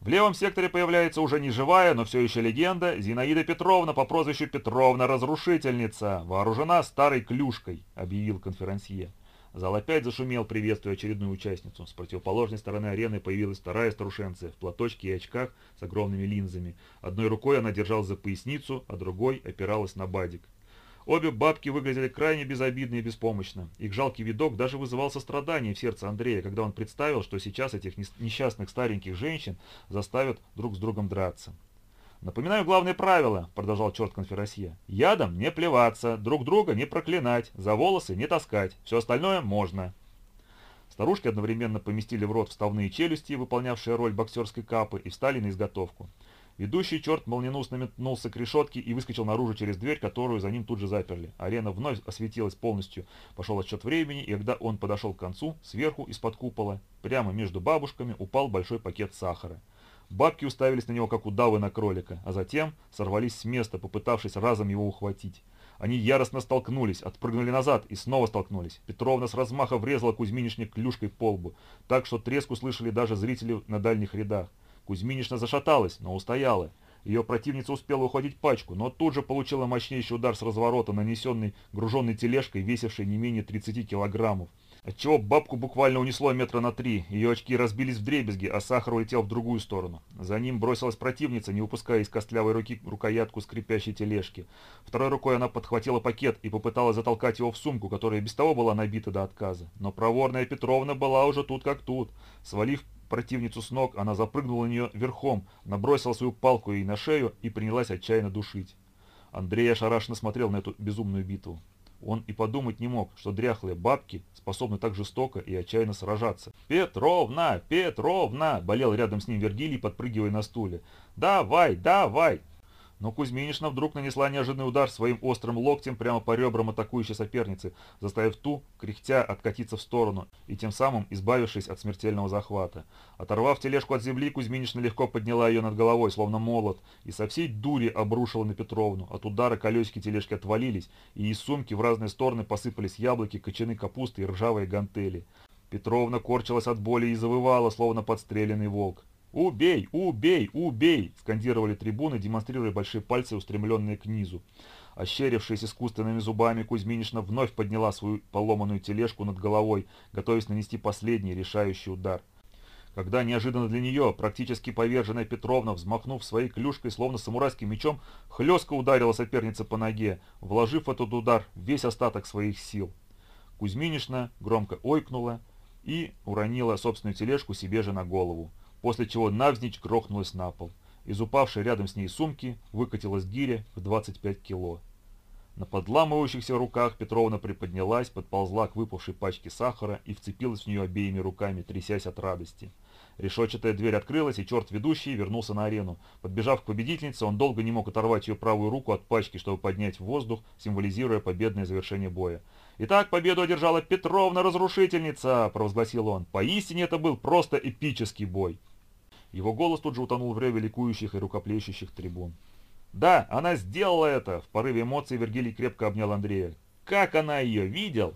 Speaker 1: В левом секторе появляется уже не живая, но все еще легенда, Зинаида Петровна по прозвищу Петровна Разрушительница, вооружена старой клюшкой, объявил конферансье. Зал опять зашумел, приветствуя очередную участницу. С противоположной стороны арены появилась вторая старушенция в платочке и очках с огромными линзами. Одной рукой она держалась за поясницу, а другой опиралась на бадик. Обе бабки выглядели крайне безобидно и беспомощно. Их жалкий видок даже вызывал сострадание в сердце Андрея, когда он представил, что сейчас этих несчастных стареньких женщин заставят друг с другом драться. «Напоминаю главное правило», — продолжал черт конферансье. «Ядом не плеваться, друг друга не проклинать, за волосы не таскать, все остальное можно». Старушки одновременно поместили в рот вставные челюсти, выполнявшие роль боксерской капы, и встали на изготовку. Ведущий черт молниеносно метнулся к решетке и выскочил наружу через дверь, которую за ним тут же заперли. Арена вновь осветилась полностью. Пошел отсчет времени, и когда он подошел к концу, сверху, из-под купола, прямо между бабушками, упал большой пакет сахара. Бабки уставились на него, как удавы на кролика, а затем сорвались с места, попытавшись разом его ухватить. Они яростно столкнулись, отпрыгнули назад и снова столкнулись. Петровна с размаха врезала Кузьминишне клюшкой по лбу, так что треск услышали даже зрители на дальних рядах. Кузьминишна зашаталась, но устояла. Ее противница успела ухватить пачку, но тут же получила мощнейший удар с разворота, нанесенный груженной тележкой, весившей не менее 30 килограммов отчего бабку буквально унесло метра на три, ее очки разбились в дребезги, а сахар улетел в другую сторону. За ним бросилась противница, не упуская из костлявой руки рукоятку скрипящей тележки. Второй рукой она подхватила пакет и попыталась затолкать его в сумку, которая без того была набита до отказа. Но проворная Петровна была уже тут как тут. Свалив противницу с ног, она запрыгнула на нее верхом, набросила свою палку ей на шею и принялась отчаянно душить. Андрей ошарашенно смотрел на эту безумную битву. Он и подумать не мог, что дряхлые бабки способны так жестоко и отчаянно сражаться. «Петровна! Петровна!» – болел рядом с ним Вергилий, подпрыгивая на стуле. «Давай, давай!» Но Кузьминишна вдруг нанесла неожиданный удар своим острым локтем прямо по ребрам атакующей соперницы, заставив ту, кряхтя, откатиться в сторону и тем самым избавившись от смертельного захвата. Оторвав тележку от земли, Кузьминишна легко подняла ее над головой, словно молот, и со всей дури обрушила на Петровну. От удара колесики тележки отвалились, и из сумки в разные стороны посыпались яблоки, кочаны капусты и ржавые гантели. Петровна корчилась от боли и завывала, словно подстреленный волк. «Убей! Убей! Убей!» – скандировали трибуны, демонстрируя большие пальцы, устремленные к низу. Ощерившись искусственными зубами, Кузьминишна вновь подняла свою поломанную тележку над головой, готовясь нанести последний решающий удар. Когда неожиданно для нее, практически поверженная Петровна, взмахнув своей клюшкой, словно самурайским мечом, хлестко ударила соперница по ноге, вложив в этот удар весь остаток своих сил. Кузьминишна громко ойкнула и уронила собственную тележку себе же на голову после чего навзничь грохнулась на пол. Из упавшей рядом с ней сумки выкатилась гиря в 25 кило. На подламывающихся руках Петровна приподнялась, подползла к выпавшей пачке сахара и вцепилась в нее обеими руками, трясясь от радости. Решетчатая дверь открылась, и черт ведущий вернулся на арену. Подбежав к победительнице, он долго не мог оторвать ее правую руку от пачки, чтобы поднять в воздух, символизируя победное завершение боя. «Итак, победу одержала Петровна-разрушительница!» – провозгласил он. «Поистине это был просто эпический бой!» Его голос тут же утонул в реве ликующих и рукоплещущих трибун. «Да, она сделала это!» В порыве эмоций Вергилий крепко обнял Андрея. «Как она ее видел?»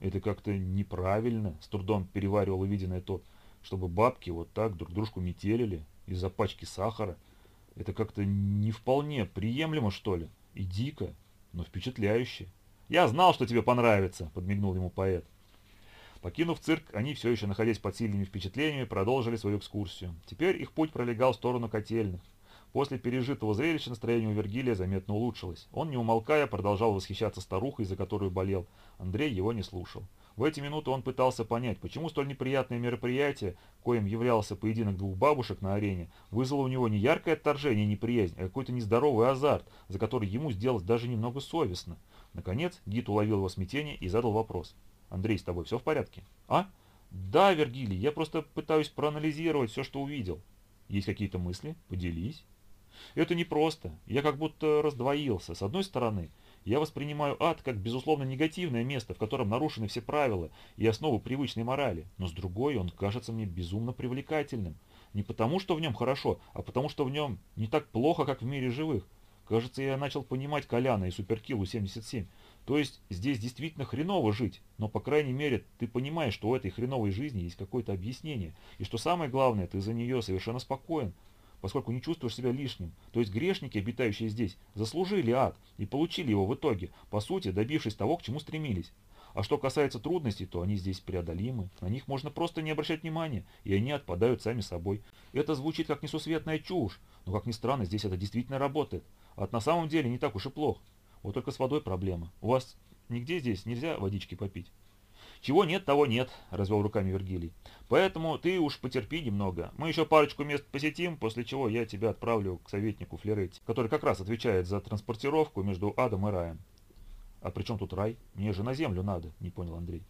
Speaker 1: «Это как-то неправильно», — с трудом переваривал увиденное тот, чтобы бабки вот так друг дружку метелили из-за пачки сахара. Это как-то не вполне приемлемо, что ли, и дико, но впечатляюще. «Я знал, что тебе понравится», — подмигнул ему поэт. Покинув цирк, они, все еще находясь под сильными впечатлениями, продолжили свою экскурсию. Теперь их путь пролегал в сторону котельных. После пережитого зрелища настроение у Вергилия заметно улучшилось. Он, не умолкая, продолжал восхищаться старухой, за которую болел. Андрей его не слушал. В эти минуты он пытался понять, почему столь неприятное мероприятие, коим являлся поединок двух бабушек на арене, вызвало у него не яркое отторжение и неприязнь, а какой-то нездоровый азарт, за который ему сделалось даже немного совестно. Наконец, Гид уловил его смятение и задал вопрос. Андрей, с тобой все в порядке? А? Да, Вергилий, я просто пытаюсь проанализировать все, что увидел. Есть какие-то мысли? Поделись. Это непросто. Я как будто раздвоился. С одной стороны, Я воспринимаю ад как безусловно негативное место, в котором нарушены все правила и основы привычной морали, но с другой он кажется мне безумно привлекательным. Не потому, что в нем хорошо, а потому, что в нем не так плохо, как в мире живых. Кажется, я начал понимать Коляна и Суперкиллу 77. То есть здесь действительно хреново жить, но по крайней мере ты понимаешь, что у этой хреновой жизни есть какое-то объяснение, и что самое главное, ты за нее совершенно спокоен, поскольку не чувствуешь себя лишним. То есть грешники, обитающие здесь, заслужили ад и получили его в итоге, по сути, добившись того, к чему стремились. А что касается трудностей, то они здесь преодолимы, на них можно просто не обращать внимания, и они отпадают сами собой. Это звучит как несусветная чушь, но как ни странно, здесь это действительно работает. А на самом деле не так уж и плохо. Вот только с водой проблема. У вас нигде здесь нельзя водички попить? «Чего нет, того нет», — развел руками Вергилий. «Поэтому ты уж потерпи немного. Мы еще парочку мест посетим, после чего я тебя отправлю к советнику Флеретти, который как раз отвечает за транспортировку между адом и раем». «А при чем тут рай? Мне же на землю надо», — не понял Андрей.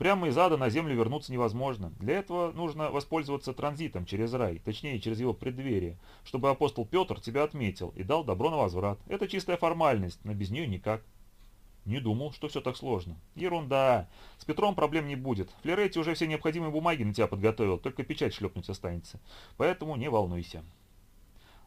Speaker 1: Прямо из ада на землю вернуться невозможно. Для этого нужно воспользоваться транзитом через рай, точнее через его преддверие, чтобы апостол Петр тебя отметил и дал добро на возврат. Это чистая формальность, но без нее никак. Не думал, что все так сложно. Ерунда. С Петром проблем не будет. Флеретти уже все необходимые бумаги на тебя подготовил, только печать шлепнуть останется. Поэтому не волнуйся.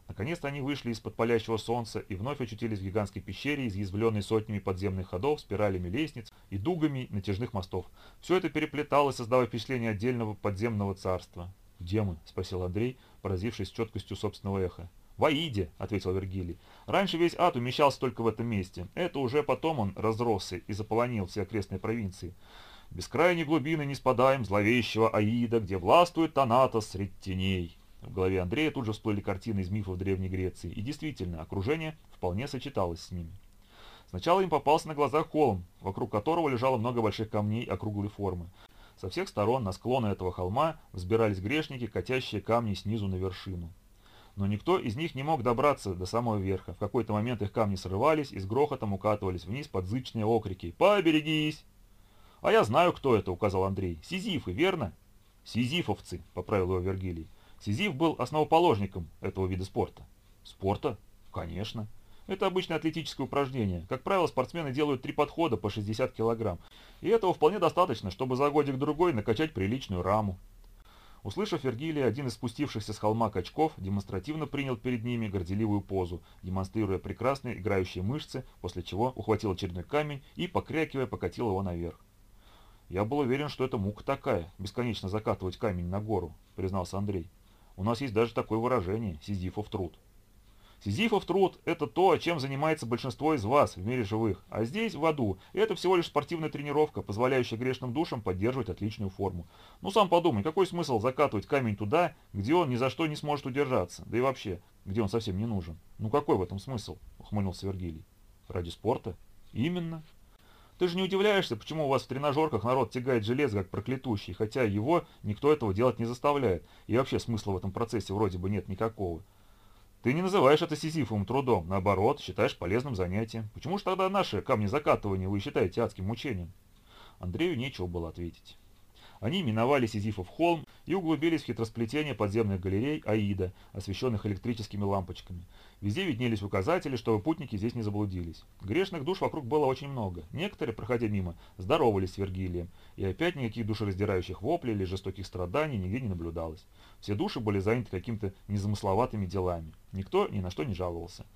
Speaker 1: Наконец-то они вышли из-под палящего солнца и вновь очутились в гигантской пещере, изъязвленной сотнями подземных ходов, спиралями лестниц и дугами натяжных мостов. Все это переплеталось, создавая впечатление отдельного подземного царства. «Где мы?» – спросил Андрей, поразившись четкостью собственного эха. «В Аиде», — ответил Вергилий. «Раньше весь ад умещался только в этом месте. Это уже потом он разросся и заполонил все окрестные провинции. Бескрайней глубины не спадаем зловещего Аида, где властвует Танатос среди теней». В голове Андрея тут же всплыли картины из мифов Древней Греции, и действительно, окружение вполне сочеталось с ними. Сначала им попался на глаза холм, вокруг которого лежало много больших камней округлой формы. Со всех сторон на склоны этого холма взбирались грешники, катящие камни снизу на вершину. Но никто из них не мог добраться до самого верха. В какой-то момент их камни срывались и с грохотом укатывались вниз под зычные окрики «Поберегись!» «А я знаю, кто это», — указал Андрей. «Сизифы, верно?» «Сизифовцы», — поправил его Вергилий. Сизиф был основоположником этого вида спорта. Спорта? Конечно. Это обычное атлетическое упражнение. Как правило, спортсмены делают три подхода по 60 килограмм. И этого вполне достаточно, чтобы за годик-другой накачать приличную раму. Услышав Вергилия, один из спустившихся с холма качков демонстративно принял перед ними горделивую позу, демонстрируя прекрасные играющие мышцы, после чего ухватил очередной камень и, покрякивая, покатил его наверх. «Я был уверен, что это мука такая, бесконечно закатывать камень на гору», — признался Андрей. У нас есть даже такое выражение – сизифов труд. Сизифов труд – это то, чем занимается большинство из вас в мире живых. А здесь, в аду, это всего лишь спортивная тренировка, позволяющая грешным душам поддерживать отличную форму. Ну сам подумай, какой смысл закатывать камень туда, где он ни за что не сможет удержаться? Да и вообще, где он совсем не нужен? Ну какой в этом смысл? – ухмыльнулся Вергилий. Ради спорта? Именно. Ты же не удивляешься, почему у вас в тренажерках народ тягает железо как проклятущий, хотя его никто этого делать не заставляет, и вообще смысла в этом процессе вроде бы нет никакого. Ты не называешь это сизифовым трудом, наоборот, считаешь полезным занятием. Почему же тогда наши камни закатывания вы считаете адским мучением? Андрею нечего было ответить. Они миновали Сизифов холм и углубились в хитросплетение подземных галерей Аида, освещенных электрическими лампочками. Везде виднелись указатели, чтобы путники здесь не заблудились. Грешных душ вокруг было очень много. Некоторые, проходя мимо, здоровались с Вергилием, и опять никаких душераздирающих воплей или жестоких страданий нигде не наблюдалось. Все души были заняты какими-то незамысловатыми делами. Никто ни на что не жаловался.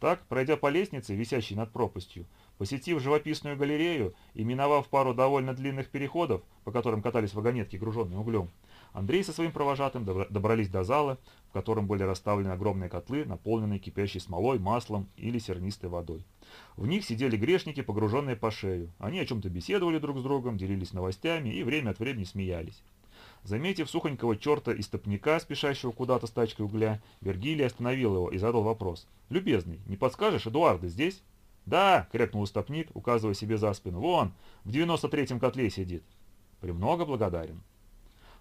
Speaker 1: Так, пройдя по лестнице, висящей над пропастью, Посетив живописную галерею и миновав пару довольно длинных переходов, по которым катались вагонетки, груженные углем, Андрей со своим провожатым добрались до зала, в котором были расставлены огромные котлы, наполненные кипящей смолой, маслом или сернистой водой. В них сидели грешники, погруженные по шею. Они о чем-то беседовали друг с другом, делились новостями и время от времени смеялись. Заметив сухонького черта из топника, спешащего куда-то с тачкой угля, Вергилий остановил его и задал вопрос. «Любезный, не подскажешь, Эдуарда здесь?» «Да!» — крякнул стопник, указывая себе за спину. «Вон, в девяносто третьем котле сидит». «Премного благодарен».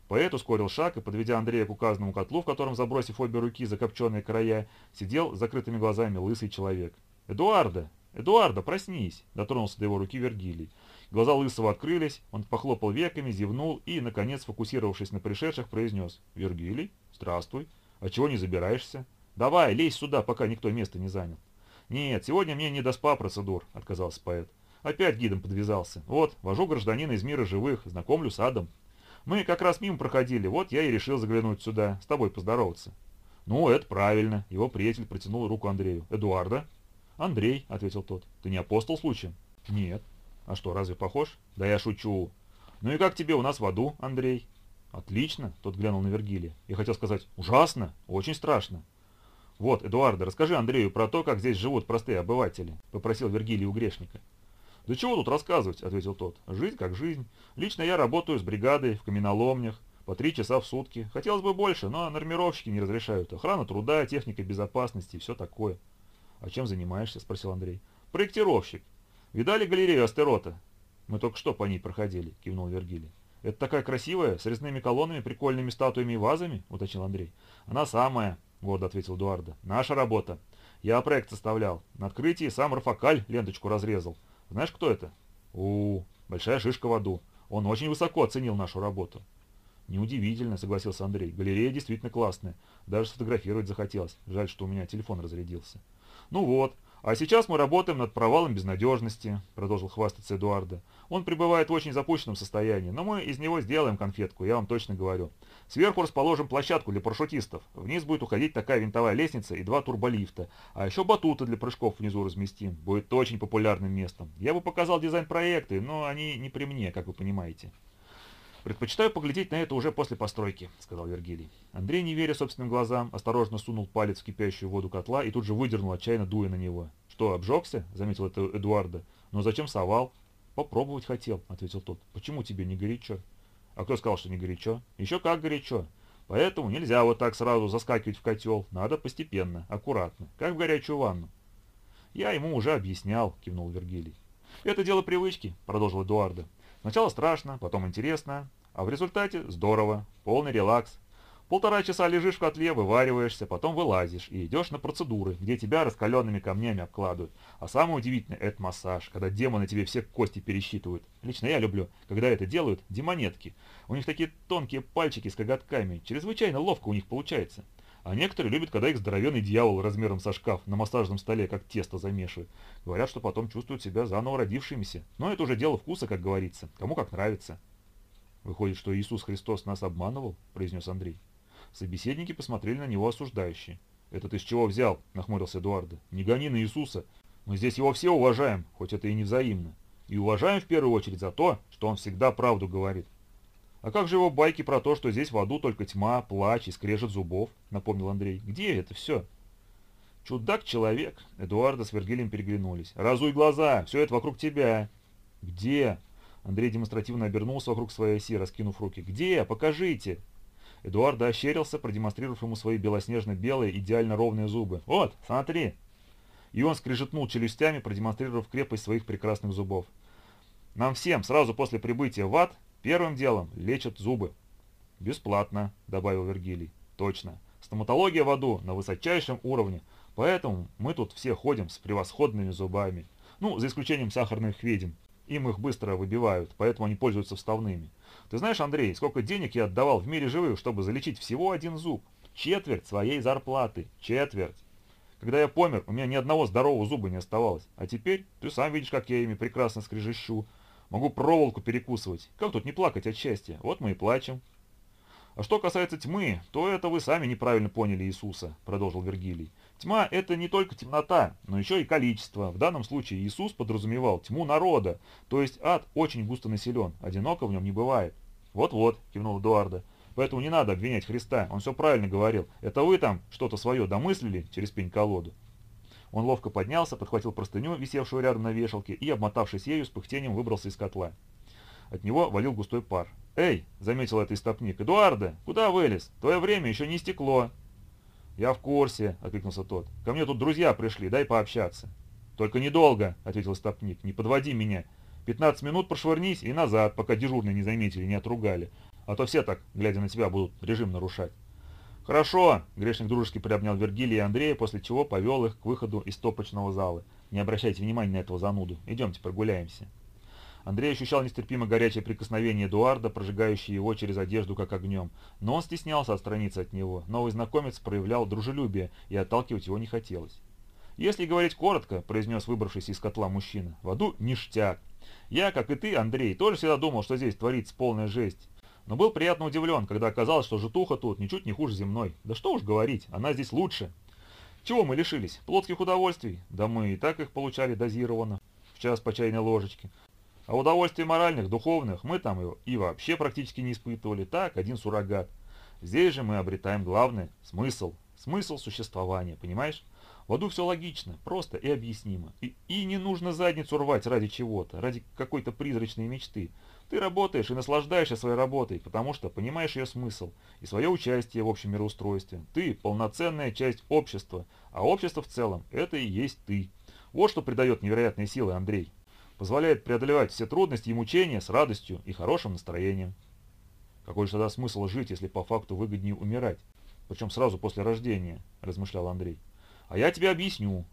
Speaker 1: Поэт ускорил шаг и, подведя Андрея к указанному котлу, в котором, забросив обе руки за копченые края, сидел с закрытыми глазами лысый человек. «Эдуарда! Эдуарда, проснись!» — дотронулся до его руки Вергилий. Глаза лысого открылись, он похлопал веками, зевнул и, наконец, фокусировавшись на пришедших, произнес. «Вергилий, здравствуй. А чего не забираешься? Давай, лезь сюда, пока никто места не занял». «Нет, сегодня мне не до спа-процедур», — отказался поэт. «Опять гидом подвязался. Вот, вожу гражданина из мира живых, знакомлю с адом. Мы как раз мимо проходили, вот я и решил заглянуть сюда, с тобой поздороваться». «Ну, это правильно», — его приятель протянул руку Андрею. «Эдуарда?» «Андрей», — ответил тот. «Ты не апостол случаем?» «Нет». «А что, разве похож?» «Да я шучу». «Ну и как тебе у нас в аду, Андрей?» «Отлично», — тот глянул на Вергилия. Я хотел сказать «ужасно», «очень страшно». «Вот, Эдуарда, расскажи Андрею про то, как здесь живут простые обыватели», — попросил Вергилий у грешника. «Да чего тут рассказывать», — ответил тот. «Жизнь как жизнь. Лично я работаю с бригадой в каменоломнях, по три часа в сутки. Хотелось бы больше, но нормировщики не разрешают. Охрана труда, техника безопасности и все такое». «А чем занимаешься?» — спросил Андрей. «Проектировщик. Видали галерею Астерота?» «Мы только что по ней проходили», — кивнул Вергилий. «Это такая красивая, с резными колоннами, прикольными статуями и вазами?» — уточнил Андрей. «Она самая», — гордо ответил Эдуарда. «Наша работа. Я проект составлял. На открытии сам Рафакаль ленточку разрезал. Знаешь, кто это?» у, большая шишка в аду. Он очень высоко оценил нашу работу». «Неудивительно», — согласился Андрей. «Галерея действительно классная. Даже сфотографировать захотелось. Жаль, что у меня телефон разрядился». «Ну вот, а сейчас мы работаем над провалом безнадежности», — продолжил хвастаться Эдуарда. «Он пребывает в очень запущенном состоянии, но мы из него сделаем конфетку, я вам точно говорю. Сверху расположим площадку для парашютистов. Вниз будет уходить такая винтовая лестница и два турболифта. А еще батуты для прыжков внизу разместим. Будет очень популярным местом. Я бы показал дизайн-проекты, но они не при мне, как вы понимаете». «Предпочитаю поглядеть на это уже после постройки», — сказал Вергилий. Андрей, не веря собственным глазам, осторожно сунул палец в кипящую воду котла и тут же выдернул, отчаянно дуя на него. «Что, обжегся?» — заметил это Эдуарда. «Но зачем совал?» «Попробовать хотел», — ответил тот. «Почему тебе не горячо?» «А кто сказал, что не горячо?» «Еще как горячо. Поэтому нельзя вот так сразу заскакивать в котел. Надо постепенно, аккуратно, как в горячую ванну». «Я ему уже объяснял», — кивнул Вергилий. «Это дело привычки», — продолжил Эдуарда. Сначала страшно, потом интересно, а в результате здорово, полный релакс. Полтора часа лежишь в котле, вывариваешься, потом вылазишь и идешь на процедуры, где тебя раскаленными камнями обкладывают. А самое удивительное – это массаж, когда демоны тебе все кости пересчитывают. Лично я люблю, когда это делают демонетки. У них такие тонкие пальчики с коготками, чрезвычайно ловко у них получается. А некоторые любят, когда их здоровенный дьявол размером со шкаф на массажном столе как тесто замешивают. Говорят, что потом чувствуют себя заново родившимися. Но это уже дело вкуса, как говорится. Кому как нравится. «Выходит, что Иисус Христос нас обманывал?» – произнес Андрей. Собеседники посмотрели на него осуждающие. «Это ты с чего взял?» – нахмурился Эдуарда. «Не гони на Иисуса. Мы здесь его все уважаем, хоть это и не взаимно. И уважаем в первую очередь за то, что он всегда правду говорит. «А как же его байки про то, что здесь в аду только тьма, плач и скрежет зубов?» — напомнил Андрей. «Где это все?» «Чудак-человек!» — Эдуарда с Вергилием переглянулись. «Разуй глаза! Все это вокруг тебя!» «Где?» Андрей демонстративно обернулся вокруг своей оси, раскинув руки. «Где? Покажите!» Эдуарда ощерился, продемонстрировав ему свои белоснежно-белые, идеально ровные зубы. «Вот, смотри!» И он скрежетнул челюстями, продемонстрировав крепость своих прекрасных зубов. «Нам всем сразу после прибытия в ад Первым делом лечат зубы. Бесплатно, добавил Вергилий. Точно. Стоматология в аду на высочайшем уровне, поэтому мы тут все ходим с превосходными зубами. Ну, за исключением сахарных ведьм. Им их быстро выбивают, поэтому они пользуются вставными. Ты знаешь, Андрей, сколько денег я отдавал в мире живых, чтобы залечить всего один зуб? Четверть своей зарплаты. Четверть. Когда я помер, у меня ни одного здорового зуба не оставалось. А теперь ты сам видишь, как я ими прекрасно скрежещу. Могу проволоку перекусывать. Как тут не плакать от счастья? Вот мы и плачем. А что касается тьмы, то это вы сами неправильно поняли Иисуса, продолжил Вергилий. Тьма – это не только темнота, но еще и количество. В данном случае Иисус подразумевал тьму народа, то есть ад очень густо населен, одиноко в нем не бывает. Вот-вот, кивнул Эдуарда. Поэтому не надо обвинять Христа, он все правильно говорил. Это вы там что-то свое домыслили через пень-колоду. Он ловко поднялся, подхватил простыню, висевшую рядом на вешалке, и, обмотавшись ею, с пыхтением выбрался из котла. От него валил густой пар. «Эй!» — заметил это истопник. «Эдуарда, куда вылез? Твое время еще не стекло!» «Я в курсе», — откликнулся тот. «Ко мне тут друзья пришли, дай пообщаться». «Только недолго», — ответил истопник. «Не подводи меня. Пятнадцать минут прошвырнись и назад, пока дежурные не заметили, не отругали. А то все так, глядя на тебя, будут режим нарушать». «Хорошо!» — грешник дружески приобнял Вергилия и Андрея, после чего повел их к выходу из топочного зала. «Не обращайте внимания на этого зануду. Идемте прогуляемся». Андрей ощущал нестерпимо горячее прикосновение Эдуарда, прожигающее его через одежду как огнем. Но он стеснялся отстраниться от него. Новый знакомец проявлял дружелюбие, и отталкивать его не хотелось. «Если говорить коротко», — произнес выбравшийся из котла мужчина, — «в аду ништяк. Я, как и ты, Андрей, тоже всегда думал, что здесь творится полная жесть. Но был приятно удивлен, когда оказалось, что житуха тут ничуть не хуже земной. Да что уж говорить, она здесь лучше. Чего мы лишились? Плотских удовольствий? Да мы и так их получали дозированно, в час по чайной ложечке. А удовольствий моральных, духовных мы там и вообще практически не испытывали. Так, один суррогат. Здесь же мы обретаем главное – смысл. Смысл существования, понимаешь? В аду все логично, просто и объяснимо. И, и не нужно задницу рвать ради чего-то, ради какой-то призрачной мечты. Ты работаешь и наслаждаешься своей работой, потому что понимаешь ее смысл и свое участие в общем мироустройстве. Ты – полноценная часть общества, а общество в целом – это и есть ты. Вот что придает невероятные силы Андрей. Позволяет преодолевать все трудности и мучения с радостью и хорошим настроением. Какой же тогда смысл жить, если по факту выгоднее умирать? Причем сразу после рождения, размышлял Андрей. А я тебе объясню.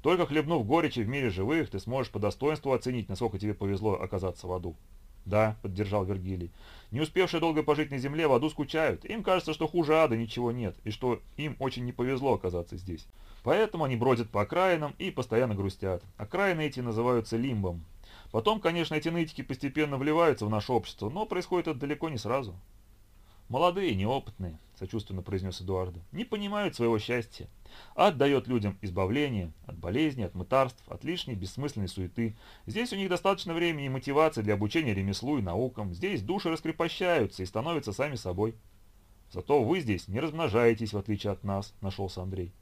Speaker 1: Только хлебнув горечи в мире живых, ты сможешь по достоинству оценить, насколько тебе повезло оказаться в аду. Да, поддержал Вергилий. Не успевшие долго пожить на земле в аду скучают. Им кажется, что хуже ада ничего нет, и что им очень не повезло оказаться здесь. Поэтому они бродят по окраинам и постоянно грустят. Окраины эти называются лимбом. Потом, конечно, эти нытики постепенно вливаются в наше общество, но происходит это далеко не сразу. «Молодые, неопытные», — сочувственно произнес Эдуардо, — «не понимают своего счастья. Ад дает людям избавление от болезней, от мытарств, от лишней бессмысленной суеты. Здесь у них достаточно времени и мотивации для обучения ремеслу и наукам. Здесь души раскрепощаются и становятся сами собой. Зато вы здесь не размножаетесь, в отличие от нас», — нашелся Андрей.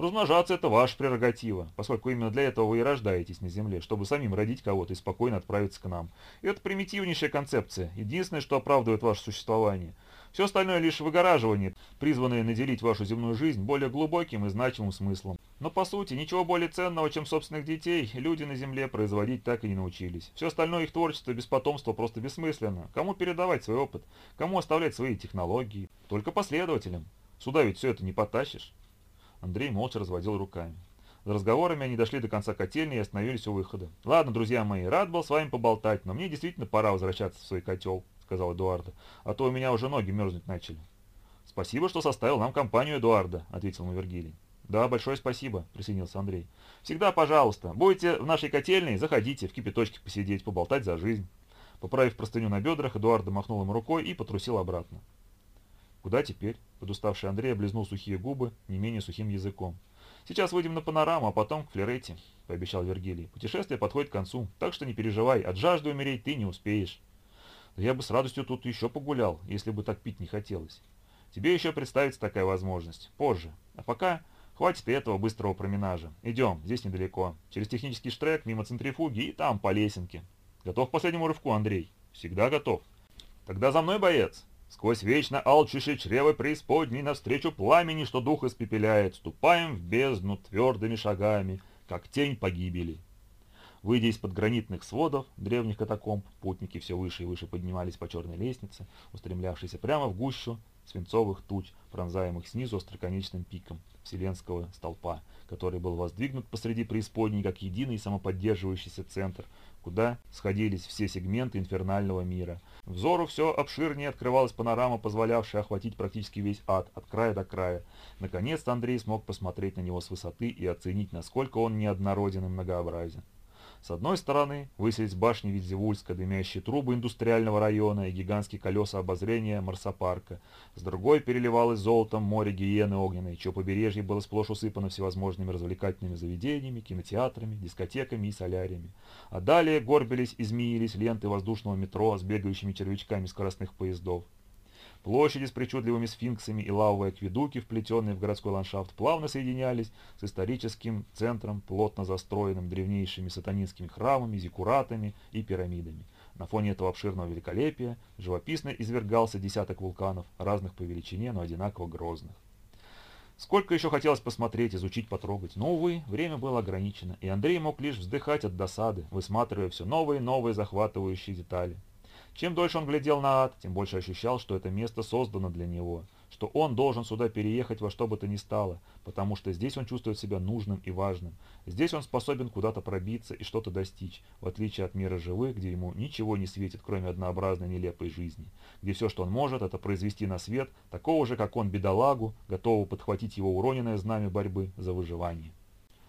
Speaker 1: Размножаться – это ваша прерогатива, поскольку именно для этого вы и рождаетесь на Земле, чтобы самим родить кого-то и спокойно отправиться к нам. Это примитивнейшая концепция, единственное, что оправдывает ваше существование. Все остальное лишь выгораживание, призванное наделить вашу земную жизнь более глубоким и значимым смыслом. Но по сути, ничего более ценного, чем собственных детей, люди на Земле производить так и не научились. Все остальное их творчество без потомства просто бессмысленно. Кому передавать свой опыт? Кому оставлять свои технологии? Только последователям. Сюда ведь все это не потащишь. Андрей молча разводил руками. За разговорами они дошли до конца котельни и остановились у выхода. «Ладно, друзья мои, рад был с вами поболтать, но мне действительно пора возвращаться в свой котел», — сказал Эдуарда, «а то у меня уже ноги мерзнуть начали». «Спасибо, что составил нам компанию, Эдуарда», — ответил ему Вергилий. «Да, большое спасибо», — присоединился Андрей. «Всегда, пожалуйста, будете в нашей котельной, заходите, в кипяточке посидеть, поболтать за жизнь». Поправив простыню на бедрах, Эдуарда махнул ему рукой и потрусил обратно. «Куда теперь?» Подуставший Андрей облизнул сухие губы не менее сухим языком. «Сейчас выйдем на панораму, а потом к Флерете», — пообещал Вергилий. «Путешествие подходит к концу, так что не переживай, от жажды умереть ты не успеешь». «Да я бы с радостью тут еще погулял, если бы так пить не хотелось. Тебе еще представится такая возможность. Позже. А пока хватит и этого быстрого променажа. Идем, здесь недалеко. Через технический штрек, мимо центрифуги и там по лесенке. Готов к последнему рывку, Андрей?» «Всегда готов». «Тогда за мной, боец!» Сквозь вечно алчущее чрево преисподней навстречу пламени, что дух испепеляет, ступаем в бездну твердыми шагами, как тень погибели. Выйдя из-под гранитных сводов древних катакомб, путники все выше и выше поднимались по черной лестнице, устремлявшейся прямо в гущу свинцовых туч, пронзаемых снизу остроконечным пиком вселенского столпа, который был воздвигнут посреди преисподней как единый самоподдерживающийся центр, куда сходились все сегменты инфернального мира. Взору все обширнее открывалась панорама, позволявшая охватить практически весь ад, от края до края. Наконец-то Андрей смог посмотреть на него с высоты и оценить, насколько он неоднороден и многообразен. С одной стороны высились башни Витзевульска, дымящие трубы индустриального района и гигантские колеса обозрения Марсопарка. С другой переливалось золотом море гиены огненной, чье побережье было сплошь усыпано всевозможными развлекательными заведениями, кинотеатрами, дискотеками и соляриями. А далее горбились и змеились ленты воздушного метро с бегающими червячками скоростных поездов. Площади с причудливыми сфинксами и лавовые акведуки, вплетенные в городской ландшафт, плавно соединялись с историческим центром, плотно застроенным древнейшими сатанинскими храмами, зиккуратами и пирамидами. На фоне этого обширного великолепия живописно извергался десяток вулканов, разных по величине, но одинаково грозных. Сколько еще хотелось посмотреть, изучить, потрогать, но, увы, время было ограничено, и Андрей мог лишь вздыхать от досады, высматривая все новые и новые захватывающие детали. Чем дольше он глядел на ад, тем больше ощущал, что это место создано для него, что он должен сюда переехать во что бы то ни стало, потому что здесь он чувствует себя нужным и важным. Здесь он способен куда-то пробиться и что-то достичь, в отличие от мира живых, где ему ничего не светит, кроме однообразной нелепой жизни, где все, что он может, это произвести на свет такого же, как он, бедолагу, готового подхватить его уроненное знамя борьбы за выживание.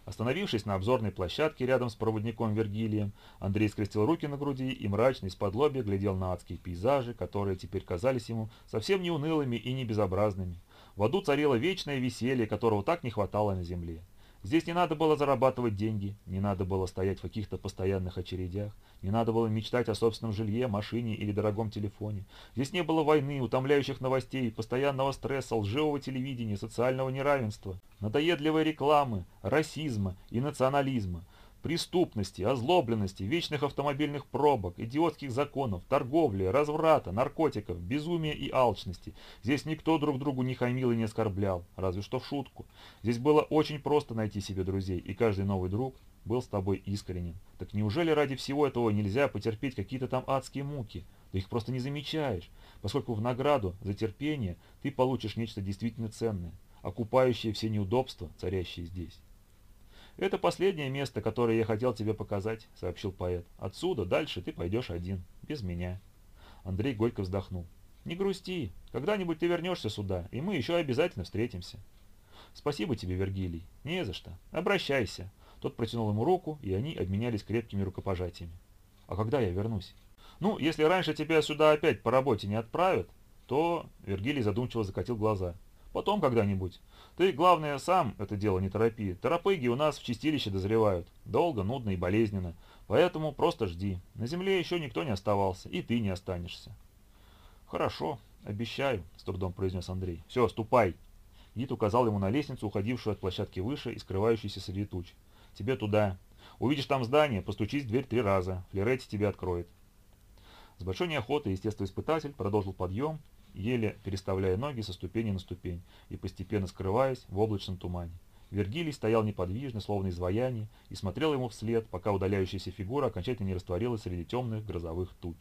Speaker 1: Остановившись на обзорной площадке рядом с проводником Вергилием, Андрей скрестил руки на груди и мрачно из-под глядел на адские пейзажи, которые теперь казались ему совсем не унылыми и не безобразными. В аду царило вечное веселье, которого так не хватало на земле. Здесь не надо было зарабатывать деньги, не надо было стоять в каких-то постоянных очередях, не надо было мечтать о собственном жилье, машине или дорогом телефоне. Здесь не было войны, утомляющих новостей, постоянного стресса, лживого телевидения, социального неравенства, надоедливой рекламы, расизма и национализма преступности, озлобленности, вечных автомобильных пробок, идиотских законов, торговли, разврата, наркотиков, безумия и алчности. Здесь никто друг другу не хамил и не оскорблял, разве что в шутку. Здесь было очень просто найти себе друзей, и каждый новый друг был с тобой искренен. Так неужели ради всего этого нельзя потерпеть какие-то там адские муки? Ты их просто не замечаешь, поскольку в награду за терпение ты получишь нечто действительно ценное, окупающее все неудобства, царящие здесь. «Это последнее место, которое я хотел тебе показать», — сообщил поэт. «Отсюда дальше ты пойдешь один, без меня». Андрей горько вздохнул. «Не грусти. Когда-нибудь ты вернешься сюда, и мы еще обязательно встретимся». «Спасибо тебе, Вергилий. Не за что. Обращайся». Тот протянул ему руку, и они обменялись крепкими рукопожатиями. «А когда я вернусь?» «Ну, если раньше тебя сюда опять по работе не отправят, то...» Вергилий задумчиво закатил глаза. «Потом когда-нибудь. Ты, главное, сам это дело не торопи. Торопыги у нас в чистилище дозревают. Долго, нудно и болезненно. Поэтому просто жди. На земле еще никто не оставался, и ты не останешься. Хорошо, обещаю, с трудом произнес Андрей. Все, ступай. Гид указал ему на лестницу, уходившую от площадки выше и скрывающуюся среди туч. Тебе туда. Увидишь там здание, постучись в дверь три раза. Флеретти тебе откроет. С большой неохотой естествоиспытатель продолжил подъем, еле переставляя ноги со ступени на ступень и постепенно скрываясь в облачном тумане. Вергилий стоял неподвижно, словно изваяние, и смотрел ему вслед, пока удаляющаяся фигура окончательно не растворилась среди темных грозовых туч.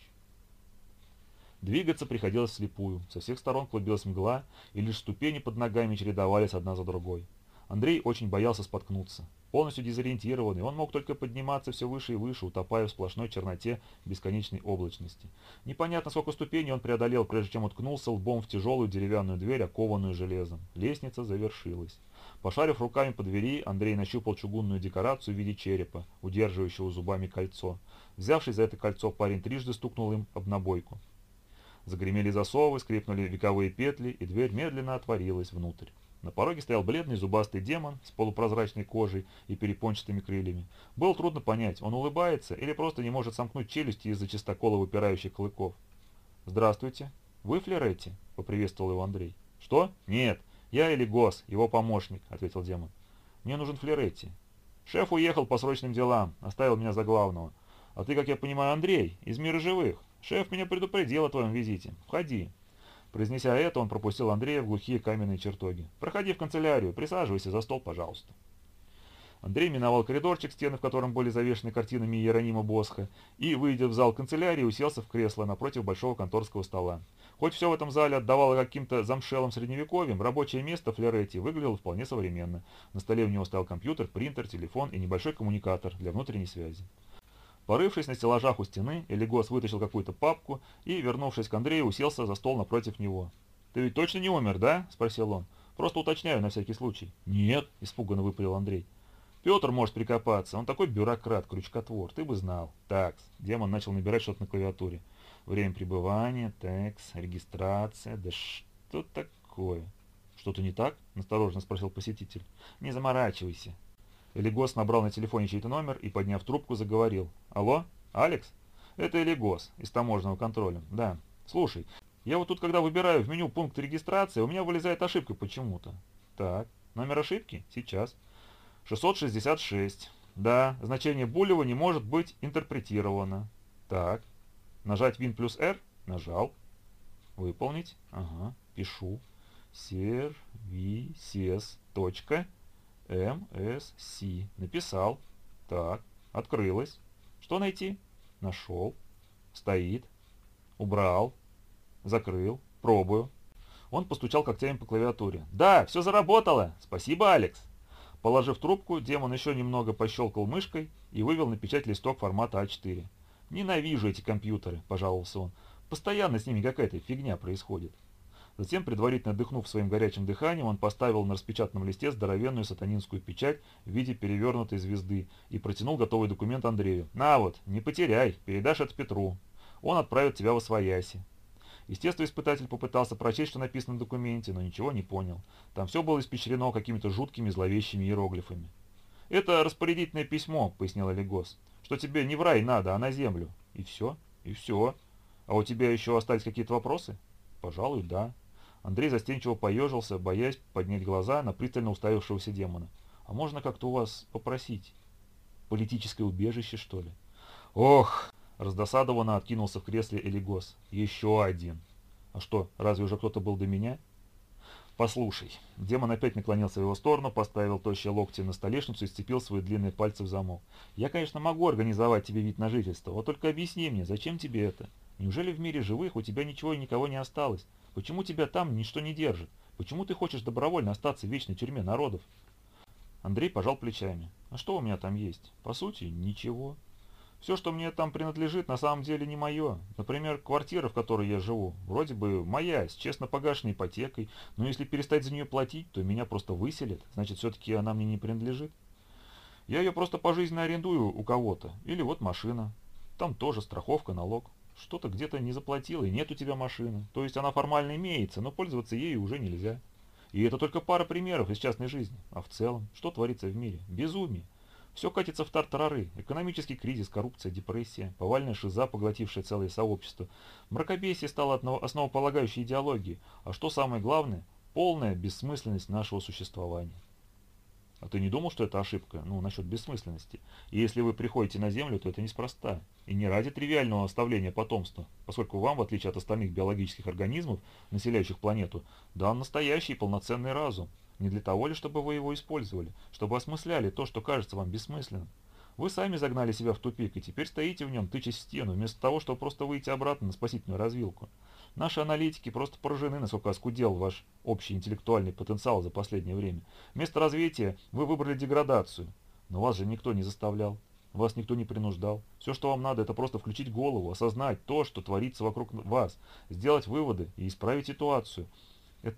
Speaker 1: Двигаться приходилось слепую, со всех сторон клубилась мгла, и лишь ступени под ногами чередовались одна за другой. Андрей очень боялся споткнуться. Полностью дезориентированный, он мог только подниматься все выше и выше, утопая в сплошной черноте бесконечной облачности. Непонятно, сколько ступеней он преодолел, прежде чем уткнулся лбом в тяжелую деревянную дверь, окованную железом. Лестница завершилась. Пошарив руками по двери, Андрей нащупал чугунную декорацию в виде черепа, удерживающего зубами кольцо. Взявшись за это кольцо, парень трижды стукнул им об набойку. Загремели засовы, скрипнули вековые петли, и дверь медленно отворилась внутрь. На пороге стоял бледный зубастый демон с полупрозрачной кожей и перепончатыми крыльями. Было трудно понять, он улыбается или просто не может сомкнуть челюсти из-за чистокола выпирающих клыков. «Здравствуйте. Вы Флеретти?» — поприветствовал его Андрей. «Что? Нет. Я Элигос, его помощник», — ответил демон. «Мне нужен Флеретти. Шеф уехал по срочным делам, оставил меня за главного. А ты, как я понимаю, Андрей, из мира живых. Шеф меня предупредил о твоем визите. Входи». Произнеся это, он пропустил Андрея в глухие каменные чертоги. «Проходи в канцелярию, присаживайся за стол, пожалуйста». Андрей миновал коридорчик, стены в котором были завешены картинами Иеронима Босха, и, выйдя в зал канцелярии, уселся в кресло напротив большого конторского стола. Хоть все в этом зале отдавало каким-то замшелым средневековьем, рабочее место Флеретти выглядело вполне современно. На столе у него стоял компьютер, принтер, телефон и небольшой коммуникатор для внутренней связи. Порывшись на стеллажах у стены, Элигос вытащил какую-то папку и, вернувшись к Андрею, уселся за стол напротив него. «Ты ведь точно не умер, да?» – спросил он. «Просто уточняю на всякий случай». «Нет», – испуганно выпалил Андрей. «Петр может прикопаться, он такой бюрократ, крючкотвор, ты бы знал». «Такс». Демон начал набирать что-то на клавиатуре. «Время пребывания, текс, регистрация, да что такое?» «Что-то не так?» – настороженно спросил посетитель. «Не заморачивайся. Элигос набрал на телефоне чей-то номер и, подняв трубку, заговорил. «Алло? Алекс? Это Элигос из таможенного контроля. Да. Слушай, я вот тут, когда выбираю в меню пункт регистрации, у меня вылезает ошибка почему-то. Так, номер ошибки? Сейчас. 666. Да, значение Булева не может быть интерпретировано. Так. Нажать Win плюс R? Нажал. Выполнить? Ага, пишу. Services. Точка. МСС. Написал. Так, открылось. Что найти? Нашел. Стоит. Убрал. Закрыл. Пробую. Он постучал когтями по клавиатуре. «Да, все заработало! Спасибо, Алекс!» Положив трубку, демон еще немного пощелкал мышкой и вывел на печать листок формата А4. «Ненавижу эти компьютеры», – пожаловался он. «Постоянно с ними какая-то фигня происходит». Затем, предварительно дыхнув своим горячим дыханием, он поставил на распечатанном листе здоровенную сатанинскую печать в виде перевернутой звезды и протянул готовый документ Андрею. «На вот, не потеряй, передашь это Петру. Он отправит тебя в Освояси». Естествоиспытатель попытался прочесть, что написано в документе, но ничего не понял. Там все было испещрено какими-то жуткими зловещими иероглифами. «Это распорядительное письмо», — пояснил Олегос, — «что тебе не в рай надо, а на землю». «И все? И все? А у тебя еще остались какие-то вопросы?» «Пожалуй, да». Андрей застенчиво поежился, боясь поднять глаза на пристально уставившегося демона. «А можно как-то у вас попросить? Политическое убежище, что ли?» «Ох!» – раздосадованно откинулся в кресле Элигос. «Еще один!» «А что, разве уже кто-то был до меня?» «Послушай». Демон опять наклонился в его сторону, поставил тощие локти на столешницу и сцепил свои длинные пальцы в замок. «Я, конечно, могу организовать тебе вид на жительство, вот только объясни мне, зачем тебе это? Неужели в мире живых у тебя ничего и никого не осталось? Почему тебя там ничто не держит? Почему ты хочешь добровольно остаться в вечной тюрьме народов? Андрей пожал плечами. А что у меня там есть? По сути, ничего. Все, что мне там принадлежит, на самом деле не мое. Например, квартира, в которой я живу, вроде бы моя, с честно погашенной ипотекой, но если перестать за нее платить, то меня просто выселят, значит, все-таки она мне не принадлежит. Я ее просто пожизненно арендую у кого-то. Или вот машина. Там тоже страховка, налог что-то где-то не заплатила и нет у тебя машины. То есть она формально имеется, но пользоваться ею уже нельзя. И это только пара примеров из частной жизни. А в целом, что творится в мире? Безумие. Все катится в тартарары. Экономический кризис, коррупция, депрессия, повальная шиза, поглотившая целое сообщество. Мракобесие стало основополагающей идеологией. А что самое главное? Полная бессмысленность нашего существования. А ты не думал, что это ошибка, ну, насчет бессмысленности? И если вы приходите на Землю, то это неспроста. И не ради тривиального оставления потомства, поскольку вам, в отличие от остальных биологических организмов, населяющих планету, дан настоящий полноценный разум. Не для того ли, чтобы вы его использовали, чтобы осмысляли то, что кажется вам бессмысленным. Вы сами загнали себя в тупик, и теперь стоите в нем, тычась в стену, вместо того, чтобы просто выйти обратно на спасительную развилку. Наши аналитики просто поражены, насколько оскудел ваш общий интеллектуальный потенциал за последнее время. Вместо развития вы выбрали деградацию. Но вас же никто не заставлял. Вас никто не принуждал. Все, что вам надо, это просто включить голову, осознать то, что творится вокруг вас, сделать выводы и исправить ситуацию.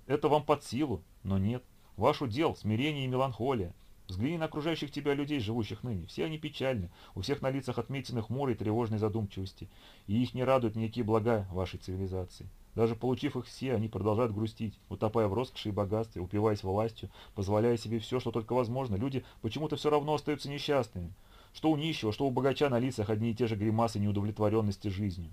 Speaker 1: Это вам под силу, но нет. Ваш удел – смирение и меланхолия. Взгляни на окружающих тебя людей, живущих ныне. Все они печальны, у всех на лицах отметины хмурой тревожной задумчивости, и их не радуют никакие блага вашей цивилизации. Даже получив их все, они продолжают грустить, утопая в роскоши и богатстве, упиваясь властью, позволяя себе все, что только возможно. Люди почему-то все равно остаются несчастными. Что у нищего, что у богача на лицах одни и те же гримасы неудовлетворенности жизнью.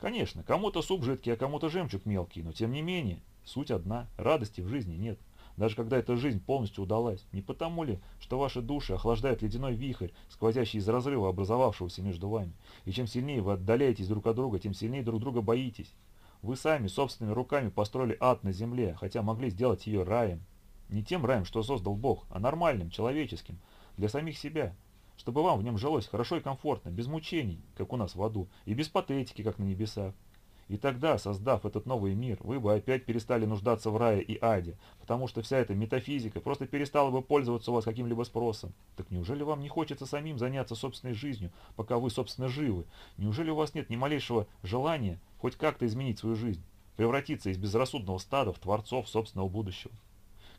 Speaker 1: Конечно, кому-то суп жидкий, а кому-то жемчуг мелкий, но тем не менее, суть одна, радости в жизни нет даже когда эта жизнь полностью удалась. Не потому ли, что ваши души охлаждают ледяной вихрь, сквозящий из разрыва, образовавшегося между вами. И чем сильнее вы отдаляетесь друг от друга, тем сильнее друг друга боитесь. Вы сами собственными руками построили ад на земле, хотя могли сделать ее раем. Не тем раем, что создал Бог, а нормальным, человеческим, для самих себя, чтобы вам в нем жилось хорошо и комфортно, без мучений, как у нас в аду, и без патетики, как на небесах. И тогда, создав этот новый мир, вы бы опять перестали нуждаться в рае и аде, потому что вся эта метафизика просто перестала бы пользоваться у вас каким-либо спросом. Так неужели вам не хочется самим заняться собственной жизнью, пока вы, собственно, живы? Неужели у вас нет ни малейшего желания хоть как-то изменить свою жизнь, превратиться из безрассудного стада в творцов собственного будущего?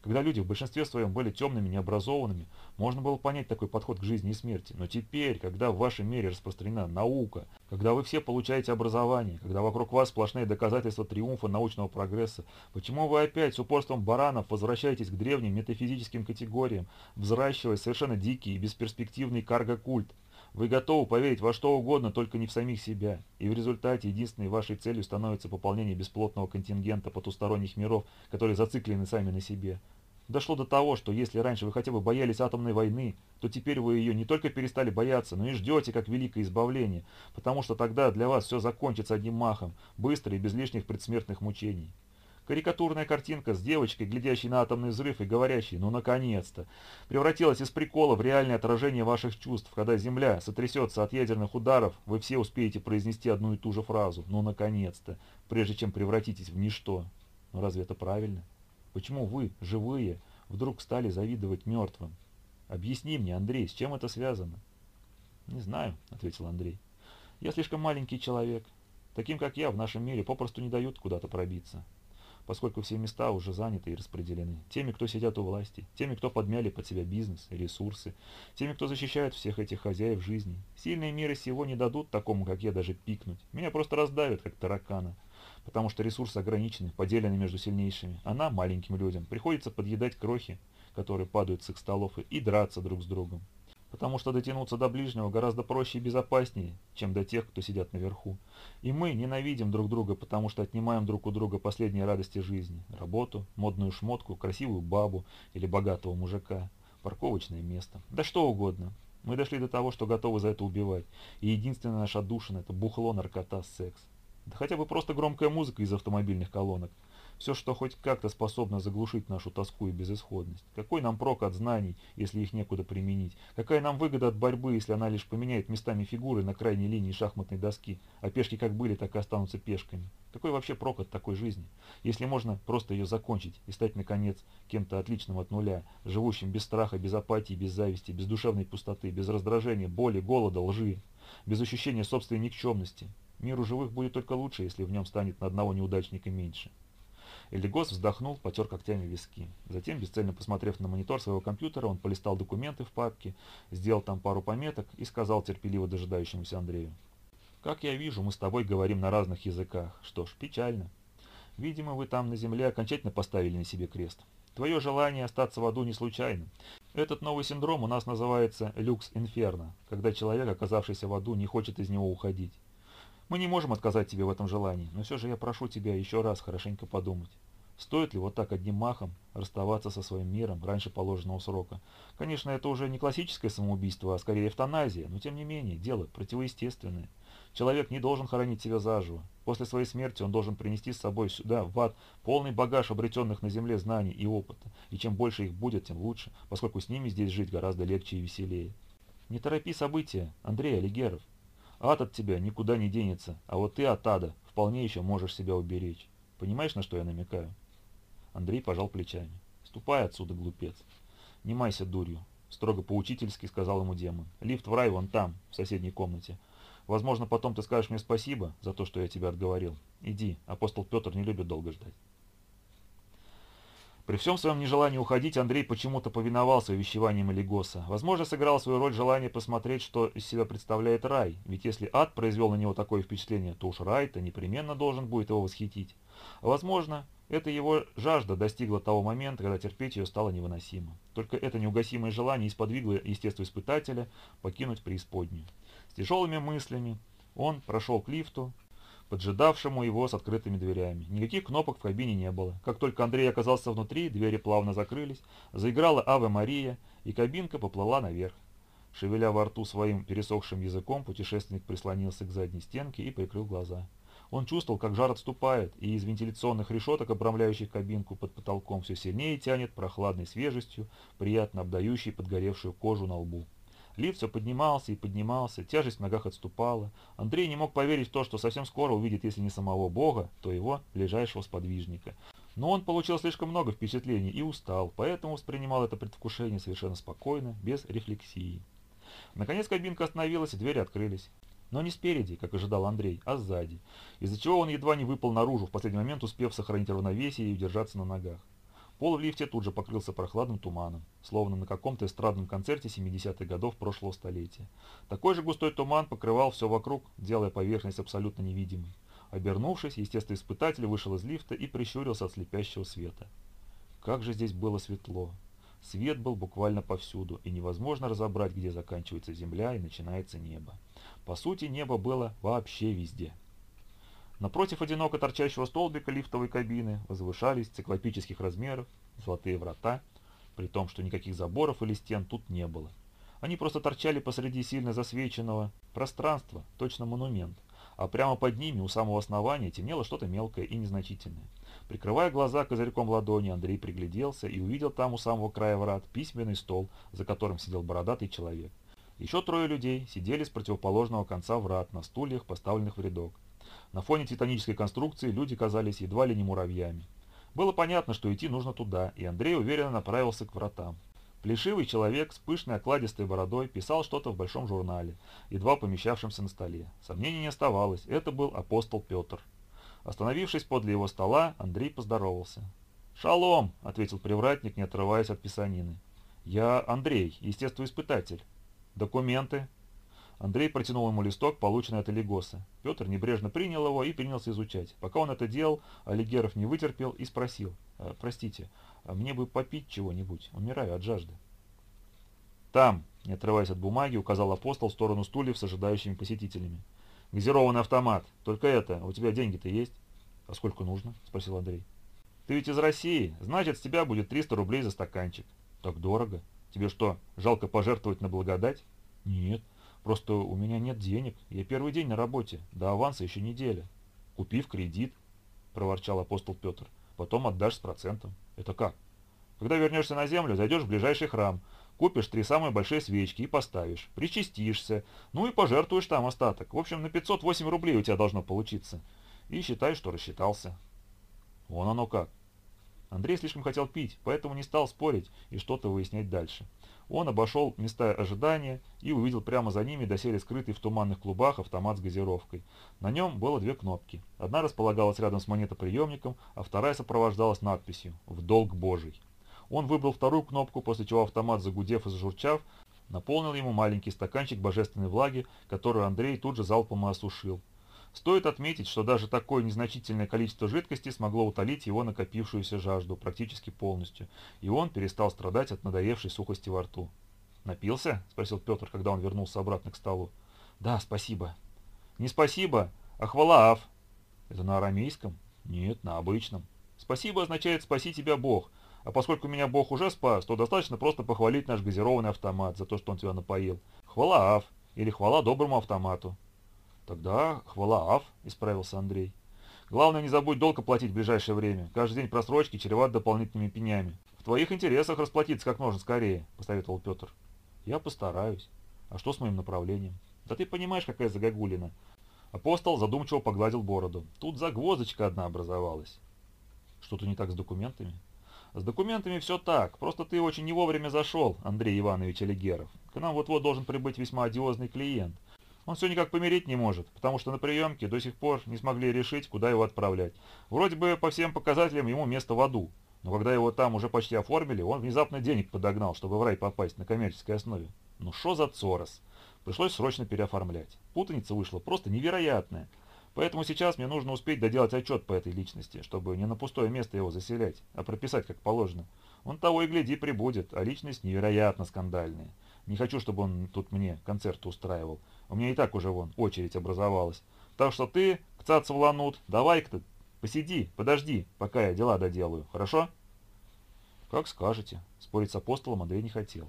Speaker 1: Когда люди в большинстве своем были темными, необразованными, можно было понять такой подход к жизни и смерти. Но теперь, когда в вашем мире распространена наука, когда вы все получаете образование, когда вокруг вас сплошные доказательства триумфа научного прогресса, почему вы опять с упорством баранов возвращаетесь к древним метафизическим категориям, взращивая совершенно дикий и бесперспективный карго-культ, вы готовы поверить во что угодно, только не в самих себя. И в результате единственной вашей целью становится пополнение бесплотного контингента потусторонних миров, которые зациклены сами на себе. Дошло до того, что если раньше вы хотя бы боялись атомной войны, то теперь вы ее не только перестали бояться, но и ждете как великое избавление, потому что тогда для вас все закончится одним махом, быстро и без лишних предсмертных мучений. Карикатурная картинка с девочкой, глядящей на атомный взрыв и говорящей «ну наконец-то!» превратилась из прикола в реальное отражение ваших чувств. Когда Земля сотрясется от ядерных ударов, вы все успеете произнести одну и ту же фразу «ну наконец-то!» прежде чем превратитесь в ничто. Но разве это правильно? Почему вы, живые, вдруг стали завидовать мертвым? Объясни мне, Андрей, с чем это связано? «Не знаю», — ответил Андрей. «Я слишком маленький человек. Таким, как я, в нашем мире попросту не дают куда-то пробиться. Поскольку все места уже заняты и распределены. Теми, кто сидят у власти, теми, кто подмяли под себя бизнес ресурсы, теми, кто защищает всех этих хозяев жизни. Сильные мира сего не дадут такому, как я, даже пикнуть. Меня просто раздавят, как таракана. Потому что ресурсы ограничены, поделены между сильнейшими. А нам, маленьким людям, приходится подъедать крохи, которые падают с их столов, и драться друг с другом потому что дотянуться до ближнего гораздо проще и безопаснее, чем до тех, кто сидят наверху. И мы ненавидим друг друга, потому что отнимаем друг у друга последние радости жизни – работу, модную шмотку, красивую бабу или богатого мужика, парковочное место, да что угодно. Мы дошли до того, что готовы за это убивать, и единственная наша душина – это бухло, наркота, секс. Да хотя бы просто громкая музыка из автомобильных колонок – все, что хоть как-то способно заглушить нашу тоску и безысходность. Какой нам прок от знаний, если их некуда применить? Какая нам выгода от борьбы, если она лишь поменяет местами фигуры на крайней линии шахматной доски, а пешки как были, так и останутся пешками? Какой вообще прок от такой жизни? Если можно просто ее закончить и стать, наконец, кем-то отличным от нуля, живущим без страха, без апатии, без зависти, без душевной пустоты, без раздражения, боли, голода, лжи, без ощущения собственной никчемности. Миру живых будет только лучше, если в нем станет на одного неудачника меньше. Элигос вздохнул, потер когтями виски. Затем, бесцельно посмотрев на монитор своего компьютера, он полистал документы в папке, сделал там пару пометок и сказал терпеливо дожидающемуся Андрею. «Как я вижу, мы с тобой говорим на разных языках. Что ж, печально. Видимо, вы там на земле окончательно поставили на себе крест. Твое желание остаться в аду не случайно. Этот новый синдром у нас называется люкс инферно, когда человек, оказавшийся в аду, не хочет из него уходить. Мы не можем отказать тебе в этом желании, но все же я прошу тебя еще раз хорошенько подумать. Стоит ли вот так одним махом расставаться со своим миром раньше положенного срока? Конечно, это уже не классическое самоубийство, а скорее эвтаназия, но тем не менее, дело противоестественное. Человек не должен хоронить себя заживо. После своей смерти он должен принести с собой сюда, в ад, полный багаж обретенных на земле знаний и опыта. И чем больше их будет, тем лучше, поскольку с ними здесь жить гораздо легче и веселее. Не торопи события, Андрей Алигеров. Ад от тебя никуда не денется, а вот ты от ада вполне еще можешь себя уберечь. Понимаешь, на что я намекаю?» Андрей пожал плечами. «Ступай отсюда, глупец. Не майся дурью», — строго поучительски сказал ему демон. «Лифт в рай вон там, в соседней комнате. Возможно, потом ты скажешь мне спасибо за то, что я тебя отговорил. Иди, апостол Петр не любит долго ждать». При всем своем нежелании уходить, Андрей почему-то повиновался увещеваниям Элигоса. Возможно, сыграл свою роль желание посмотреть, что из себя представляет рай. Ведь если ад произвел на него такое впечатление, то уж рай-то непременно должен будет его восхитить. А возможно, это его жажда достигла того момента, когда терпеть ее стало невыносимо. Только это неугасимое желание исподвигло естествоиспытателя покинуть преисподнюю. С тяжелыми мыслями он прошел к лифту, поджидавшему его с открытыми дверями. Никаких кнопок в кабине не было. Как только Андрей оказался внутри, двери плавно закрылись, заиграла Аве Мария, и кабинка поплыла наверх. Шевеля во рту своим пересохшим языком, путешественник прислонился к задней стенке и прикрыл глаза. Он чувствовал, как жар отступает, и из вентиляционных решеток, обрамляющих кабинку под потолком, все сильнее тянет прохладной свежестью, приятно обдающей подгоревшую кожу на лбу. Лифт все поднимался и поднимался, тяжесть в ногах отступала. Андрей не мог поверить в то, что совсем скоро увидит, если не самого Бога, то его ближайшего сподвижника. Но он получил слишком много впечатлений и устал, поэтому воспринимал это предвкушение совершенно спокойно, без рефлексии. Наконец кабинка остановилась и двери открылись. Но не спереди, как ожидал Андрей, а сзади, из-за чего он едва не выпал наружу, в последний момент успев сохранить равновесие и удержаться на ногах. Пол в лифте тут же покрылся прохладным туманом, словно на каком-то эстрадном концерте 70-х годов прошлого столетия. Такой же густой туман покрывал все вокруг, делая поверхность абсолютно невидимой. Обернувшись, естествоиспытатель вышел из лифта и прищурился от слепящего света. Как же здесь было светло. Свет был буквально повсюду, и невозможно разобрать, где заканчивается земля и начинается небо. По сути, небо было вообще везде. Напротив одиноко торчащего столбика лифтовой кабины возвышались циклопических размеров золотые врата, при том, что никаких заборов или стен тут не было. Они просто торчали посреди сильно засвеченного пространства, точно монумент, а прямо под ними, у самого основания, темнело что-то мелкое и незначительное. Прикрывая глаза козырьком ладони, Андрей пригляделся и увидел там у самого края врат письменный стол, за которым сидел бородатый человек. Еще трое людей сидели с противоположного конца врат на стульях, поставленных в рядок. На фоне титанической конструкции люди казались едва ли не муравьями. Было понятно, что идти нужно туда, и Андрей уверенно направился к вратам. Плешивый человек с пышной окладистой бородой писал что-то в большом журнале, едва помещавшемся на столе. Сомнений не оставалось, это был апостол Петр. Остановившись подле его стола, Андрей поздоровался. «Шалом!» — ответил привратник, не отрываясь от писанины. «Я Андрей, естествоиспытатель. Документы?» Андрей протянул ему листок, полученный от Олегоса. Петр небрежно принял его и принялся изучать. Пока он это делал, Олигеров не вытерпел и спросил. «Э, «Простите, а мне бы попить чего-нибудь, умираю от жажды». «Там», не отрываясь от бумаги, указал апостол в сторону стульев с ожидающими посетителями. «Газированный автомат. Только это, у тебя деньги-то есть?» «А сколько нужно?» – спросил Андрей. «Ты ведь из России, значит, с тебя будет 300 рублей за стаканчик». «Так дорого. Тебе что, жалко пожертвовать на благодать?» «Нет, Просто у меня нет денег. Я первый день на работе. До аванса еще неделя. Купи в кредит, проворчал апостол Петр. Потом отдашь с процентом. Это как? Когда вернешься на землю, зайдешь в ближайший храм, купишь три самые большие свечки и поставишь, причастишься, ну и пожертвуешь там остаток. В общем, на 508 рублей у тебя должно получиться. И считай, что рассчитался. Вон оно как. Андрей слишком хотел пить, поэтому не стал спорить и что-то выяснять дальше. Он обошел места ожидания и увидел прямо за ними доселе скрытый в туманных клубах автомат с газировкой. На нем было две кнопки. Одна располагалась рядом с монетоприемником, а вторая сопровождалась надписью «В долг Божий». Он выбрал вторую кнопку, после чего автомат, загудев и зажурчав, наполнил ему маленький стаканчик божественной влаги, которую Андрей тут же залпом осушил. Стоит отметить, что даже такое незначительное количество жидкости смогло утолить его накопившуюся жажду практически полностью, и он перестал страдать от надоевшей сухости во рту. «Напился?» – спросил Петр, когда он вернулся обратно к столу. «Да, спасибо». «Не спасибо, а хвалаав». «Это на арамейском?» «Нет, на обычном». «Спасибо означает «спаси тебя Бог», а поскольку меня Бог уже спас, то достаточно просто похвалить наш газированный автомат за то, что он тебя напоил. Хвала или хвала доброму автомату. «Тогда хвала Аф», — исправился Андрей. «Главное, не забудь долг оплатить в ближайшее время. Каждый день просрочки чреват дополнительными пенями. В твоих интересах расплатиться как можно скорее», — посоветовал Петр. «Я постараюсь. А что с моим направлением?» «Да ты понимаешь, какая загогулина». Апостол задумчиво погладил бороду. Тут загвоздочка одна образовалась. «Что-то не так с документами?» «С документами все так. Просто ты очень не вовремя зашел, Андрей Иванович Алигеров. К нам вот-вот должен прибыть весьма одиозный клиент». Он все никак помереть не может, потому что на приемке до сих пор не смогли решить, куда его отправлять. Вроде бы по всем показателям ему место в аду, но когда его там уже почти оформили, он внезапно денег подогнал, чтобы в рай попасть на коммерческой основе. Ну что за цорос? Пришлось срочно переоформлять. Путаница вышла просто невероятная. Поэтому сейчас мне нужно успеть доделать отчет по этой личности, чтобы не на пустое место его заселять, а прописать как положено. Он того и гляди прибудет, а личность невероятно скандальная. Не хочу, чтобы он тут мне концерт устраивал. У меня и так уже вон очередь образовалась. Так что ты, кцац вланут, давай-ка посиди, подожди, пока я дела доделаю, хорошо? Как скажете. Спорить с апостолом Андрей не хотел.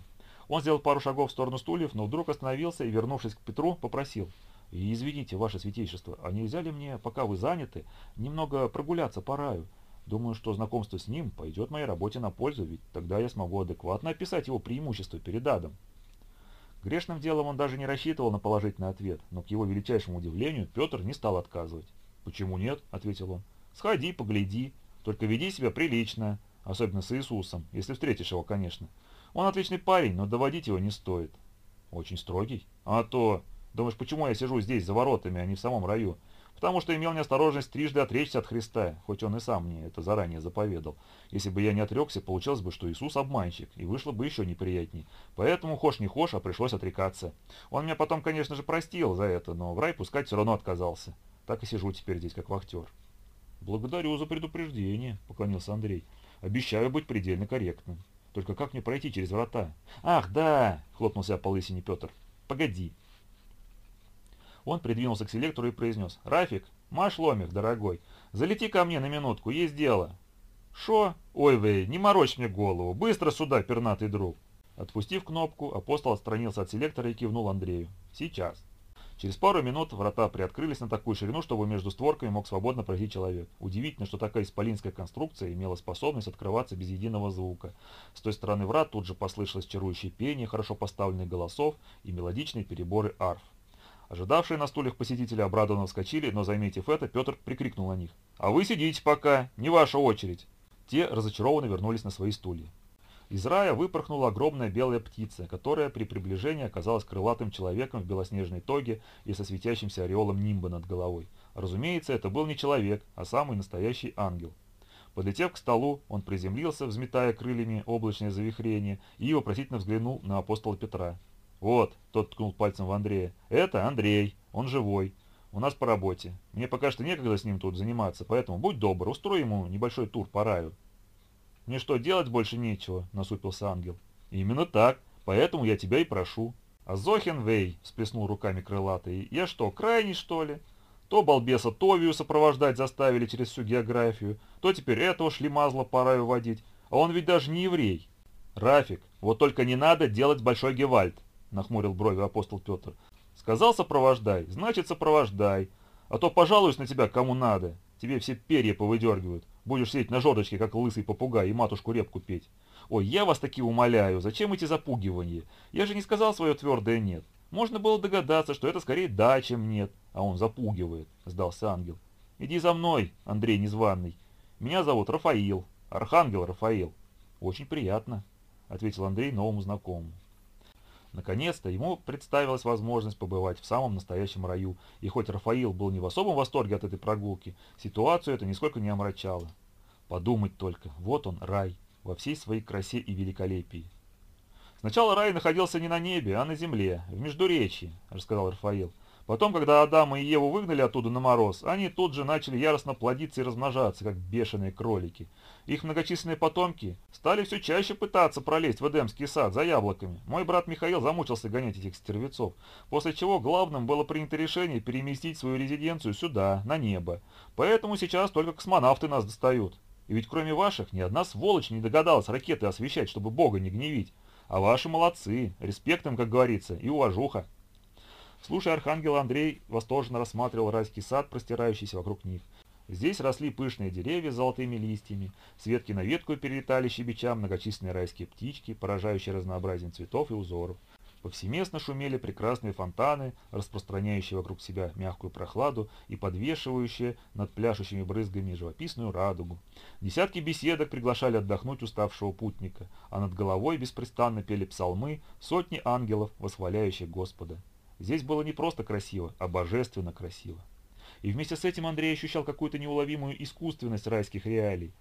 Speaker 1: Он сделал пару шагов в сторону стульев, но вдруг остановился и, вернувшись к Петру, попросил. «Извините, ваше святейшество, а нельзя ли мне, пока вы заняты, немного прогуляться по раю? Думаю, что знакомство с ним пойдет моей работе на пользу, ведь тогда я смогу адекватно описать его преимущества перед адом». Грешным делом он даже не рассчитывал на положительный ответ, но к его величайшему удивлению Петр не стал отказывать. «Почему нет?» – ответил он. «Сходи, погляди, только веди себя прилично, особенно с Иисусом, если встретишь его, конечно. Он отличный парень, но доводить его не стоит». «Очень строгий?» «А то! Думаешь, почему я сижу здесь, за воротами, а не в самом раю? Потому что имел неосторожность трижды отречься от Христа, хоть он и сам мне это заранее заповедал. Если бы я не отрекся, получилось бы, что Иисус обманщик, и вышло бы еще неприятней. Поэтому, хошь не хошь, а пришлось отрекаться. Он меня потом, конечно же, простил за это, но в рай пускать все равно отказался. Так и сижу теперь здесь, как вахтер. «Благодарю за предупреждение», — поклонился Андрей. «Обещаю быть предельно корректным. Только как мне пройти через врата?» «Ах, да!» — хлопнулся по лысине Петр. «Погоди, он придвинулся к селектору и произнес. «Рафик, маш ломик, дорогой, залети ко мне на минутку, есть дело». «Шо? Ой вы, не морочь мне голову, быстро сюда, пернатый друг». Отпустив кнопку, апостол отстранился от селектора и кивнул Андрею. «Сейчас». Через пару минут врата приоткрылись на такую ширину, чтобы между створками мог свободно пройти человек. Удивительно, что такая исполинская конструкция имела способность открываться без единого звука. С той стороны врат тут же послышалось чарующее пение хорошо поставленных голосов и мелодичные переборы арф. Ожидавшие на стульях посетители обрадованно вскочили, но, заметив это, Петр прикрикнул на них. «А вы сидите пока, не ваша очередь!» Те разочарованно вернулись на свои стулья. Из рая выпорхнула огромная белая птица, которая при приближении оказалась крылатым человеком в белоснежной тоге и со светящимся ореолом нимба над головой. Разумеется, это был не человек, а самый настоящий ангел. Подлетев к столу, он приземлился, взметая крыльями облачное завихрение, и вопросительно взглянул на апостола Петра. «Вот», — тот ткнул пальцем в Андрея, — «это Андрей, он живой. У нас по работе. Мне пока что некогда с ним тут заниматься, поэтому будь добр, устрой ему небольшой тур по раю». «Мне что, делать больше нечего?» — насупился ангел. «Именно так, поэтому я тебя и прошу». «А Зохин Вей», — всплеснул руками крылатый, — «я что, крайний, что ли?» То балбеса Товию сопровождать заставили через всю географию, то теперь этого шлемазла пора уводить, а он ведь даже не еврей. «Рафик, вот только не надо делать большой гевальд», — нахмурил брови апостол Петр. «Сказал сопровождай, значит сопровождай, а то пожалуюсь на тебя кому надо, тебе все перья повыдергивают, будешь сидеть на жердочке, как лысый попугай, и матушку репку петь. Ой, я вас таки умоляю, зачем эти запугивания? Я же не сказал свое твердое «нет». Можно было догадаться, что это скорее да, чем нет, а он запугивает, сдался ангел. Иди за мной, Андрей Незваный. Меня зовут Рафаил, Архангел Рафаил. Очень приятно, ответил Андрей новому знакомому. Наконец-то ему представилась возможность побывать в самом настоящем раю, и хоть Рафаил был не в особом восторге от этой прогулки, ситуацию это нисколько не омрачало. Подумать только, вот он, рай, во всей своей красе и великолепии. Сначала рай находился не на небе, а на земле, в Междуречии, рассказал Рафаил. Потом, когда Адама и Еву выгнали оттуда на мороз, они тут же начали яростно плодиться и размножаться, как бешеные кролики. Их многочисленные потомки стали все чаще пытаться пролезть в Эдемский сад за яблоками. Мой брат Михаил замучился гонять этих стервецов, после чего главным было принято решение переместить свою резиденцию сюда, на небо. Поэтому сейчас только космонавты нас достают. И ведь кроме ваших ни одна сволочь не догадалась ракеты освещать, чтобы Бога не гневить. А ваши молодцы, респектом, как говорится, и уважуха. Слушай, архангел Андрей восторженно рассматривал райский сад, простирающийся вокруг них. Здесь росли пышные деревья с золотыми листьями, с ветки на ветку перелетали щебеча многочисленные райские птички, поражающие разнообразием цветов и узоров. Повсеместно шумели прекрасные фонтаны, распространяющие вокруг себя мягкую прохладу и подвешивающие над пляшущими брызгами живописную радугу. Десятки беседок приглашали отдохнуть уставшего путника, а над головой беспрестанно пели псалмы сотни ангелов, восхваляющих Господа. Здесь было не просто красиво, а божественно красиво. И вместе с этим Андрей ощущал какую-то неуловимую искусственность райских реалий,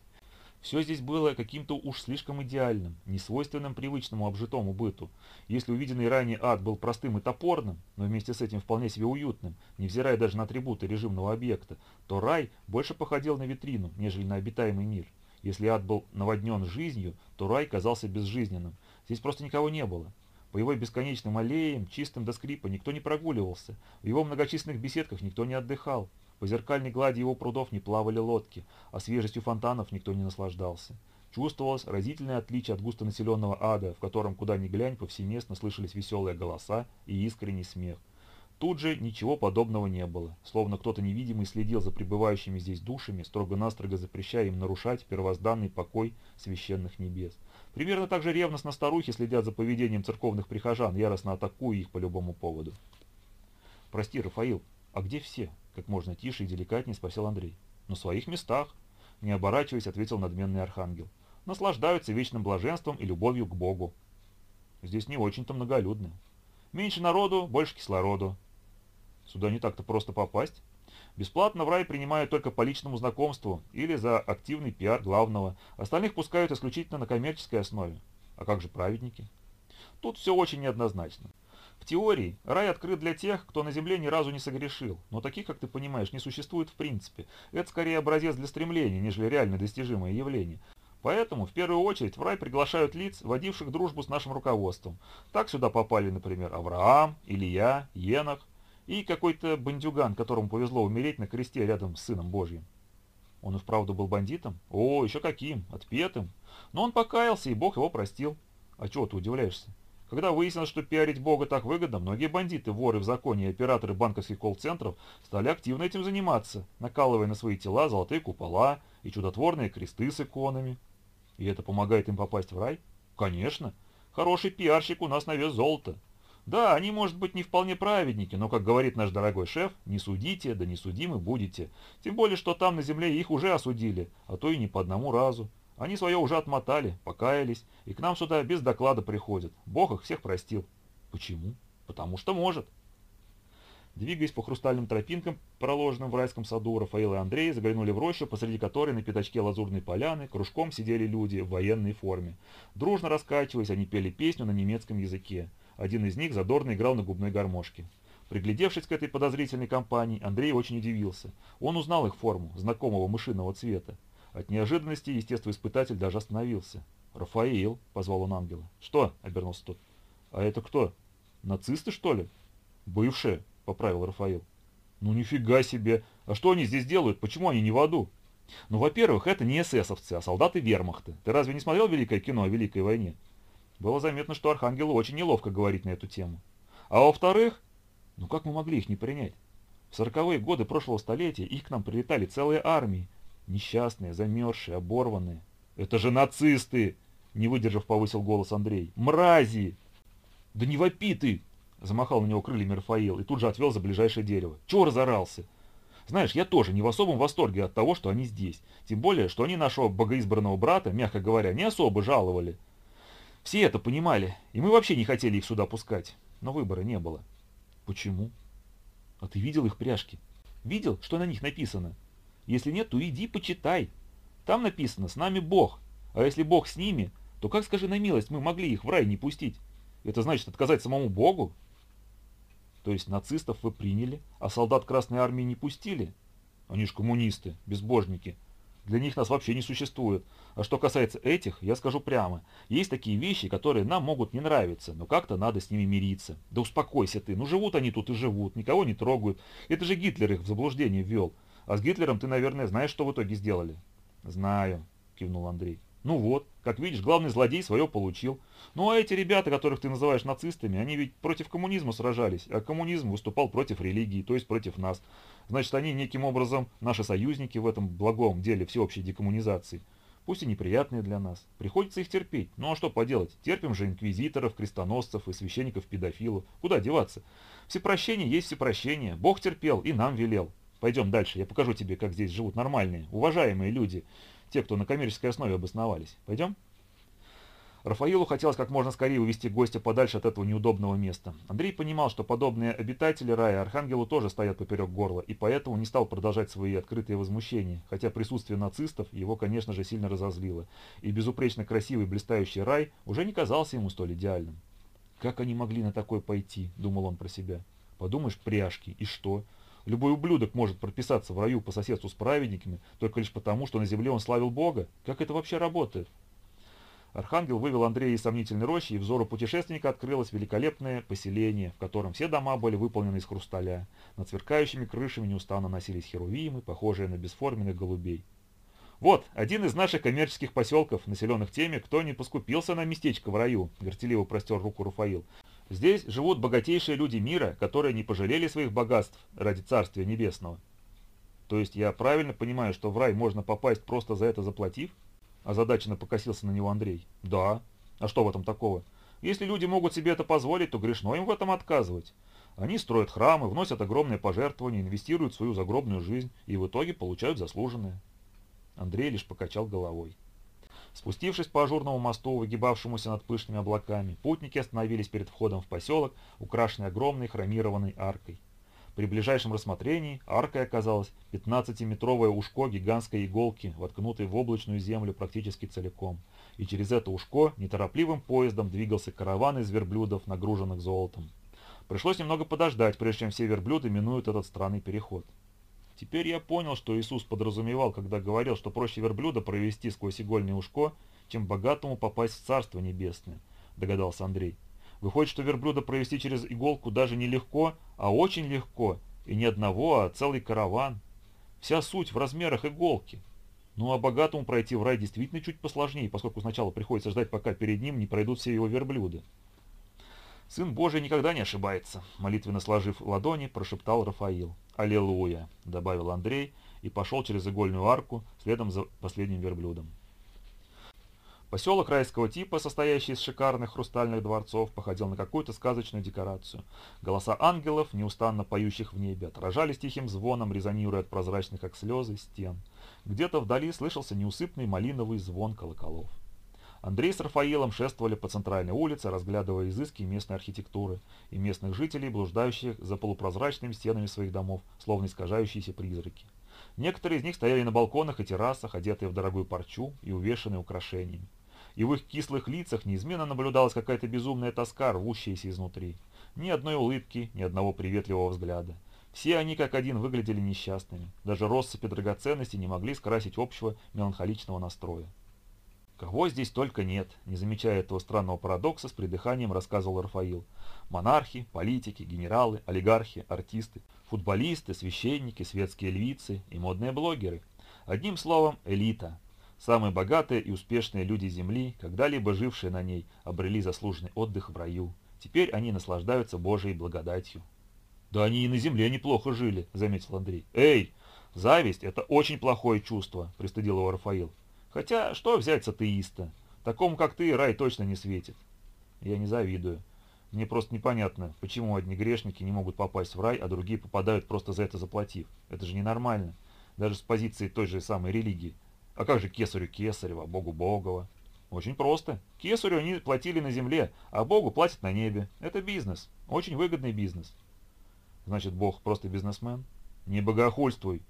Speaker 1: все здесь было каким-то уж слишком идеальным, несвойственным привычному обжитому быту. Если увиденный ранее ад был простым и топорным, но вместе с этим вполне себе уютным, невзирая даже на атрибуты режимного объекта, то рай больше походил на витрину, нежели на обитаемый мир. Если ад был наводнен жизнью, то рай казался безжизненным. Здесь просто никого не было. По его бесконечным аллеям, чистым до скрипа, никто не прогуливался. В его многочисленных беседках никто не отдыхал. По зеркальной глади его прудов не плавали лодки, а свежестью фонтанов никто не наслаждался. Чувствовалось разительное отличие от густонаселенного ада, в котором куда ни глянь повсеместно слышались веселые голоса и искренний смех. Тут же ничего подобного не было, словно кто-то невидимый следил за пребывающими здесь душами, строго-настрого запрещая им нарушать первозданный покой священных небес. Примерно так же ревностно старухи следят за поведением церковных прихожан, яростно атакуя их по любому поводу. «Прости, Рафаил, а где все?» Как можно тише и деликатнее спросил Андрей. На своих местах. Не оборачиваясь, ответил надменный архангел. Наслаждаются вечным блаженством и любовью к Богу. Здесь не очень-то многолюдно. Меньше народу, больше кислороду. Сюда не так-то просто попасть. Бесплатно в рай принимают только по личному знакомству или за активный пиар главного. Остальных пускают исключительно на коммерческой основе. А как же праведники? Тут все очень неоднозначно. В теории рай открыт для тех, кто на земле ни разу не согрешил, но таких, как ты понимаешь, не существует в принципе. Это скорее образец для стремления, нежели реально достижимое явление. Поэтому в первую очередь в рай приглашают лиц, водивших дружбу с нашим руководством. Так сюда попали, например, Авраам, Илья, Енах и какой-то бандюган, которому повезло умереть на кресте рядом с Сыном Божьим. Он и вправду был бандитом? О, еще каким, отпетым. Но он покаялся, и Бог его простил. А чего ты удивляешься? Когда выяснилось, что пиарить Бога так выгодно, многие бандиты, воры в законе и операторы банковских колл-центров стали активно этим заниматься, накалывая на свои тела золотые купола и чудотворные кресты с иконами. И это помогает им попасть в рай? Конечно. Хороший пиарщик у нас на вес золота. Да, они, может быть, не вполне праведники, но, как говорит наш дорогой шеф, не судите, да не судимы будете. Тем более, что там на земле их уже осудили, а то и не по одному разу. Они свое уже отмотали, покаялись, и к нам сюда без доклада приходят. Бог их всех простил. Почему? Потому что может. Двигаясь по хрустальным тропинкам, проложенным в райском саду, Рафаэл и Андрей заглянули в рощу, посреди которой на пятачке лазурной поляны кружком сидели люди в военной форме. Дружно раскачиваясь, они пели песню на немецком языке. Один из них задорно играл на губной гармошке. Приглядевшись к этой подозрительной компании, Андрей очень удивился. Он узнал их форму, знакомого мышиного цвета. От неожиданности естествоиспытатель даже остановился. «Рафаил», — позвал он ангела. «Что?» — обернулся тот. «А это кто? Нацисты, что ли?» «Бывшие», поправил Рафаил. «Ну нифига себе! А что они здесь делают? Почему они не в аду?» «Ну, во-первых, это не эсэсовцы, а солдаты вермахта. Ты разве не смотрел великое кино о Великой войне?» Было заметно, что Архангелу очень неловко говорить на эту тему. «А во-вторых, ну как мы могли их не принять? В сороковые годы прошлого столетия их к нам прилетали целые армии. Несчастные, замерзшие, оборванные. Это же нацисты!» Не выдержав, повысил голос Андрей. «Мрази!» «Да не вопи ты!» Замахал на него крыльями Рафаил и тут же отвел за ближайшее дерево. Чего разорался? Знаешь, я тоже не в особом восторге от того, что они здесь. Тем более, что они нашего богоизбранного брата, мягко говоря, не особо жаловали. Все это понимали, и мы вообще не хотели их сюда пускать. Но выбора не было. Почему? А ты видел их пряжки? Видел, что на них написано? Если нет, то иди почитай. Там написано «С нами Бог». А если Бог с ними, то как, скажи на милость, мы могли их в рай не пустить? Это значит отказать самому Богу? То есть нацистов вы приняли, а солдат Красной Армии не пустили? Они ж коммунисты, безбожники. Для них нас вообще не существует. А что касается этих, я скажу прямо. Есть такие вещи, которые нам могут не нравиться, но как-то надо с ними мириться. Да успокойся ты, ну живут они тут и живут, никого не трогают. Это же Гитлер их в заблуждение ввел. А с Гитлером ты, наверное, знаешь, что в итоге сделали? Знаю, кивнул Андрей. Ну вот, как видишь, главный злодей свое получил. Ну а эти ребята, которых ты называешь нацистами, они ведь против коммунизма сражались, а коммунизм выступал против религии, то есть против нас. Значит, они неким образом наши союзники в этом благом деле всеобщей декоммунизации. Пусть и неприятные для нас. Приходится их терпеть. Ну а что поделать? Терпим же инквизиторов, крестоносцев и священников-педофилов. Куда деваться? Всепрощение есть всепрощение. Бог терпел и нам велел. Пойдем дальше, я покажу тебе, как здесь живут нормальные, уважаемые люди те, кто на коммерческой основе обосновались. Пойдем? Рафаилу хотелось как можно скорее увести гостя подальше от этого неудобного места. Андрей понимал, что подобные обитатели рая Архангелу тоже стоят поперек горла, и поэтому не стал продолжать свои открытые возмущения, хотя присутствие нацистов его, конечно же, сильно разозлило, и безупречно красивый блистающий рай уже не казался ему столь идеальным. «Как они могли на такое пойти?» – думал он про себя. «Подумаешь, пряжки, и что? Любой ублюдок может прописаться в раю по соседству с праведниками, только лишь потому, что на земле он славил Бога. Как это вообще работает? Архангел вывел Андрея из сомнительной рощи, и взору путешественника открылось великолепное поселение, в котором все дома были выполнены из хрусталя. Над сверкающими крышами неустанно носились херувимы, похожие на бесформенных голубей. «Вот, один из наших коммерческих поселков, населенных теми, кто не поскупился на местечко в раю», — горделиво простер руку Руфаил. Здесь живут богатейшие люди мира, которые не пожалели своих богатств ради Царствия Небесного. То есть я правильно понимаю, что в рай можно попасть просто за это заплатив? Озадаченно покосился на него Андрей. Да. А что в этом такого? Если люди могут себе это позволить, то грешно им в этом отказывать. Они строят храмы, вносят огромные пожертвования, инвестируют в свою загробную жизнь и в итоге получают заслуженное. Андрей лишь покачал головой. Спустившись по ажурному мосту, выгибавшемуся над пышными облаками, путники остановились перед входом в поселок, украшенный огромной хромированной аркой. При ближайшем рассмотрении аркой оказалось 15-метровое ушко гигантской иголки, воткнутой в облачную землю практически целиком. И через это ушко неторопливым поездом двигался караван из верблюдов, нагруженных золотом. Пришлось немного подождать, прежде чем все верблюды минуют этот странный переход. Теперь я понял, что Иисус подразумевал, когда говорил, что проще верблюда провести сквозь игольное ушко, чем богатому попасть в Царство Небесное, догадался Андрей. Выходит, что верблюда провести через иголку даже не легко, а очень легко, и не одного, а целый караван. Вся суть в размерах иголки. Ну а богатому пройти в рай действительно чуть посложнее, поскольку сначала приходится ждать, пока перед ним не пройдут все его верблюды. «Сын Божий никогда не ошибается», — молитвенно сложив ладони, прошептал Рафаил. «Аллилуйя», — добавил Андрей и пошел через игольную арку следом за последним верблюдом. Поселок райского типа, состоящий из шикарных хрустальных дворцов, походил на какую-то сказочную декорацию. Голоса ангелов, неустанно поющих в небе, отражались тихим звоном, резонируя от прозрачных, как слезы, стен. Где-то вдали слышался неусыпный малиновый звон колоколов. Андрей с Рафаилом шествовали по центральной улице, разглядывая изыски местной архитектуры и местных жителей, блуждающих за полупрозрачными стенами своих домов, словно искажающиеся призраки. Некоторые из них стояли на балконах и террасах, одетые в дорогую парчу и увешанные украшениями. И в их кислых лицах неизменно наблюдалась какая-то безумная тоска, рвущаяся изнутри. Ни одной улыбки, ни одного приветливого взгляда. Все они как один выглядели несчастными. Даже россыпи драгоценностей не могли скрасить общего меланхоличного настроя. Кого здесь только нет, не замечая этого странного парадокса, с придыханием рассказывал Рафаил. Монархи, политики, генералы, олигархи, артисты, футболисты, священники, светские львицы и модные блогеры. Одним словом, элита. Самые богатые и успешные люди Земли, когда-либо жившие на ней, обрели заслуженный отдых в раю. Теперь они наслаждаются Божией благодатью. «Да они и на Земле неплохо жили», — заметил Андрей. «Эй, зависть — это очень плохое чувство», — пристыдил его Рафаил. Хотя, что взять с атеиста? Такому, как ты, рай точно не светит. Я не завидую. Мне просто непонятно, почему одни грешники не могут попасть в рай, а другие попадают просто за это заплатив. Это же ненормально. Даже с позиции той же самой религии. А как же кесарю Кесарева, Богу Богова? Очень просто. Кесарю они платили на земле, а Богу платят на небе. Это бизнес. Очень выгодный бизнес. Значит, Бог просто бизнесмен? Не богохульствуй.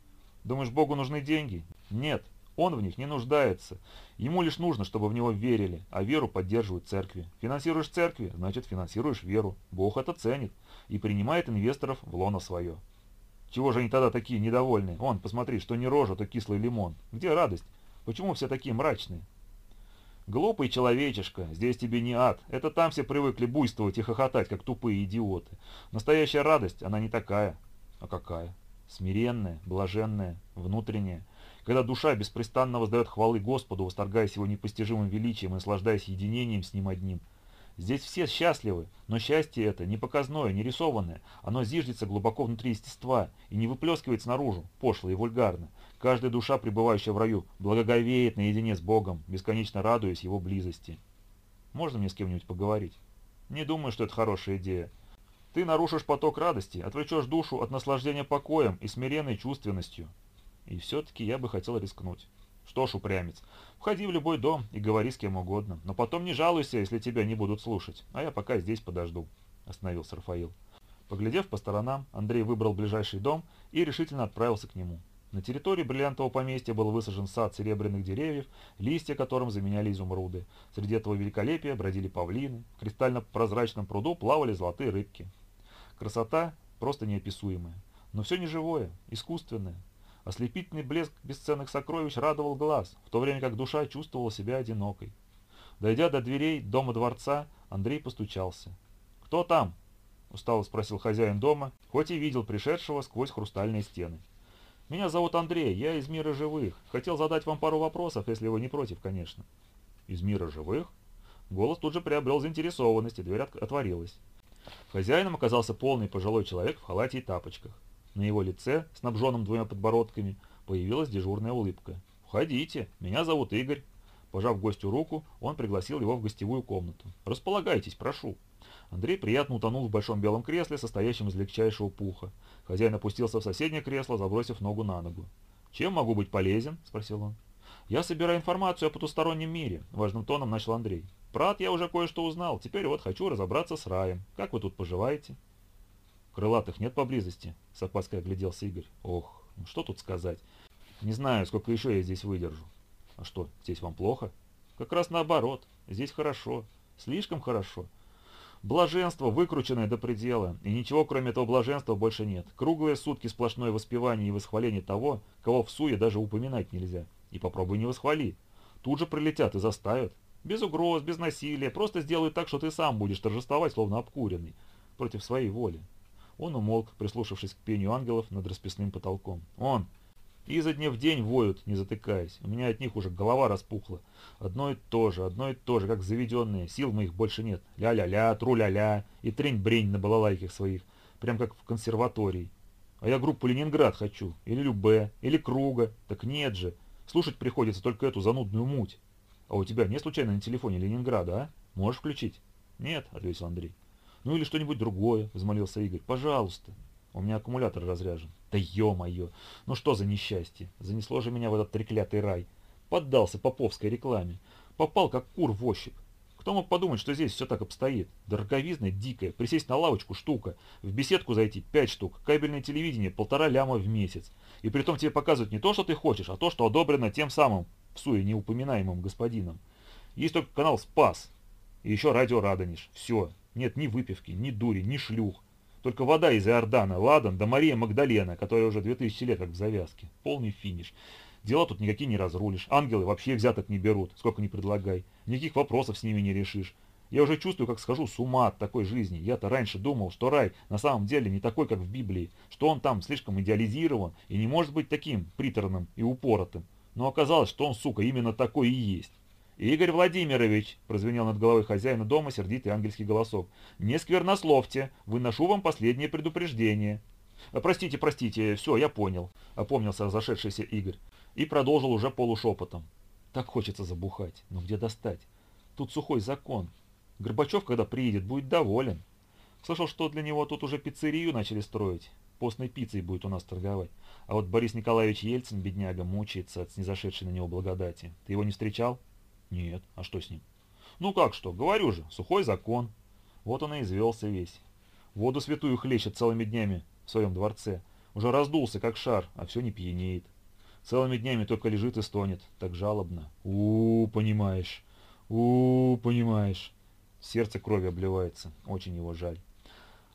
Speaker 1: Думаешь, Богу нужны деньги? Нет. Он в них не нуждается. Ему лишь нужно, чтобы в него верили, а веру поддерживают церкви. Финансируешь церкви, значит финансируешь веру. Бог это ценит и принимает инвесторов в лоно свое. Чего же они тогда такие недовольные? Вон, посмотри, что не рожа, то кислый лимон. Где радость? Почему все такие мрачные? Глупый человечишка, здесь тебе не ад. Это там все привыкли буйствовать и хохотать, как тупые идиоты. Настоящая радость, она не такая. А какая? Смиренная, блаженная, внутренняя когда душа беспрестанно воздает хвалы Господу, восторгаясь его непостижимым величием и наслаждаясь единением с ним одним. Здесь все счастливы, но счастье это не показное, не рисованное, оно зиждется глубоко внутри естества и не выплескивается наружу, пошло и вульгарно. Каждая душа, пребывающая в раю, благоговеет наедине с Богом, бесконечно радуясь его близости. Можно мне с кем-нибудь поговорить? Не думаю, что это хорошая идея. Ты нарушишь поток радости, отвлечешь душу от наслаждения покоем и смиренной чувственностью. И все-таки я бы хотел рискнуть. Что ж, упрямец, входи в любой дом и говори с кем угодно, но потом не жалуйся, если тебя не будут слушать, а я пока здесь подожду», — остановился Рафаил. Поглядев по сторонам, Андрей выбрал ближайший дом и решительно отправился к нему. На территории бриллиантового поместья был высажен сад серебряных деревьев, листья которым заменяли изумруды. Среди этого великолепия бродили павлины, в кристально-прозрачном пруду плавали золотые рыбки. Красота просто неописуемая. Но все неживое, искусственное, Ослепительный блеск бесценных сокровищ радовал глаз, в то время как душа чувствовала себя одинокой. Дойдя до дверей дома дворца, Андрей постучался. «Кто там?» – устало спросил хозяин дома, хоть и видел пришедшего сквозь хрустальные стены. «Меня зовут Андрей, я из мира живых. Хотел задать вам пару вопросов, если вы не против, конечно». «Из мира живых?» Голос тут же приобрел заинтересованность, и дверь отворилась. Хозяином оказался полный пожилой человек в халате и тапочках. На его лице, снабженном двумя подбородками, появилась дежурная улыбка. «Входите, меня зовут Игорь». Пожав гостю руку, он пригласил его в гостевую комнату. «Располагайтесь, прошу». Андрей приятно утонул в большом белом кресле, состоящем из легчайшего пуха. Хозяин опустился в соседнее кресло, забросив ногу на ногу. «Чем могу быть полезен?» – спросил он. «Я собираю информацию о потустороннем мире», – важным тоном начал Андрей. «Про я уже кое-что узнал, теперь вот хочу разобраться с раем. Как вы тут поживаете?» Крылатых нет поблизости? С опаской огляделся Игорь. Ох, ну что тут сказать. Не знаю, сколько еще я здесь выдержу. А что, здесь вам плохо? Как раз наоборот. Здесь хорошо. Слишком хорошо. Блаженство, выкрученное до предела, и ничего кроме этого блаженства больше нет. Круглые сутки сплошное воспевание и восхваление того, кого в суе даже упоминать нельзя. И попробуй не восхвали. Тут же прилетят и заставят. Без угроз, без насилия, просто сделают так, что ты сам будешь торжествовать, словно обкуренный, против своей воли. Он умолк, прислушавшись к пению ангелов над расписным потолком. «Он! Изо дня в день воют, не затыкаясь. У меня от них уже голова распухла. Одно и то же, одно и то же, как заведенные. Сил моих больше нет. Ля-ля-ля, тру-ля-ля и трень-брень на балалайках своих. Прям как в консерватории. А я группу «Ленинград» хочу. Или «Любе», или «Круга». Так нет же. Слушать приходится только эту занудную муть. А у тебя нет случайно на телефоне Ленинграда, а? Можешь включить? Нет, ответил Андрей. «Ну или что-нибудь другое», — взмолился Игорь. «Пожалуйста». У меня аккумулятор разряжен. Да ё-моё, ну что за несчастье? Занесло же меня в этот треклятый рай. Поддался поповской рекламе. Попал, как кур в ощупь. Кто мог подумать, что здесь все так обстоит? Дороговизна дикая, присесть на лавочку штука, в беседку зайти пять штук, кабельное телевидение полтора ляма в месяц. И при том тебе показывают не то, что ты хочешь, а то, что одобрено тем самым, в суе неупоминаемым господином. Есть только канал «Спас». И еще радио «Радонеж». Все. Нет ни выпивки, ни дури, ни шлюх. Только вода из Иордана, Ладан да Мария Магдалена, которая уже 2000 лет как в завязке. Полный финиш. Дела тут никакие не разрулишь. Ангелы вообще взяток не берут, сколько ни предлагай. Никаких вопросов с ними не решишь. Я уже чувствую, как схожу с ума от такой жизни. Я-то раньше думал, что рай на самом деле не такой, как в Библии, что он там слишком идеализирован и не может быть таким приторным и упоротым. Но оказалось, что он, сука, именно такой и есть. «Игорь Владимирович!» – прозвенел над головой хозяина дома сердитый ангельский голосок. «Не сквернословьте! Выношу вам последнее предупреждение!» «Простите, простите, все, я понял», – опомнился разошедшийся Игорь и продолжил уже полушепотом. Так хочется забухать, но где достать? Тут сухой закон. Горбачев, когда приедет, будет доволен. Слышал, что для него тут уже пиццерию начали строить. Постной пиццей будет у нас торговать. А вот Борис Николаевич Ельцин, бедняга, мучается от снизошедшей на него благодати. Ты его не встречал? Нет. А что с ним? Ну как что, говорю же, сухой закон. Вот он и извелся весь. Воду святую хлещет целыми днями в своем дворце. Уже раздулся, как шар, а все не пьянеет. Целыми днями только лежит и стонет, так жалобно. у, -у, понимаешь, у, -у понимаешь. Сердце крови обливается, очень его жаль.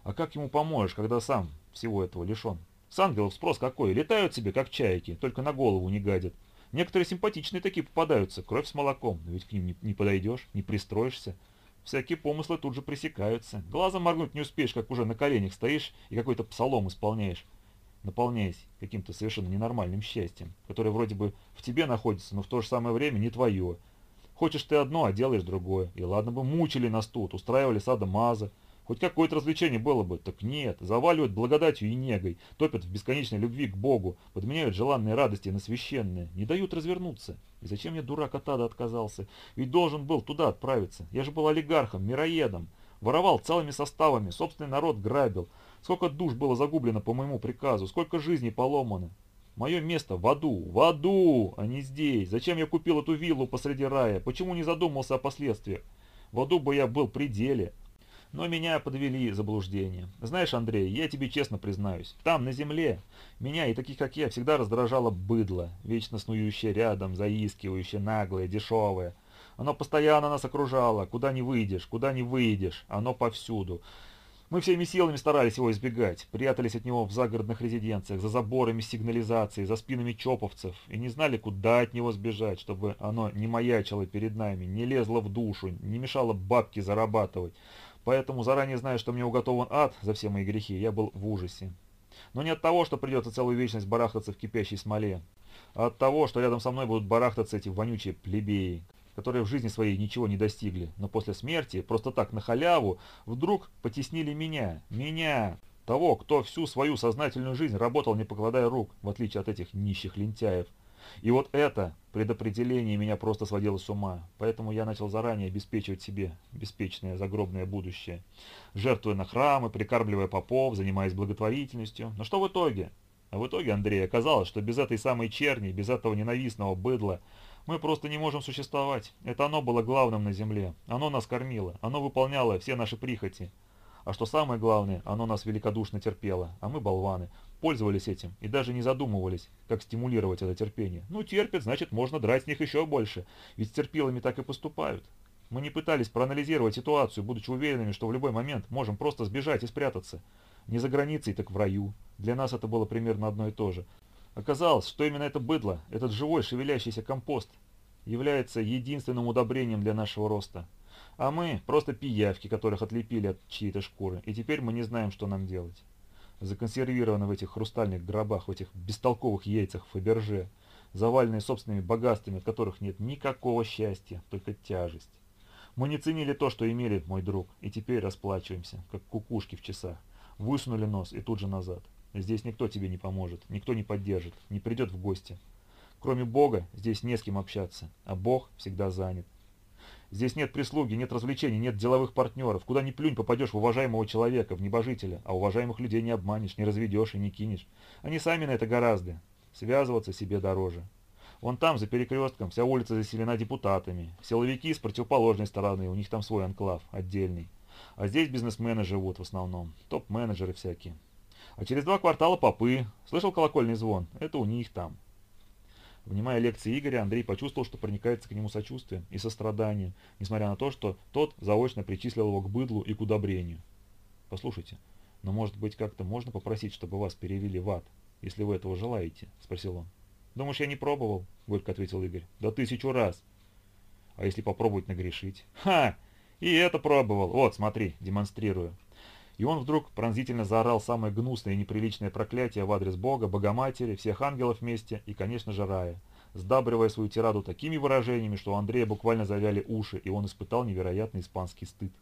Speaker 1: А как ему поможешь, когда сам всего этого лишен? С ангелов спрос какой, летают себе, как чайки, только на голову не гадят. Некоторые симпатичные такие попадаются, кровь с молоком, но ведь к ним не, не подойдешь, не пристроишься. Всякие помыслы тут же пресекаются. Глазом моргнуть не успеешь, как уже на коленях стоишь и какой-то псалом исполняешь наполняясь каким-то совершенно ненормальным счастьем, которое вроде бы в тебе находится, но в то же самое время не твое. Хочешь ты одно, а делаешь другое. И ладно бы мучили нас тут, устраивали сада-маза. Хоть какое-то развлечение было бы, так нет. Заваливают благодатью и негой, топят в бесконечной любви к Богу, подменяют желанные радости на священные, не дают развернуться. И зачем я, дурак, от ада отказался? Ведь должен был туда отправиться. Я же был олигархом, мироедом. Воровал целыми составами, собственный народ грабил. Сколько душ было загублено по моему приказу, сколько жизней поломано. Мое место в аду, в аду, а не здесь. Зачем я купил эту виллу посреди рая? Почему не задумался о последствиях? В аду бы я был при деле. Но меня подвели заблуждения. Знаешь, Андрей, я тебе честно признаюсь, там, на земле, меня и таких, как я, всегда раздражало быдло, вечно снующее рядом, заискивающее, наглое, дешевое. Оно постоянно нас окружало, куда не выйдешь, куда не выйдешь, оно повсюду. Мы всеми силами старались его избегать, прятались от него в загородных резиденциях, за заборами сигнализации, за спинами чоповцев, и не знали, куда от него сбежать, чтобы оно не маячило перед нами, не лезло в душу, не мешало бабки зарабатывать. Поэтому, заранее зная, что мне уготован ад за все мои грехи, я был в ужасе. Но не от того, что придется целую вечность барахтаться в кипящей смоле, а от того, что рядом со мной будут барахтаться эти вонючие плебеи, которые в жизни своей ничего не достигли, но после смерти, просто так на халяву, вдруг потеснили меня, меня, того, кто всю свою сознательную жизнь работал не покладая рук, в отличие от этих нищих лентяев. И вот это предопределение меня просто сводило с ума, поэтому я начал заранее обеспечивать себе беспечное загробное будущее, жертвуя на храмы, прикармливая попов, занимаясь благотворительностью. Но что в итоге? А в итоге, Андрей, оказалось, что без этой самой черни, без этого ненавистного быдла, мы просто не можем существовать. Это оно было главным на земле. Оно нас кормило. Оно выполняло все наши прихоти. А что самое главное, оно нас великодушно терпело. А мы, болваны, пользовались этим и даже не задумывались, как стимулировать это терпение. Ну, терпят, значит, можно драть с них еще больше. Ведь с терпилами так и поступают. Мы не пытались проанализировать ситуацию, будучи уверенными, что в любой момент можем просто сбежать и спрятаться. Не за границей, так в раю. Для нас это было примерно одно и то же. Оказалось, что именно это быдло, этот живой шевелящийся компост, является единственным удобрением для нашего роста. А мы просто пиявки, которых отлепили от чьей-то шкуры, и теперь мы не знаем, что нам делать. Законсервированы в этих хрустальных гробах, в этих бестолковых яйцах Фаберже, заваленные собственными богатствами, от которых нет никакого счастья, только тяжесть. Мы не ценили то, что имели, мой друг, и теперь расплачиваемся, как кукушки в часах. Высунули нос и тут же назад. Здесь никто тебе не поможет, никто не поддержит, не придет в гости. Кроме Бога, здесь не с кем общаться, а Бог всегда занят. Здесь нет прислуги, нет развлечений, нет деловых партнеров. Куда ни плюнь, попадешь в уважаемого человека, в небожителя, а уважаемых людей не обманешь, не разведешь и не кинешь. Они сами на это гораздо. Связываться себе дороже. Вон там, за перекрестком, вся улица заселена депутатами. Силовики с противоположной стороны, у них там свой анклав, отдельный. А здесь бизнесмены живут в основном, топ-менеджеры всякие. А через два квартала попы. Слышал колокольный звон? Это у них там. Внимая лекции Игоря, Андрей почувствовал, что проникается к нему сочувствием и состраданием, несмотря на то, что тот заочно причислил его к быдлу и к удобрению. «Послушайте, но может быть как-то можно попросить, чтобы вас перевели в ад, если вы этого желаете?» – спросил он. «Думаешь, я не пробовал?» – горько ответил Игорь. «Да тысячу раз!» «А если попробовать нагрешить?» «Ха! И это пробовал! Вот, смотри, демонстрирую!» И он вдруг пронзительно заорал самое гнусное и неприличное проклятие в адрес Бога, Богоматери, всех ангелов вместе и, конечно же, рая, сдабривая свою тираду такими выражениями, что у Андрея буквально завяли уши, и он испытал невероятный испанский стыд.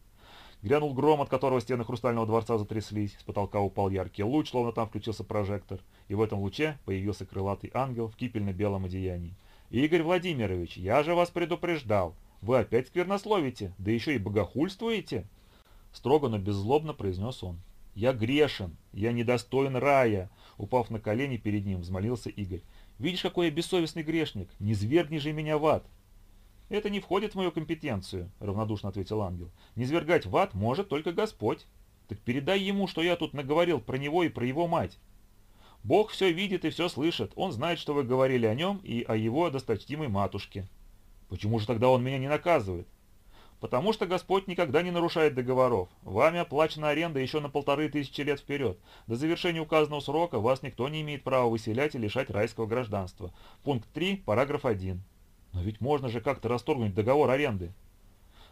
Speaker 1: Грянул гром, от которого стены хрустального дворца затряслись, с потолка упал яркий луч, словно там включился прожектор, и в этом луче появился крылатый ангел в кипельно-белом одеянии. «Игорь Владимирович, я же вас предупреждал! Вы опять сквернословите, да еще и богохульствуете!» Строго, но беззлобно произнес он. «Я грешен, я недостоин рая!» Упав на колени перед ним, взмолился Игорь. «Видишь, какой я бессовестный грешник! Не звергни же меня в ад!» «Это не входит в мою компетенцию», — равнодушно ответил ангел. «Не свергать в ад может только Господь. Так передай ему, что я тут наговорил про него и про его мать. Бог все видит и все слышит. Он знает, что вы говорили о нем и о его досточтимой матушке. Почему же тогда он меня не наказывает? Потому что Господь никогда не нарушает договоров. Вами оплачена аренда еще на полторы тысячи лет вперед. До завершения указанного срока вас никто не имеет права выселять и лишать райского гражданства. Пункт 3, параграф 1. Но ведь можно же как-то расторгнуть договор аренды.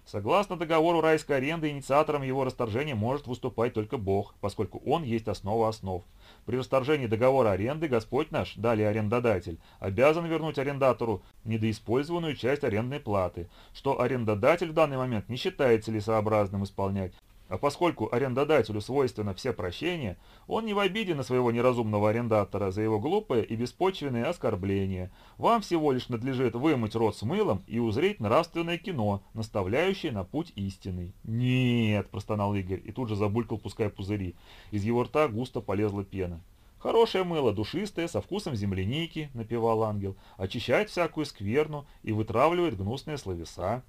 Speaker 1: Согласно договору райской аренды, инициатором его расторжения может выступать только Бог, поскольку Он есть основа основ. При расторжении договора аренды Господь наш, далее арендодатель, обязан вернуть арендатору недоиспользованную часть арендной платы, что арендодатель в данный момент не считает целесообразным исполнять, а поскольку арендодателю свойственно все прощения, он не в обиде на своего неразумного арендатора за его глупое и беспочвенное оскорбление. Вам всего лишь надлежит вымыть рот с мылом и узреть нравственное кино, наставляющее на путь истинный. «Нет!» – простонал Игорь и тут же забулькал, пуская пузыри. Из его рта густо полезла пена. «Хорошее мыло, душистое, со вкусом земляники», — напевал ангел, — «очищает всякую скверну и вытравливает гнусные словеса».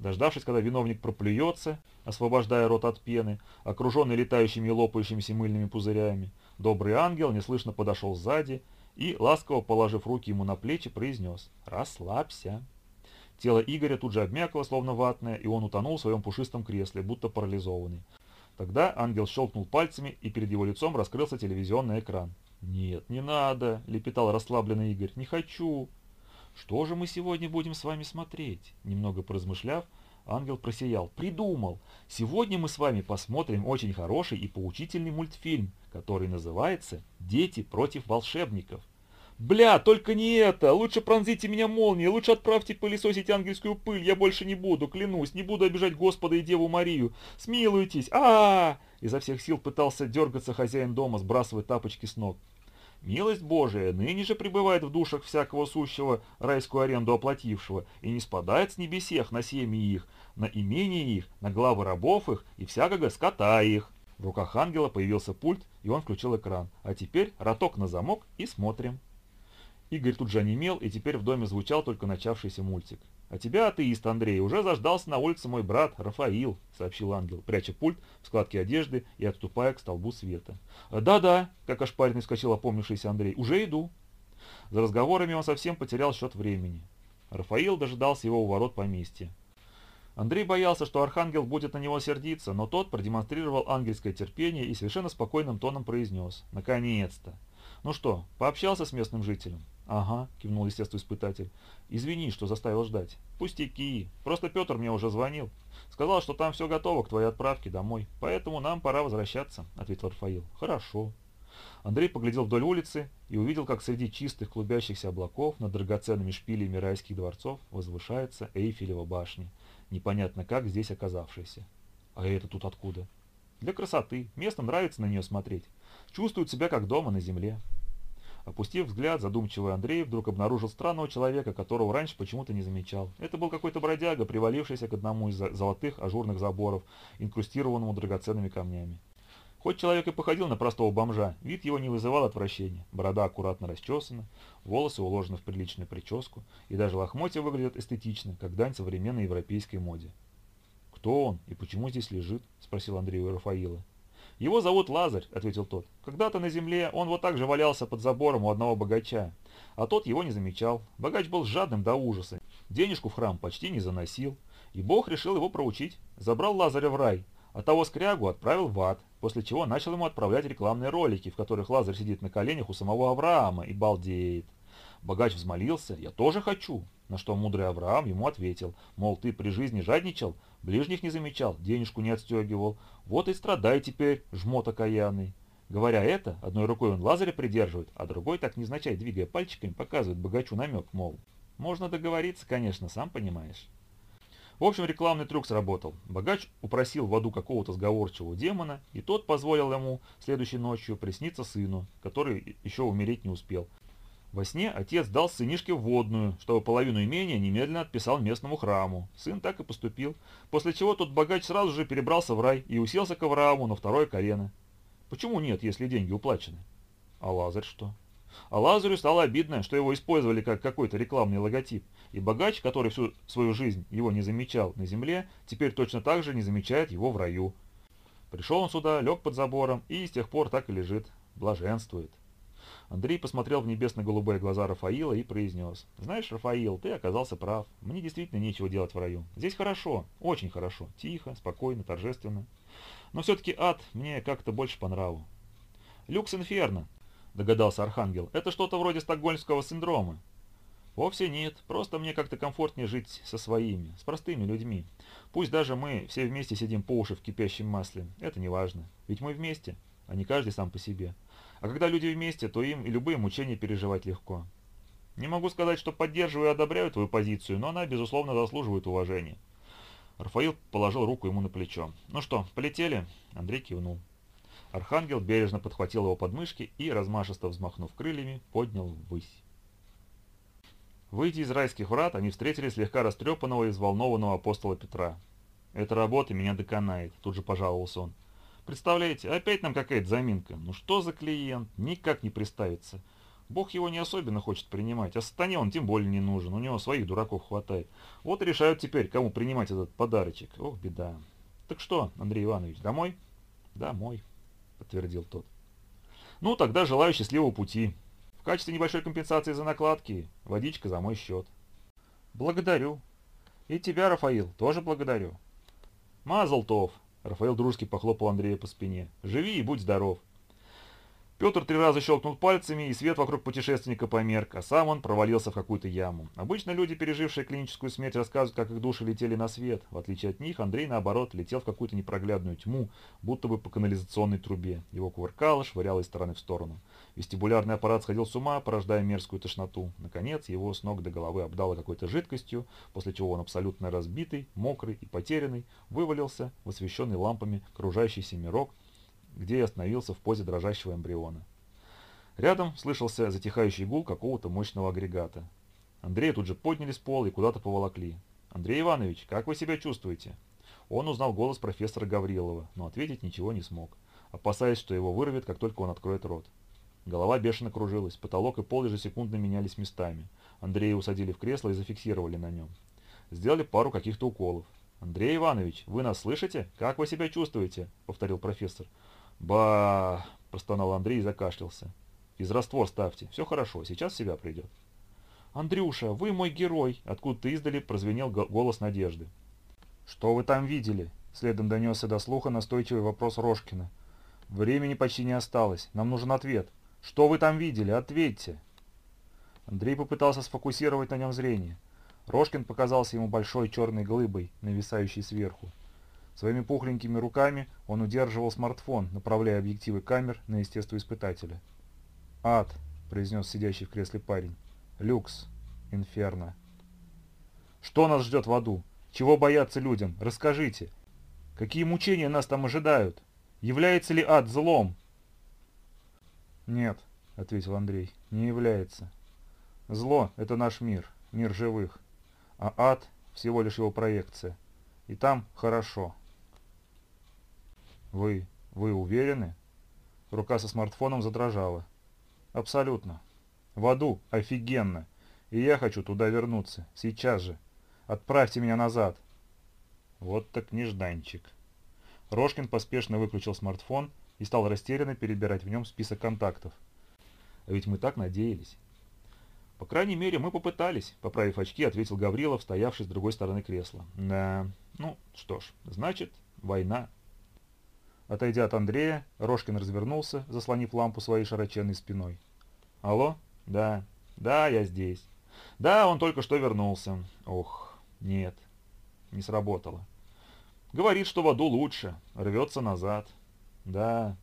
Speaker 1: Дождавшись, когда виновник проплюется, освобождая рот от пены, окруженный летающими и лопающимися мыльными пузырями, добрый ангел неслышно подошел сзади и, ласково положив руки ему на плечи, произнес «Расслабься». Тело Игоря тут же обмякло, словно ватное, и он утонул в своем пушистом кресле, будто парализованный. Тогда ангел щелкнул пальцами, и перед его лицом раскрылся телевизионный экран. «Нет, не надо», — лепетал расслабленный Игорь, — «не хочу». «Что же мы сегодня будем с вами смотреть?» Немного поразмышляв, ангел просиял. «Придумал! Сегодня мы с вами посмотрим очень хороший и поучительный мультфильм, который называется «Дети против волшебников». «Бля, только не это! Лучше пронзите меня молнией, лучше отправьте пылесосить ангельскую пыль, я больше не буду, клянусь, не буду обижать Господа и Деву Марию. Смилуйтесь! а, -а, Изо всех сил пытался дергаться хозяин дома, сбрасывая тапочки с ног. Милость Божия ныне же пребывает в душах всякого сущего, райскую аренду оплатившего, и не спадает с небесех на семьи их, на имение их, на главы рабов их и всякого скота их». В руках ангела появился пульт, и он включил экран. А теперь роток на замок и смотрим. Игорь тут же онемел, и теперь в доме звучал только начавшийся мультик. «А тебя, атеист Андрей, уже заждался на улице мой брат Рафаил», — сообщил ангел, пряча пульт в складке одежды и отступая к столбу света. «Да-да», — как ошпаренный вскочил опомнившийся Андрей, — «уже иду». За разговорами он совсем потерял счет времени. Рафаил дожидался его у ворот поместья. Андрей боялся, что архангел будет на него сердиться, но тот продемонстрировал ангельское терпение и совершенно спокойным тоном произнес «Наконец-то!» «Ну что, пообщался с местным жителем?» «Ага», — кивнул естествоиспытатель. «Извини, что заставил ждать». «Пустяки. Просто Петр мне уже звонил. Сказал, что там все готово к твоей отправке домой. Поэтому нам пора возвращаться», — ответил Рафаил. «Хорошо». Андрей поглядел вдоль улицы и увидел, как среди чистых клубящихся облаков над драгоценными шпилями райских дворцов возвышается Эйфелева башня, непонятно как здесь оказавшаяся. «А это тут откуда?» «Для красоты. Местным нравится на нее смотреть. Чувствуют себя как дома на земле». Опустив взгляд, задумчивый Андрей вдруг обнаружил странного человека, которого раньше почему-то не замечал. Это был какой-то бродяга, привалившийся к одному из золотых ажурных заборов, инкрустированному драгоценными камнями. Хоть человек и походил на простого бомжа, вид его не вызывал отвращения. Борода аккуратно расчесана, волосы уложены в приличную прическу, и даже лохмотья выглядят эстетично, как дань современной европейской моде. «Кто он и почему здесь лежит?» – спросил Андрей у Рафаила. «Его зовут Лазарь», — ответил тот. «Когда-то на земле он вот так же валялся под забором у одного богача, а тот его не замечал. Богач был жадным до ужаса, денежку в храм почти не заносил, и Бог решил его проучить. Забрал Лазаря в рай, а того скрягу отправил в ад, после чего начал ему отправлять рекламные ролики, в которых Лазарь сидит на коленях у самого Авраама и балдеет. Богач взмолился, «Я тоже хочу», на что мудрый Авраам ему ответил, мол, ты при жизни жадничал, ближних не замечал, денежку не отстегивал, вот и страдай теперь, жмот окаянный. Говоря это, одной рукой он Лазаря придерживает, а другой, так незначай двигая пальчиками, показывает богачу намек, мол, можно договориться, конечно, сам понимаешь. В общем, рекламный трюк сработал. Богач упросил в аду какого-то сговорчивого демона, и тот позволил ему следующей ночью присниться сыну, который еще умереть не успел. Во сне отец дал сынишке водную, чтобы половину имения немедленно отписал местному храму. Сын так и поступил, после чего тот богач сразу же перебрался в рай и уселся к Аврааму на второе колено. Почему нет, если деньги уплачены? А Лазарь что? А Лазарю стало обидно, что его использовали как какой-то рекламный логотип, и богач, который всю свою жизнь его не замечал на земле, теперь точно так же не замечает его в раю. Пришел он сюда, лег под забором и с тех пор так и лежит, блаженствует. Андрей посмотрел в небесно-голубые глаза Рафаила и произнес. «Знаешь, Рафаил, ты оказался прав. Мне действительно нечего делать в раю. Здесь хорошо, очень хорошо. Тихо, спокойно, торжественно. Но все-таки ад мне как-то больше по нраву». «Люкс инферно», — догадался Архангел. «Это что-то вроде стокгольмского синдрома». «Вовсе нет. Просто мне как-то комфортнее жить со своими, с простыми людьми. Пусть даже мы все вместе сидим по уши в кипящем масле. Это не важно. Ведь мы вместе, а не каждый сам по себе. А когда люди вместе, то им и любые мучения переживать легко. Не могу сказать, что поддерживаю и одобряю твою позицию, но она, безусловно, заслуживает уважения. Рафаил положил руку ему на плечо. «Ну что, полетели?» Андрей кивнул. Архангел бережно подхватил его подмышки и, размашисто взмахнув крыльями, поднял ввысь. Выйдя из райских врат, они встретили слегка растрепанного и взволнованного апостола Петра. «Эта работа меня доконает», — тут же пожаловался он. Представляете, опять нам какая-то заминка. Ну что за клиент? Никак не представится. Бог его не особенно хочет принимать, а сатане он тем более не нужен, у него своих дураков хватает. Вот решают теперь, кому принимать этот подарочек. Ох, беда. Так что, Андрей Иванович, домой? Домой, подтвердил тот. Ну, тогда желаю счастливого пути. В качестве небольшой компенсации за накладки, водичка за мой счет. Благодарю. И тебя, Рафаил, тоже благодарю. Мазалтов, Рафаэл дружески похлопал Андрея по спине. «Живи и будь здоров!» Петр три раза щелкнул пальцами, и свет вокруг путешественника померк, а сам он провалился в какую-то яму. Обычно люди, пережившие клиническую смерть, рассказывают, как их души летели на свет. В отличие от них, Андрей, наоборот, летел в какую-то непроглядную тьму, будто бы по канализационной трубе. Его кувыркало, швыряло из стороны в сторону. Вестибулярный аппарат сходил с ума, порождая мерзкую тошноту. Наконец, его с ног до головы обдало какой-то жидкостью, после чего он абсолютно разбитый, мокрый и потерянный, вывалился в освещенный лампами кружащийся мирок, где и остановился в позе дрожащего эмбриона. Рядом слышался затихающий гул какого-то мощного агрегата. Андрея тут же подняли с пола и куда-то поволокли. «Андрей Иванович, как вы себя чувствуете?» Он узнал голос профессора Гаврилова, но ответить ничего не смог, опасаясь, что его вырвет, как только он откроет рот. Голова бешено кружилась, потолок и пол ежесекундно менялись местами. Андрея усадили в кресло и зафиксировали на нем. Сделали пару каких-то уколов. «Андрей Иванович, вы нас слышите? Как вы себя чувствуете?» — повторил профессор. ба простонал Андрей и закашлялся. «Из раствор ставьте. Все хорошо, сейчас себя придет». «Андрюша, вы мой герой!» — откуда-то издали прозвенел голос Надежды. «Что вы там видели?» — следом донесся до слуха настойчивый вопрос Рожкина. «Времени почти не осталось. Нам нужен ответ». «Что вы там видели? Ответьте!» Андрей попытался сфокусировать на нем зрение. Рожкин показался ему большой черной глыбой, нависающей сверху. Своими пухленькими руками он удерживал смартфон, направляя объективы камер на естествоиспытателя. «Ад», — произнес сидящий в кресле парень. «Люкс. Инферно». «Что нас ждет в аду? Чего бояться людям? Расскажите. Какие мучения нас там ожидают? Является ли ад злом?» «Нет», — ответил Андрей, — «не является. Зло — это наш мир, мир живых, а ад — всего лишь его проекция. И там хорошо». «Вы Вы уверены? Рука со смартфоном задрожала. Абсолютно. В аду офигенно. И я хочу туда вернуться. Сейчас же. Отправьте меня назад. Вот так нежданчик. Рожкин поспешно выключил смартфон и стал растерянно перебирать в нем список контактов. А ведь мы так надеялись. По крайней мере, мы попытались, поправив очки, ответил Гаврилов, стоявший с другой стороны кресла. Да, ну что ж, значит, война. Отойдя от Андрея, Рожкин развернулся, заслонив лампу своей широченной спиной. «Алло? Да. Да, я здесь. Да, он только что вернулся. Ох, нет, не сработало. Говорит, что в аду лучше, рвется назад. Да.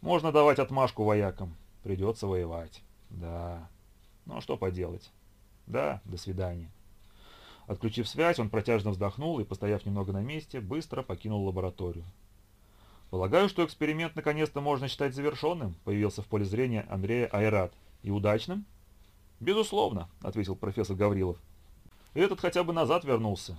Speaker 1: Можно давать отмашку воякам, придется воевать. Да. Ну, а что поделать? Да, до свидания. Отключив связь, он протяжно вздохнул и, постояв немного на месте, быстро покинул лабораторию. «Полагаю, что эксперимент наконец-то можно считать завершенным», появился в поле зрения Андрея Айрат. «И удачным?» «Безусловно», — ответил профессор Гаврилов. «Этот хотя бы назад вернулся.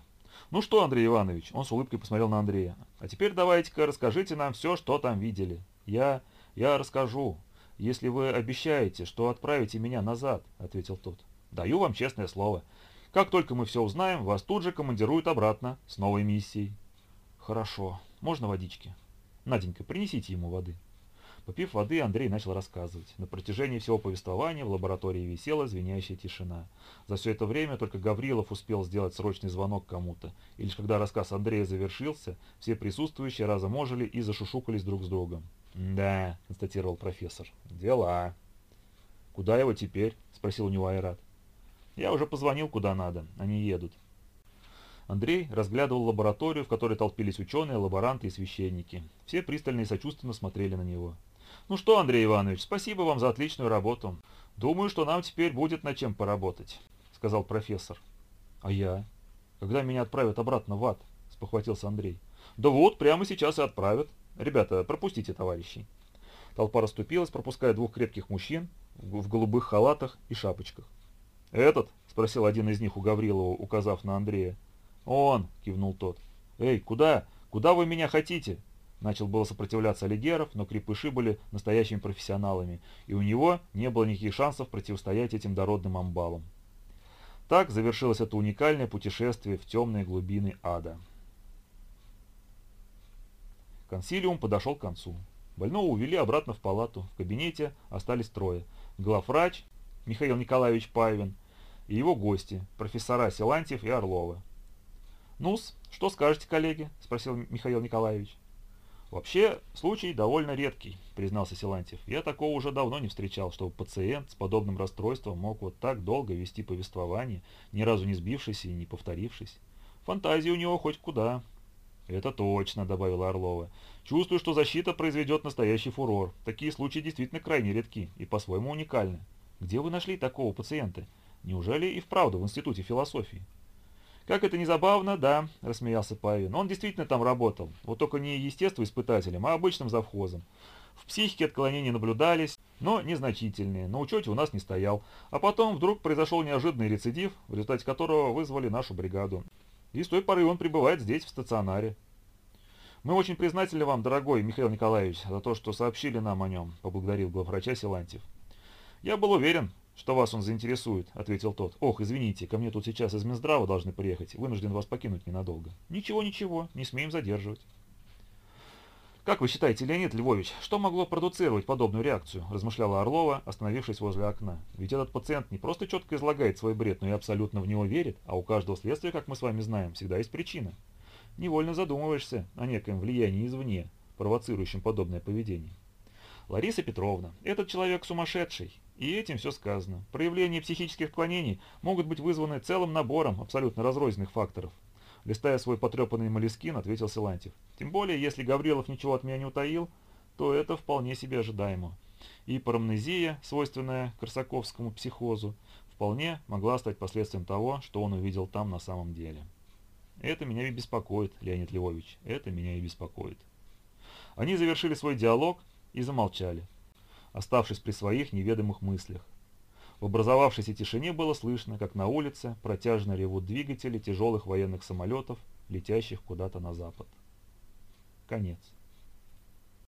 Speaker 1: Ну что, Андрей Иванович?» Он с улыбкой посмотрел на Андрея. «А теперь давайте-ка расскажите нам все, что там видели. Я... я расскажу, если вы обещаете, что отправите меня назад», — ответил тот. «Даю вам честное слово. Как только мы все узнаем, вас тут же командируют обратно с новой миссией». «Хорошо. Можно водички?» «Наденька, принесите ему воды». Попив воды, Андрей начал рассказывать. На протяжении всего повествования в лаборатории висела звенящая тишина. За все это время только Гаврилов успел сделать срочный звонок кому-то. И лишь когда рассказ Андрея завершился, все присутствующие разом ожили и зашушукались друг с другом. «Да», — констатировал профессор, — «дела». «Куда его теперь?» — спросил у него Айрат. «Я уже позвонил куда надо, они едут». Андрей разглядывал лабораторию, в которой толпились ученые, лаборанты и священники. Все пристально и сочувственно смотрели на него. «Ну что, Андрей Иванович, спасибо вам за отличную работу. Думаю, что нам теперь будет над чем поработать», — сказал профессор. «А я? Когда меня отправят обратно в ад?» — спохватился Андрей. «Да вот, прямо сейчас и отправят. Ребята, пропустите товарищей». Толпа расступилась, пропуская двух крепких мужчин в голубых халатах и шапочках. «Этот?» — спросил один из них у Гаврилова, указав на Андрея. «Он!» — кивнул тот. «Эй, куда? Куда вы меня хотите?» Начал было сопротивляться Алигеров, но крепыши были настоящими профессионалами, и у него не было никаких шансов противостоять этим дородным амбалам. Так завершилось это уникальное путешествие в темные глубины ада. Консилиум подошел к концу. Больного увели обратно в палату. В кабинете остались трое. Главврач Михаил Николаевич Павин и его гости, профессора Силантьев и Орлова. «Ну-с, что скажете, коллеги?» – спросил Михаил Николаевич. «Вообще, случай довольно редкий», – признался Силантьев. «Я такого уже давно не встречал, чтобы пациент с подобным расстройством мог вот так долго вести повествование, ни разу не сбившись и не повторившись. Фантазия у него хоть куда». «Это точно», – добавила Орлова. «Чувствую, что защита произведет настоящий фурор. Такие случаи действительно крайне редки и по-своему уникальны. Где вы нашли такого пациента? Неужели и вправду в Институте философии?» «Как это не забавно, да», – рассмеялся Павин. «Он действительно там работал, вот только не естествоиспытателем, а обычным завхозом. В психике отклонения наблюдались, но незначительные, на учете у нас не стоял. А потом вдруг произошел неожиданный рецидив, в результате которого вызвали нашу бригаду. И с той поры он пребывает здесь, в стационаре. «Мы очень признательны вам, дорогой Михаил Николаевич, за то, что сообщили нам о нем», – поблагодарил главврача Силантьев. «Я был уверен, «Что вас он заинтересует?» – ответил тот. «Ох, извините, ко мне тут сейчас из Минздрава должны приехать. Вынужден вас покинуть ненадолго». «Ничего, ничего, не смеем задерживать». «Как вы считаете, Леонид Львович, что могло продуцировать подобную реакцию?» – размышляла Орлова, остановившись возле окна. «Ведь этот пациент не просто четко излагает свой бред, но и абсолютно в него верит, а у каждого следствия, как мы с вами знаем, всегда есть причина. Невольно задумываешься о некоем влиянии извне, провоцирующем подобное поведение». «Лариса Петровна, этот человек сумасшедший, и этим все сказано. Проявления психических отклонений могут быть вызваны целым набором абсолютно разрозненных факторов. Листая свой потрепанный молескин, ответил Силантьев. Тем более, если Гаврилов ничего от меня не утаил, то это вполне себе ожидаемо. И парамнезия, свойственная корсаковскому психозу, вполне могла стать последствием того, что он увидел там на самом деле. Это меня и беспокоит, Леонид Львович, это меня и беспокоит. Они завершили свой диалог и замолчали оставшись при своих неведомых мыслях. В образовавшейся тишине было слышно, как на улице протяжно ревут двигатели тяжелых военных самолетов, летящих куда-то на запад. Конец.